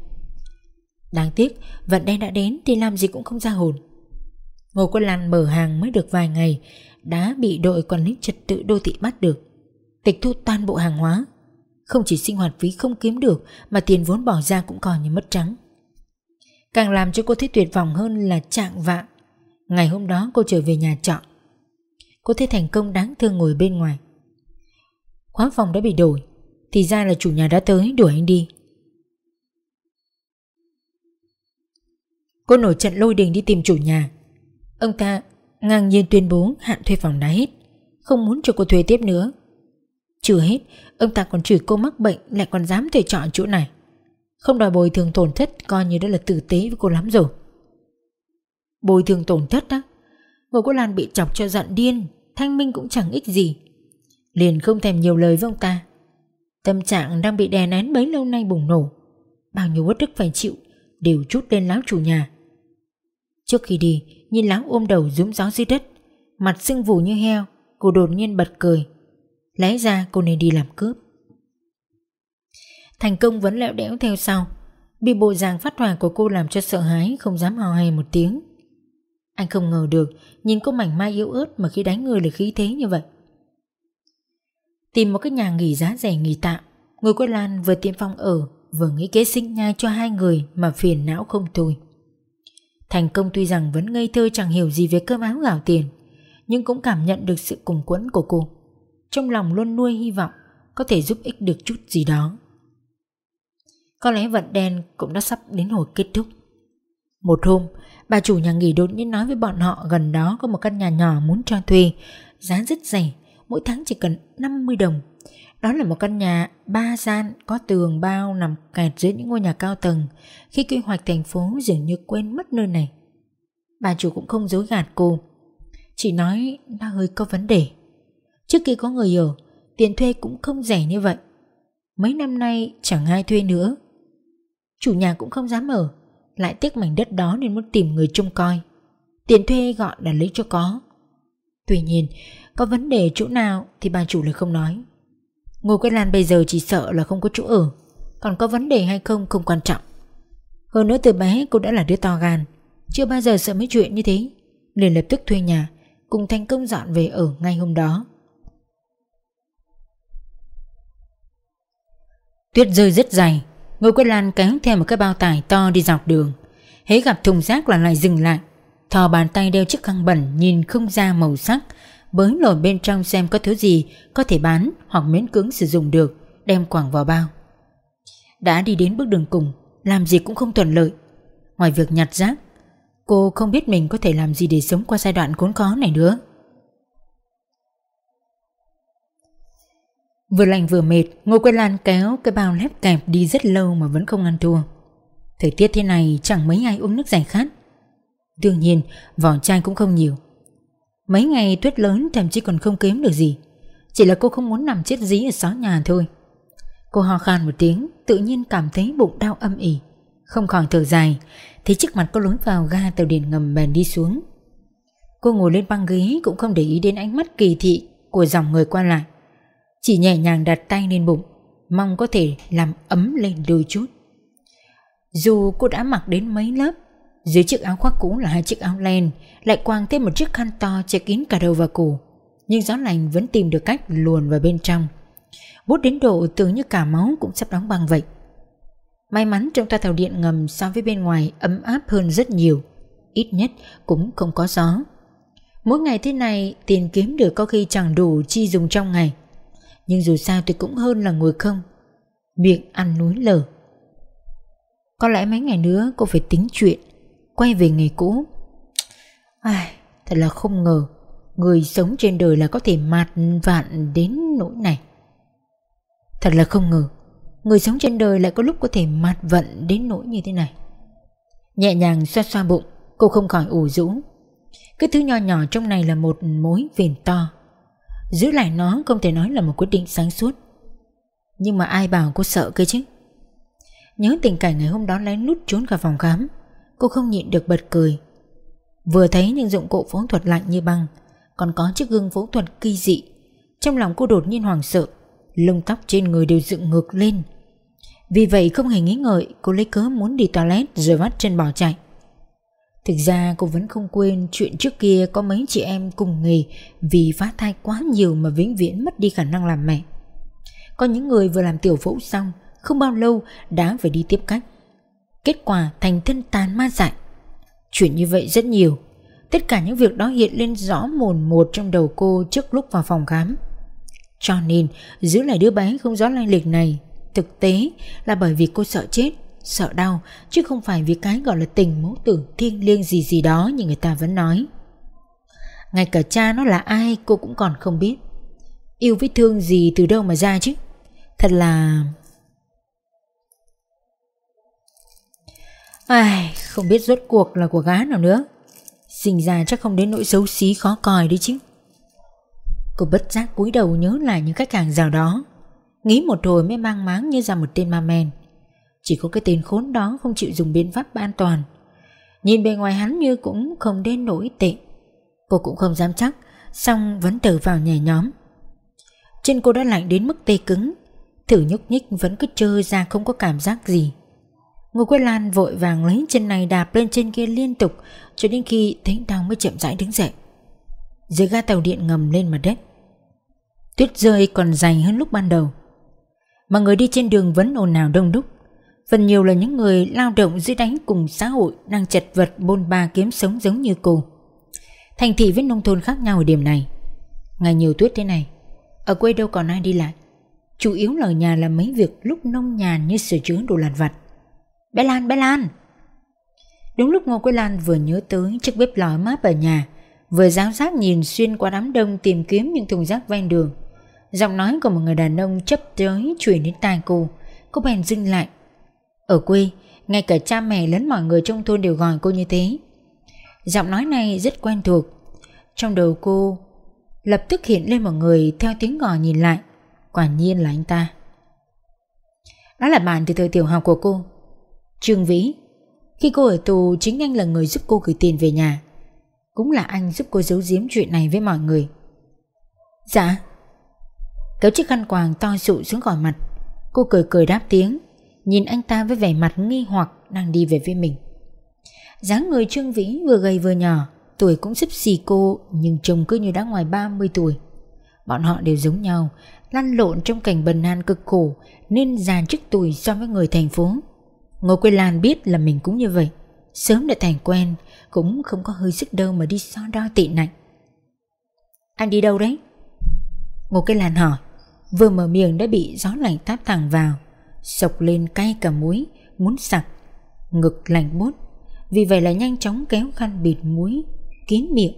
Đáng tiếc, Vận đen đã đến thì làm gì cũng không ra hồn. Ngô Quân Lan mở hàng mới được vài ngày, Đã bị đội quản lý trật tự đô thị bắt được. Tịch thu toàn bộ hàng hóa. Không chỉ sinh hoạt phí không kiếm được, Mà tiền vốn bỏ ra cũng coi như mất trắng. Càng làm cho cô thấy tuyệt vọng hơn là trạng vạng. Ngày hôm đó cô trở về nhà trọ. Cô thấy thành công đáng thương ngồi bên ngoài. Khóa phòng đã bị đổi, Thì ra là chủ nhà đã tới, đuổi anh đi. Cô nổi trận lôi đình đi tìm chủ nhà. Ông ta ngang nhiên tuyên bố hạn thuê phòng đã hết, Không muốn cho cô thuê tiếp nữa. Chưa hết, Ông ta còn chửi cô mắc bệnh, Lại còn dám thuê chọn chỗ này. Không đòi bồi thường tổn thất, Coi như đó là tử tế với cô lắm rồi. Bồi thường tổn thất á? Ngồi cô Lan bị chọc cho giận điên, Thanh Minh cũng chẳng ích gì. Liền không thèm nhiều lời với ông ta. Tâm trạng đang bị đè nén bấy lâu nay bùng nổ. Bao nhiêu bất đức phải chịu, Đều chút lên láo chủ nhà. Trước khi đi, Nhìn láo ôm đầu rúm gió dưới đất, Mặt sưng vù như heo, Cô đột nhiên bật cười. Lẽ ra cô nên đi làm cướp. Thành công vẫn lẹo đẽo theo sau. Bị bộ dạng phát hỏa của cô làm cho sợ hãi, Không dám hò hay một tiếng. Anh không ngờ được, Nhìn cô mảnh mai yếu ớt Mà khi đánh người là khí thế như vậy. Tìm một cái nhà nghỉ giá rẻ nghỉ tạm người cô Lan vừa tiêm phòng ở, Vừa nghĩ kế sinh nhai cho hai người Mà phiền não không thôi. Thành công tuy rằng vẫn ngây thơ chẳng hiểu gì về cơm áo gạo tiền, Nhưng cũng cảm nhận được sự cùng quẫn của cô. Trong lòng luôn nuôi hy vọng Có thể giúp ích được chút gì đó Có lẽ vận đen cũng đã sắp đến hồi kết thúc Một hôm Bà chủ nhà nghỉ đột nhiên nói với bọn họ Gần đó có một căn nhà nhỏ muốn cho thuê Giá rất rẻ Mỗi tháng chỉ cần 50 đồng đó là một căn nhà ba gian có tường bao nằm kẹt dưới những ngôi nhà cao tầng khi quy hoạch thành phố dường như quên mất nơi này. Bà chủ cũng không dối gạt cô, chỉ nói nó hơi có vấn đề. Trước khi có người ở, tiền thuê cũng không rẻ như vậy. Mấy năm nay chẳng ai thuê nữa. Chủ nhà cũng không dám ở, lại tiếc mảnh đất đó nên muốn tìm người trông coi. Tiền thuê gọi là lấy cho có. Tuy nhiên, có vấn đề chỗ nào thì bà chủ lại không nói. Ngô Quế Lan bây giờ chỉ sợ là không có chỗ ở Còn có vấn đề hay không không quan trọng Hơn nữa từ bé cô đã là đứa to gan Chưa bao giờ sợ mấy chuyện như thế liền lập tức thuê nhà Cùng thành công dọn về ở ngay hôm đó Tuyết rơi rất dày Ngô Quế Lan kéo theo một cái bao tải to đi dọc đường Hế gặp thùng rác là lại dừng lại Thò bàn tay đeo chiếc khăn bẩn Nhìn không ra màu sắc bới lồi bên trong xem có thứ gì có thể bán hoặc miễn cưỡng sử dụng được, đem quảng vào bao. Đã đi đến bước đường cùng, làm gì cũng không thuận lợi. Ngoài việc nhặt rác, cô không biết mình có thể làm gì để sống qua giai đoạn khốn khó này nữa. Vừa lạnh vừa mệt, Ngô Quế Lan kéo cái bao lép kẹp đi rất lâu mà vẫn không ăn thua. Thời tiết thế này chẳng mấy ai uống nước giải khát. Đương nhiên, vỏ chai cũng không nhiều. Mấy ngày tuyết lớn thậm chí còn không kiếm được gì Chỉ là cô không muốn nằm chết dí ở xó nhà thôi Cô ho khan một tiếng Tự nhiên cảm thấy bụng đau âm ỉ Không khỏi thở dài Thấy trước mặt có lối vào ga tàu điện ngầm bèn đi xuống Cô ngồi lên băng ghế Cũng không để ý đến ánh mắt kỳ thị Của dòng người qua lại chỉ nhẹ nhàng đặt tay lên bụng, Mong có thể làm ấm lên đôi chút. Dù cô đã mặc đến mấy lớp, dưới chiếc áo khoác cũ là hai chiếc áo len, Lại quàng thêm một chiếc khăn to che kín cả đầu và cổ, Nhưng gió lành vẫn tìm được cách luồn vào bên trong. Bút đến độ tưởng như cả máu cũng sắp đóng băng vậy. May mắn trong toa tàu điện ngầm so với bên ngoài ấm áp hơn rất nhiều, Ít nhất cũng không có gió. Mỗi ngày thế này tiền kiếm được có khi chẳng đủ chi dùng trong ngày. Nhưng dù sao thì cũng hơn là ngồi không Miệng ăn núi lở Có lẽ mấy ngày nữa cô phải tính chuyện quay về nghề cũ. Ai, thật là không ngờ, người sống trên đời là có thể mạt vạn đến nỗi này. Thật là không ngờ, người sống trên đời lại có lúc có thể mạt vận đến nỗi như thế này. Nhẹ nhàng xoa xoa bụng, cô không khỏi ủ rũ. Cái thứ nho nhỏ trong này là một mối phiền to. Giữ lại nó không thể nói là một quyết định sáng suốt. Nhưng mà ai bảo cô sợ cơ chứ? Nhớ tình cảnh ngày hôm đó lén lút trốn khỏi phòng khám, Cô không nhịn được bật cười Vừa thấy những dụng cụ phẫu thuật lạnh như băng, Còn có chiếc gương phẫu thuật kỳ dị, Trong lòng cô đột nhiên hoảng sợ, Lông tóc trên người đều dựng ngược lên Vì vậy không hề nghĩ ngợi, Cô lấy cớ muốn đi toilet rồi vắt chân bỏ chạy Thực ra cô vẫn không quên chuyện trước kia có mấy chị em cùng nghề vì phá thai quá nhiều mà vĩnh viễn mất đi khả năng làm mẹ. Có những người vừa làm tiểu phẫu xong, không bao lâu đã phải đi tiếp cách. Kết quả thành thân tàn ma dại Chuyện như vậy rất nhiều Tất cả những việc đó hiện lên rõ mồn một trong đầu cô trước lúc vào phòng khám Cho nên giữ lại đứa bé không rõ lai lịch này Thực tế là bởi vì cô sợ chết Sợ đau Chứ không phải vì cái gọi là tình mẫu tử thiêng liêng gì gì đó như người ta vẫn nói. Ngay cả cha nó là ai cô cũng còn không biết. Yêu vết thương gì từ đâu mà ra chứ? Thật là... Ai, không biết rốt cuộc là của gái nào nữa. Sinh ra chắc không đến nỗi xấu xí khó coi đấy chứ. Cô bất giác cúi đầu nhớ lại những khách hàng giàu đó. Nghĩ một hồi mới mang máng như ra một tên ma men. Chỉ có cái tên khốn đó không chịu dùng biện pháp an toàn. Nhìn bề ngoài hắn như cũng không đến nỗi tệ. Cô cũng không dám chắc Xong vẫn từ vào nhẹ nhóm. Chân cô đã lạnh đến mức tê cứng. Thử nhúc nhích vẫn cứ trơ ra không có cảm giác gì. Ngô Quế Lan vội vàng lấy chân này đạp lên trên kia liên tục, Cho đến khi thấy đau mới chậm rãi đứng dậy. Dưới ga tàu điện ngầm lên mặt đất. Tuyết rơi còn dày hơn lúc ban đầu. Mà người đi trên đường vẫn ồn ào đông đúc. Phần nhiều là những người lao động dưới đánh cùng xã hội Đang chật vật bôn ba kiếm sống giống như cô. Thành thị với nông thôn khác nhau ở điểm này. Ngày nhiều tuyết thế này Ở quê đâu còn ai đi lại. Chủ yếu là ở nhà làm mấy việc lúc nông nhàn như sửa chữa đồ lặt vặt. Bé Lan, bé Lan! Đúng lúc Ngô Quế Lan vừa nhớ tới chiếc bếp lò máp ở nhà Vừa giáo giác nhìn xuyên qua đám đông tìm kiếm những thùng rác ven đường. Giọng nói của một người đàn ông chấp tới truyền đến tai cô. Cô bèn dừng lại ở quê, ngay cả cha mẹ lẫn mọi người trong thôn đều gọi cô như thế. Giọng nói này rất quen thuộc. Trong đầu cô lập tức hiện lên một người theo tiếng gọi nhìn lại. Quả nhiên là anh ta. Đó là bạn từ thời tiểu học của cô. Trương Vĩ. Khi cô ở tù chính anh là người giúp cô gửi tiền về nhà. Cũng là anh giúp cô giấu giếm chuyện này với mọi người. Dạ. Kéo chiếc khăn quàng to sụ xuống khỏi mặt. Cô cười cười đáp tiếng. Nhìn anh ta với vẻ mặt nghi hoặc Đang đi về phía mình. Dáng người Trương Vĩ vừa gầy vừa nhỏ, Tuổi cũng sấp xì cô, Nhưng trông cứ như đã ngoài 30 tuổi. Bọn họ đều giống nhau, Lăn lộn trong cảnh bần nan cực khổ, Nên già trước tuổi so với người thành phố. Ngô quê Lan biết là mình cũng như vậy, Sớm đã thành quen, Cũng không có hơi sức đâu mà đi so đo tị nạnh. Anh đi đâu đấy? Ngô quê Lan hỏi, Vừa mở miệng đã bị gió lạnh táp thẳng vào. Sộc lên cay cả muối Muốn sặc. Ngực lạnh bốt Vì vậy là nhanh chóng kéo khăn bịt muối Kín miệng.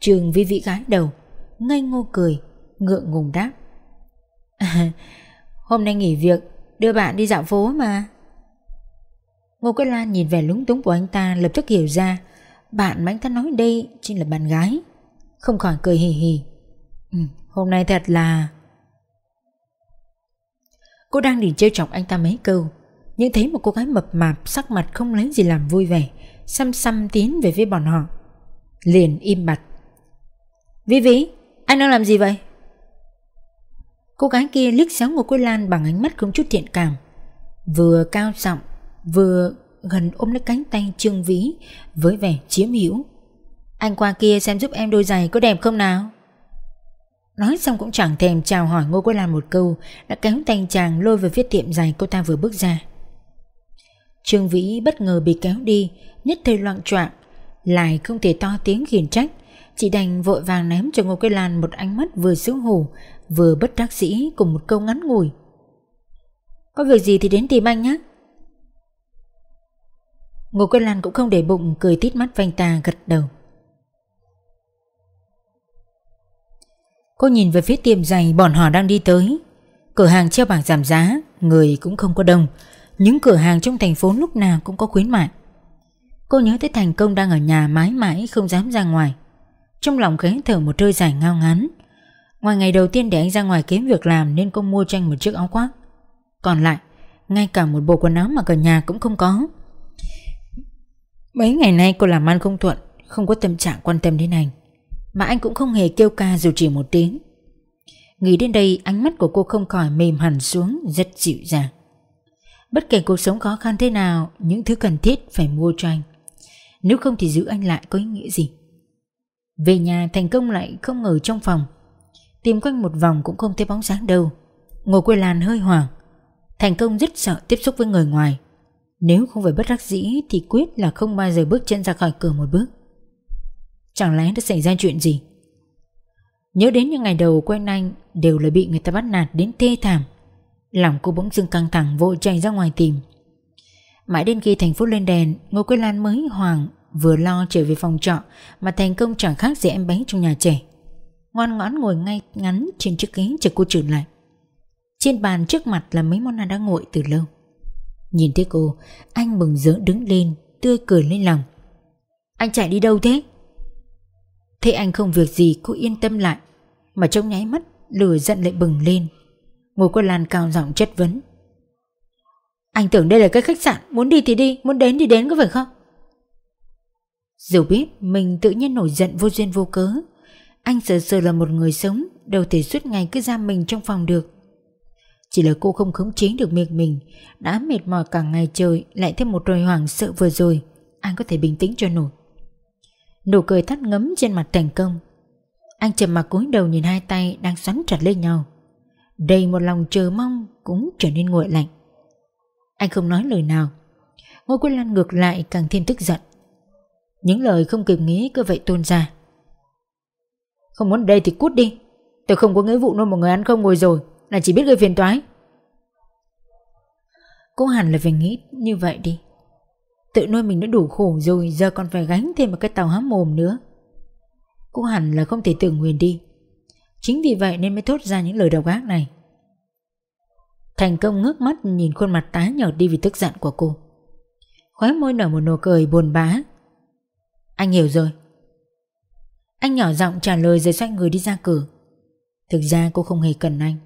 Trường vi vĩ gái đầu Ngây ngô cười Ngượng ngùng đáp. À, Hôm nay nghỉ việc Đưa bạn đi dạo phố mà. Ngô Quế Lan nhìn vẻ lúng túng của anh ta lập tức hiểu ra Bạn mà anh ta nói đây chính là bạn gái. Không khỏi cười hì hì. Ừ, Hôm nay thật là Cô đang định trêu chọc anh ta mấy câu. Nhưng thấy một cô gái mập mạp, Sắc mặt không lấy gì làm vui vẻ, Xăm xăm tiến về phía bọn họ. Liền im bặt. Vĩ Vĩ Anh đang làm gì vậy? Cô gái kia liếc xéo Ngô Quế Lan Bằng ánh mắt không chút thiện cảm. Vừa cao giọng, vừa gần ôm lấy cánh tay Trương Vĩ với vẻ chiếm hữu. Anh qua kia xem giúp em đôi giày có đẹp không nào? Nói xong cũng chẳng thèm chào hỏi Ngô Quế Lan một câu đã kéo tay chàng lôi về phía tiệm giày cô ta vừa bước ra. Trương Vĩ bất ngờ bị kéo đi, nhất thời loạn choạng, lại không thể to tiếng khiển trách, chỉ đành vội vàng ném cho Ngô Quế Lan một ánh mắt vừa xấu hổ, vừa bất đắc sĩ cùng một câu ngắn ngủi. Có việc gì thì đến tìm anh nhé. Ngô Quế Lan cũng không để bụng cười tít mắt vanh ta gật đầu. Cô nhìn về phía tiệm giày bọn họ đang đi tới. Cửa hàng treo bảng giảm giá, người cũng không có đông. Những cửa hàng trong thành phố lúc nào cũng có khuyến mại. Cô nhớ tới thành công đang ở nhà mãi mãi không dám ra ngoài. Trong lòng khẽ thở một hơi dài ngao ngắn. Ngoài ngày đầu tiên để anh ra ngoài kiếm việc làm nên cô mua tranh một chiếc áo khoác. Còn lại, ngay cả một bộ quần áo mà ở nhà cũng không có. Mấy ngày nay cô làm ăn không thuận Không có tâm trạng quan tâm đến anh mà anh cũng không hề kêu ca dù chỉ một tiếng. Nghĩ đến đây, ánh mắt của cô không khỏi mềm hẳn xuống, Rất dịu dàng. Bất kể cuộc sống khó khăn thế nào, Những thứ cần thiết phải mua cho anh. Nếu không thì giữ anh lại có ý nghĩa gì? Về nhà, thành công lại không ở trong phòng. Tìm quanh một vòng cũng không thấy bóng dáng đâu. Ngồi quê làn hơi hoảng. Thành công rất sợ tiếp xúc với người ngoài. Nếu không phải bất đắc dĩ thì quyết là không bao giờ bước chân ra khỏi cửa một bước. Chẳng lẽ đã xảy ra chuyện gì? Nhớ đến những ngày đầu quen anh đều là bị người ta bắt nạt đến thê thảm. Lòng cô bỗng dưng căng thẳng vội chạy ra ngoài tìm. Mãi đến khi thành phố lên đèn, Ngô Quế Lan mới hoàng vừa lo trở về phòng trọ mà thành công chẳng khác gì em bé trong nhà trẻ. Ngoan ngoãn ngồi ngay ngắn trên chiếc ghế chờ cô trở lại. Trên bàn trước mặt là mấy món ăn đã nguội từ lâu. Nhìn thấy cô, anh mừng rỡ đứng lên, tươi cười lên lòng. Anh chạy đi đâu thế? Thế anh không việc gì cô yên tâm lại. Mà trong nháy mắt lửa giận lại bừng lên. Ngô cô Lan cao giọng chất vấn. Anh tưởng đây là cái khách sạn Muốn đi thì đi, muốn đến thì đến có phải không? Dù biết mình tự nhiên nổi giận vô duyên vô cớ Anh sợ sợ là một người sống Đâu thể suốt ngày cứ giam mình trong phòng được. Chỉ là cô không khống chế được miệng mình Đã mệt mỏi cả ngày trời Lại thêm một rồi hoảng sợ vừa rồi Anh có thể bình tĩnh cho nổi. Nụ cười thắt ngấm trên mặt thành công. Anh trầm mặt cúi đầu nhìn hai tay đang xoắn chặt lên nhau. Đầy một lòng chờ mong cũng trở nên nguội lạnh. Anh không nói lời nào. Ngô Quế Lan ngược lại càng thêm tức giận. Những lời không kịp nghĩ cứ vậy tuôn ra. Không muốn đây thì cút đi. Tôi không có nghĩa vụ nuôi một người ăn không ngồi rồi, Là chỉ biết gây phiền toái. Cô hẳn là phải nghĩ như vậy đi. Tự nuôi mình đã đủ khổ rồi, Giờ còn phải gánh thêm một cái tàu hám mồm nữa. Cô hẳn là không thể tự nguyện đi. Chính vì vậy nên mới thốt ra những lời độc ác này. Thành công ngước mắt nhìn khuôn mặt tái nhợt đi vì tức giận của cô. Khóe môi nở một nụ cười buồn bã. Anh hiểu rồi. Anh nhỏ giọng trả lời rồi xoay người đi ra cửa. Thực ra cô không hề cần anh.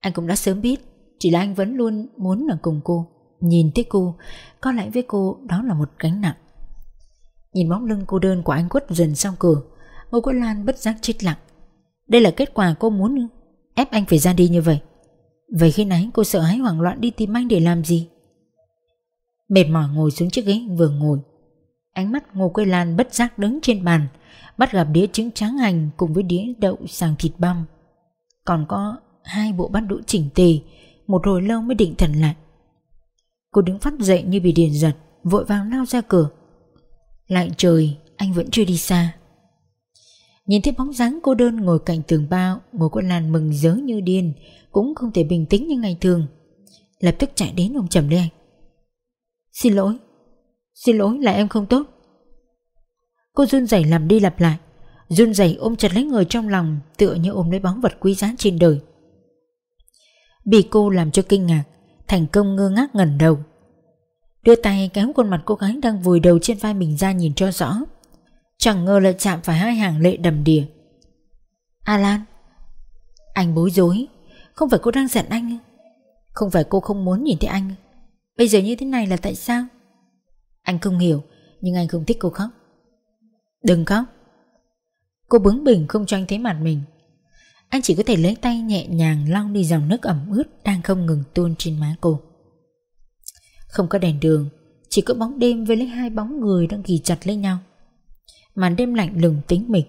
Anh cũng đã sớm biết, Chỉ là anh vẫn luôn muốn ở cùng cô. Nhìn thấy cô, Có lẽ với cô đó là một gánh nặng. Nhìn bóng lưng cô đơn của anh quất dần sau cửa, Ngô Quốc Lan bất giác chết lặng. Đây là kết quả cô muốn ép anh phải ra đi như vậy. Vậy khi nãy cô sợ hãi hoảng loạn đi tìm anh để làm gì? Mệt mỏi ngồi xuống chiếc ghế vừa ngồi. Ánh mắt Ngô Quế Lan bất giác đứng trên bàn, Bắt gặp đĩa trứng tráng hành cùng với đĩa đậu sàng thịt băm. Còn có hai bộ bát đũa chỉnh tề, Một hồi lâu mới định thần lại. Cô đứng phát dậy như bị điền giật, Vội vàng lao ra cửa. Lạnh trời, anh vẫn chưa đi xa. Nhìn thấy bóng dáng cô đơn ngồi cạnh tường bao, Ngồi con Lan mừng rỡ như điên, Cũng không thể bình tĩnh như ngày thường. Lập tức chạy đến ôm chầm lấy anh. Xin lỗi Xin lỗi, là em không tốt. Cô run rẩy làm đi lặp lại, Run rẩy ôm chặt lấy người trong lòng, Tựa như ôm lấy bóng vật quý giá trên đời. Bị cô làm cho kinh ngạc Thành công ngơ ngác ngẩn đầu. Đưa tay kéo khuôn mặt cô gái đang vùi đầu trên vai mình ra nhìn cho rõ. Chẳng ngờ lại chạm phải hai hàng lệ đầm đìa. Alan Anh bối rối, Không phải cô đang giận anh. Không phải cô không muốn nhìn thấy anh. Bây giờ như thế này là tại sao? Anh không hiểu, Nhưng anh không thích cô khóc. Đừng khóc. Cô bướng bỉnh không cho anh thấy mặt mình anh chỉ có thể lấy tay nhẹ nhàng lau đi dòng nước ẩm ướt đang không ngừng tuôn trên má cô. Không có đèn đường, chỉ có bóng đêm với lấy hai bóng người đang ghi chặt lấy nhau. Màn đêm lạnh lùng tính mịch,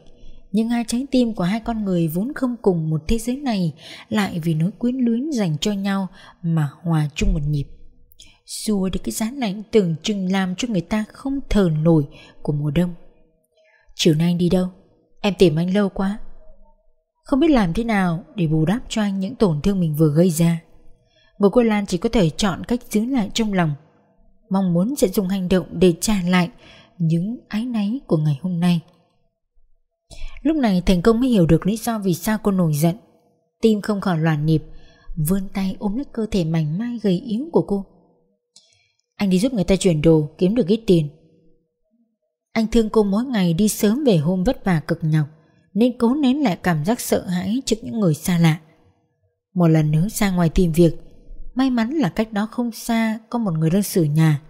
nhưng hai trái tim của hai con người vốn không cùng một thế giới này lại vì nỗi quyến luyến dành cho nhau mà hòa chung một nhịp. Xua đi cái giá lạnh tưởng chừng làm cho người ta không thở nổi của mùa đông. Chiều nay anh đi đâu? Em tìm anh lâu quá. Không biết làm thế nào để bù đắp cho anh những tổn thương mình vừa gây ra. Bố cô Lan chỉ có thể chọn cách giữ lại trong lòng, Mong muốn sẽ dùng hành động để trả lại những ái náy của ngày hôm nay. Lúc này thành công mới hiểu được lý do vì sao cô nổi giận. Tim không khỏi loạn nhịp, Vươn tay ôm lấy cơ thể mảnh mai gầy yếu của cô. Anh đi giúp người ta chuyển đồ, kiếm được ít tiền. Anh thương cô mỗi ngày đi sớm về hôm vất vả cực nhọc nên cố nén lại cảm giác sợ hãi trước những người xa lạ. Một lần nữa ra ngoài tìm việc, may mắn là cách đó không xa có một người đang sửa nhà.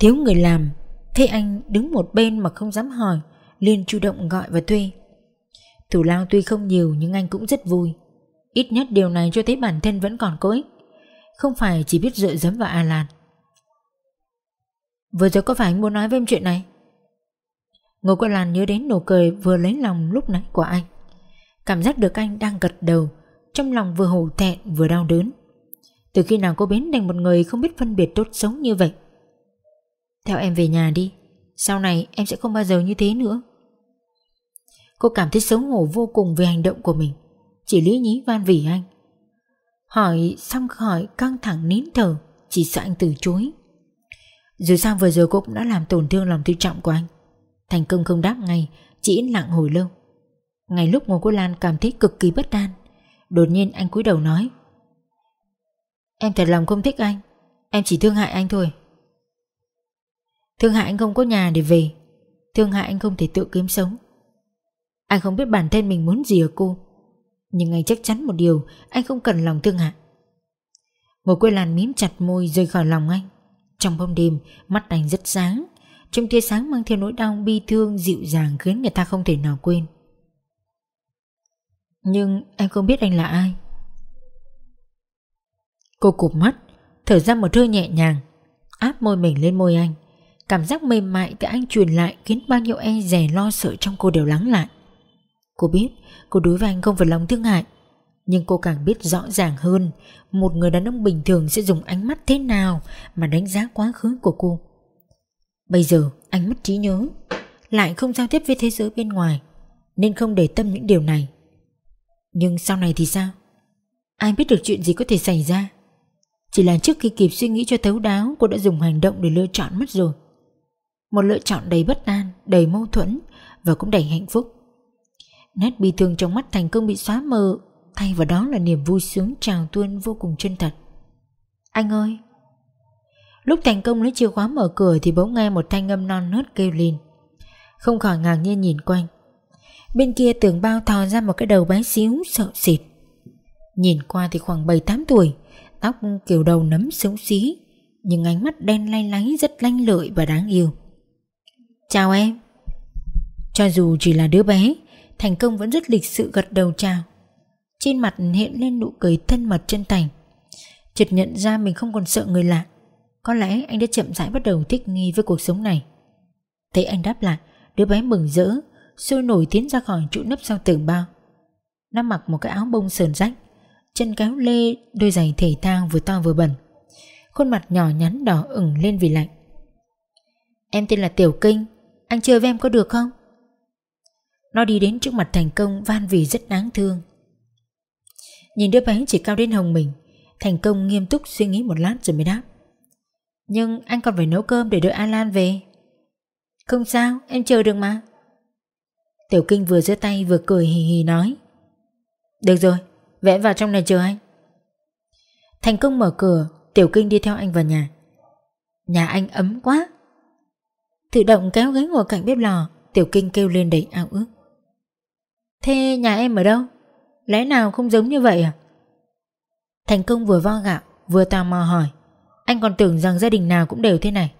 Thiếu người làm, thấy anh đứng một bên mà không dám hỏi, liền chủ động gọi và thuê. Thủ lao tuy không nhiều nhưng anh cũng rất vui. Ít nhất điều này cho thấy bản thân vẫn còn có ích, không phải chỉ biết dựa dẫm vào Alan. Vừa rồi có phải anh muốn nói với em chuyện này? Ngô Quân Lan nhớ đến nụ cười vừa lấy lòng lúc nãy của anh. Cảm giác được anh đang gật đầu, Trong lòng vừa hổ thẹn vừa đau đớn. Từ khi nào cô biến thành một người không biết phân biệt tốt xấu như vậy? Theo em về nhà đi, Sau này em sẽ không bao giờ như thế nữa. Cô cảm thấy xấu hổ vô cùng về hành động của mình, Chỉ lý nhí van vỉ anh. Hỏi xong khỏi căng thẳng nín thở, Chỉ sợ anh từ chối. Dù sao vừa rồi cô cũng đã làm tổn thương lòng tự trọng của anh. Thành công không đáp ngay, Chỉ im lặng hồi lâu. Ngay lúc Ngô Cô Lan cảm thấy cực kỳ bất an, Đột nhiên anh cúi đầu nói, Em thật lòng không thích anh, Em chỉ thương hại anh thôi. Thương hại anh không có nhà để về, Thương hại anh không thể tự kiếm sống. Anh không biết bản thân mình muốn gì ở cô, Nhưng anh chắc chắn một điều, Anh không cần lòng thương hại. Ngồi quê làn mím chặt môi rời khỏi lòng anh. Trong bóng đêm, Mắt anh rất sáng. Trong tia sáng mang theo nỗi đau bi thương, Dịu dàng khiến người ta không thể nào quên. Nhưng anh không biết anh là ai. Cô cụp mắt, Thở ra một hơi nhẹ nhàng, Áp môi mình lên môi anh. Cảm giác mềm mại từ anh truyền lại Khiến bao nhiêu e rè lo sợ trong cô đều lắng lại. Cô biết, Cô đối với anh không phải lòng thương hại. Nhưng cô càng biết rõ ràng hơn Một người đàn ông bình thường sẽ dùng ánh mắt thế nào Mà đánh giá quá khứ của cô. Bây giờ anh mất trí nhớ Lại không giao tiếp với thế giới bên ngoài Nên không để tâm những điều này. Nhưng sau này thì sao? Ai biết được chuyện gì có thể xảy ra? Chỉ là trước khi kịp suy nghĩ cho thấu đáo Cô đã dùng hành động để lựa chọn mất rồi. Một lựa chọn đầy bất an, đầy mâu thuẫn và cũng đầy hạnh phúc. Nét bi thương trong mắt thành công bị xóa mờ, thay vào đó là niềm vui sướng trào tuôn vô cùng chân thật. Anh ơi! Lúc thành công lấy chìa khóa mở cửa thì bỗng nghe một thanh âm non nớt kêu lên. Không khỏi ngạc nhiên nhìn quanh. Bên kia tường bao thò ra một cái đầu bé xíu sợ xịt. Nhìn qua thì khoảng 7-8 tuổi, tóc kiểu đầu nấm xấu xí, nhưng ánh mắt đen lay láy rất lanh lợi và đáng yêu. Chào em Cho dù chỉ là đứa bé Thành công vẫn rất lịch sự gật đầu chào trên mặt hiện lên nụ cười thân mật chân thành. Chợt nhận ra mình không còn sợ người lạ. Có lẽ anh đã chậm rãi bắt đầu thích nghi với cuộc sống này. Thấy anh đáp lại, Đứa bé mừng rỡ, Sôi nổi tiến ra khỏi trụ nấp sau tường bao. Nó mặc một cái áo bông sờn rách, Chân kéo lê, Đôi giày thể thao vừa to vừa bẩn. Khuôn mặt nhỏ nhắn đỏ ửng lên vì lạnh. Em tên là Tiểu Kinh, anh chơi với em có được không? Nó đi đến trước mặt thành công Van vì rất đáng thương. Nhìn đứa bé chỉ cao đến hồng mình, Thành công nghiêm túc suy nghĩ một lát rồi mới đáp. Nhưng anh còn phải nấu cơm để đợi Alan về. Không sao, em chờ được mà. Tiểu Kinh vừa giơ tay vừa cười hì hì nói. Được rồi, Vẽ vào trong này chờ anh. Thành công mở cửa, Tiểu Kinh đi theo anh vào nhà. Nhà anh ấm quá. Tự động kéo ghế ngồi cạnh bếp lò, Tiểu Kinh kêu lên đầy ao ước. Thế nhà em ở đâu? Lẽ nào không giống như vậy à? Thành công vừa vo gạo Vừa tò mò hỏi. Anh còn tưởng rằng gia đình nào cũng đều thế này.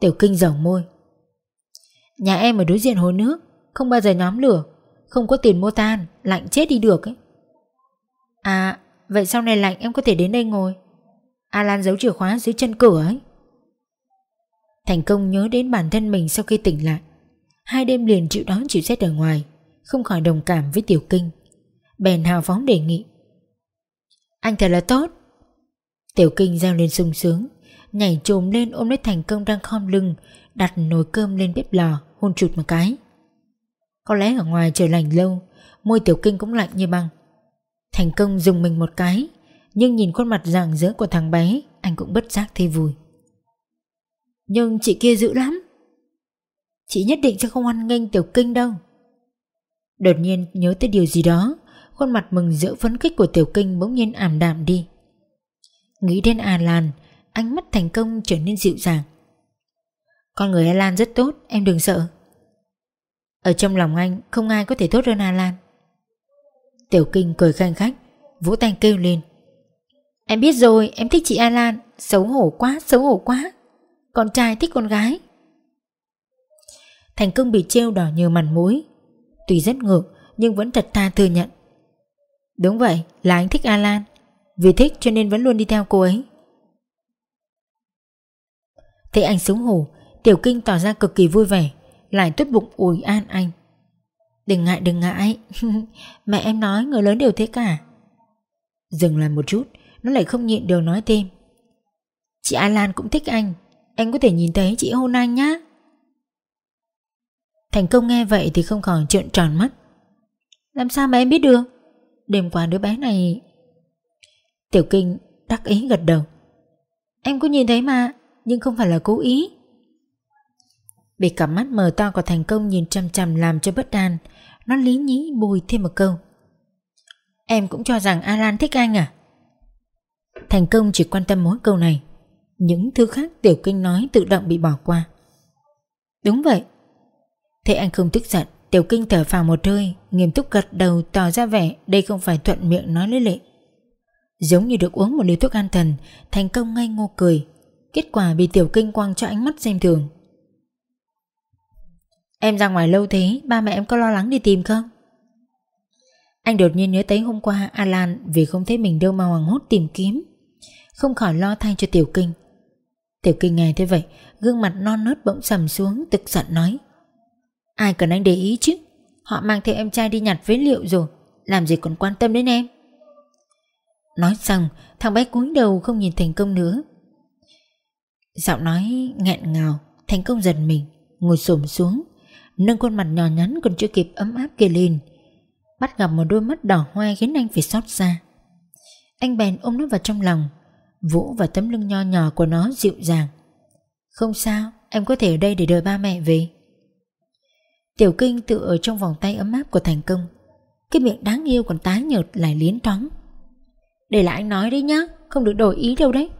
Tiểu Kinh dầu môi. Nhà em ở đối diện hồ nước, Không bao giờ nhóm lửa, Không có tiền mua than, Lạnh chết đi được ấy. À vậy sau này lạnh em có thể đến đây ngồi. Alan giấu chìa khóa dưới chân cửa ấy. Thành công nhớ đến bản thân mình sau khi tỉnh lại. Hai đêm liền chịu đón chịu xét ở ngoài, Không khỏi đồng cảm với Tiểu Kinh. Bèn hào phóng đề nghị. Anh thật là tốt. Tiểu Kinh reo lên sung sướng, Nhảy trồm lên ôm lấy Thành công đang khom lưng, Đặt nồi cơm lên bếp lò, Hôn chụt một cái. Có lẽ ở ngoài trời lạnh lâu, Môi Tiểu Kinh cũng lạnh như băng. Thành công dùng mình một cái, Nhưng nhìn khuôn mặt rạng rỡ của thằng bé, Anh cũng bất giác thấy vui. Nhưng chị kia dữ lắm. Chị nhất định sẽ không hoan nghênh tiểu kinh đâu. Đột nhiên nhớ tới điều gì đó Khuôn mặt mừng rỡ phấn khích của tiểu kinh bỗng nhiên ảm đạm đi. Nghĩ đến A Lan, Ánh mắt thành công trở nên dịu dàng. Con người A Lan rất tốt, Em đừng sợ. Ở trong lòng anh, không ai có thể tốt hơn A Lan. Tiểu kinh cười khanh khách, Vỗ tay kêu lên. Em biết rồi, em thích chị A Lan. Xấu hổ quá, xấu hổ quá. Con trai thích con gái. Thành công bị trêu đỏ như mặt mũi. Tuy rất ngược Nhưng vẫn thật tha thừa nhận. Đúng vậy, là anh thích Alan. Vì thích cho nên vẫn luôn đi theo cô ấy. Thấy anh súng hổ, Tiểu Kinh tỏ ra cực kỳ vui vẻ, Lại tốt bụng ủi an anh. Đừng ngại đừng ngại. Mẹ em nói người lớn đều thế cả. Dừng lại một chút, Nó lại không nhịn được nói thêm. Chị Alan cũng thích anh anh có thể nhìn thấy chị hôn anh nhá. Thành công nghe vậy thì không khỏi trợn tròn mắt. Làm sao mà em biết được? Đêm qua đứa bé này. Tiểu kinh đắc ý gật đầu. Em có nhìn thấy mà, Nhưng không phải là cố ý. Bị cặp mắt mờ to của thành công nhìn chằm chằm làm cho bất an, Nó lý nhí bùi thêm một câu. Em cũng cho rằng Alan thích anh à? Thành công chỉ quan tâm mỗi câu này. Những thứ khác tiểu kinh nói tự động bị bỏ qua. Đúng vậy. Thế anh không tức giận Tiểu kinh thở phào một hơi, Nghiêm túc gật đầu tỏ ra vẻ Đây không phải thuận miệng nói lấy lệ. Giống như được uống một liều thuốc an thần, Thành công ngay ngô cười. Kết quả bị tiểu kinh quăng cho ánh mắt xem thường. Em ra ngoài lâu thế, Ba mẹ em có lo lắng đi tìm không? Anh đột nhiên nhớ tới hôm qua Alan Vì không thấy mình đâu mà hoàng hốt tìm kiếm. Không khỏi lo thay cho tiểu kinh. Tiểu kinh nghe thế vậy, Gương mặt non nớt bỗng sầm xuống, Tức giận nói. Ai cần anh để ý chứ? Họ mang theo em trai đi nhặt phế liệu rồi. Làm gì còn quan tâm đến em? Nói xong, Thằng bé cúi đầu không nhìn thành công nữa. Giọng nói nghẹn ngào, Thành công giật mình, Ngồi xổm xuống. Nâng khuôn mặt nhỏ nhắn còn chưa kịp ấm áp kia lên. Bắt gặp một đôi mắt đỏ hoe Khiến anh phải xót xa. Anh bèn ôm nó vào trong lòng, Vỗ vào tấm lưng nho nhỏ của nó dịu dàng. Không sao, Em có thể ở đây để đợi ba mẹ về. Tiểu kinh tự ở trong vòng tay ấm áp của thành công. Cái miệng đáng yêu còn tái nhợt lại liến toán Để lại anh nói đấy nhá, Không được đổi ý đâu đấy.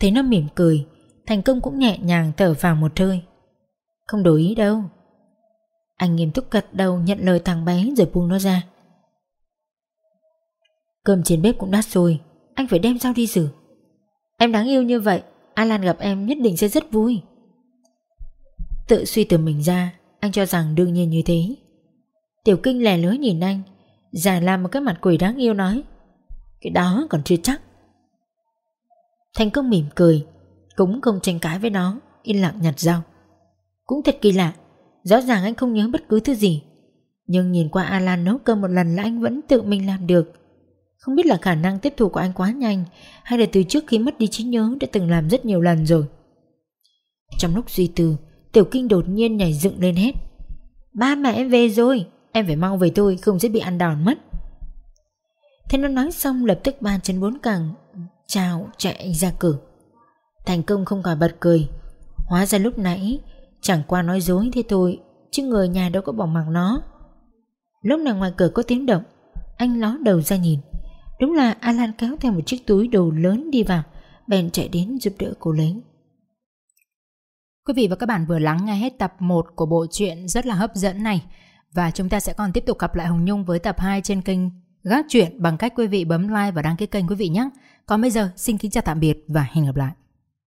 Thấy nó mỉm cười, Thành công cũng nhẹ nhàng thở vào một hơi. Không đổi ý đâu. Anh nghiêm túc gật đầu nhận lời thằng bé rồi buông nó ra. Cơm trên bếp cũng đắt rồi, Anh phải đem sao đi rửa. Em đáng yêu như vậy, Alan gặp em nhất định sẽ rất vui. Tự suy từ mình ra. Anh cho rằng đương nhiên như thế. Tiểu kinh lè lưới nhìn anh, Giả làm một cái mặt quỷ đáng yêu nói, Cái đó còn chưa chắc. Thành công mỉm cười, Cũng không tranh cãi với nó, Yên lặng nhặt dao. Cũng thật kỳ lạ, Rõ ràng anh không nhớ bất cứ thứ gì. Nhưng nhìn qua Alan nấu cơm một lần là anh vẫn tự mình làm được. Không biết là khả năng tiếp thu của anh quá nhanh, Hay là từ trước khi mất đi trí nhớ đã từng làm rất nhiều lần rồi. Trong lúc suy tư Tiểu Kinh đột nhiên nhảy dựng lên hết Ba mẹ em về rồi, Em phải mau về thôi, không sẽ bị ăn đòn mất. Thế nó nói xong lập tức ba chân bốn cẳng, Chào, chạy ra cửa. Thành công không khỏi bật cười. Hóa ra lúc nãy, Chẳng qua nói dối thế thôi, Chứ người nhà đâu có bỏ mặc nó. Lúc này ngoài cửa có tiếng động, Anh ló đầu ra nhìn. Đúng là Alan kéo theo một chiếc túi đồ lớn đi vào, Bèn chạy đến giúp đỡ cô lấy. Quý vị và các bạn vừa lắng nghe hết tập 1 của bộ truyện rất là hấp dẫn này và chúng ta sẽ còn tiếp tục gặp lại Hồng Nhung với tập 2 trên kênh Gác Truyện bằng cách quý vị bấm like và đăng ký kênh quý vị nhé. Còn bây giờ, xin kính chào tạm biệt và hẹn gặp lại.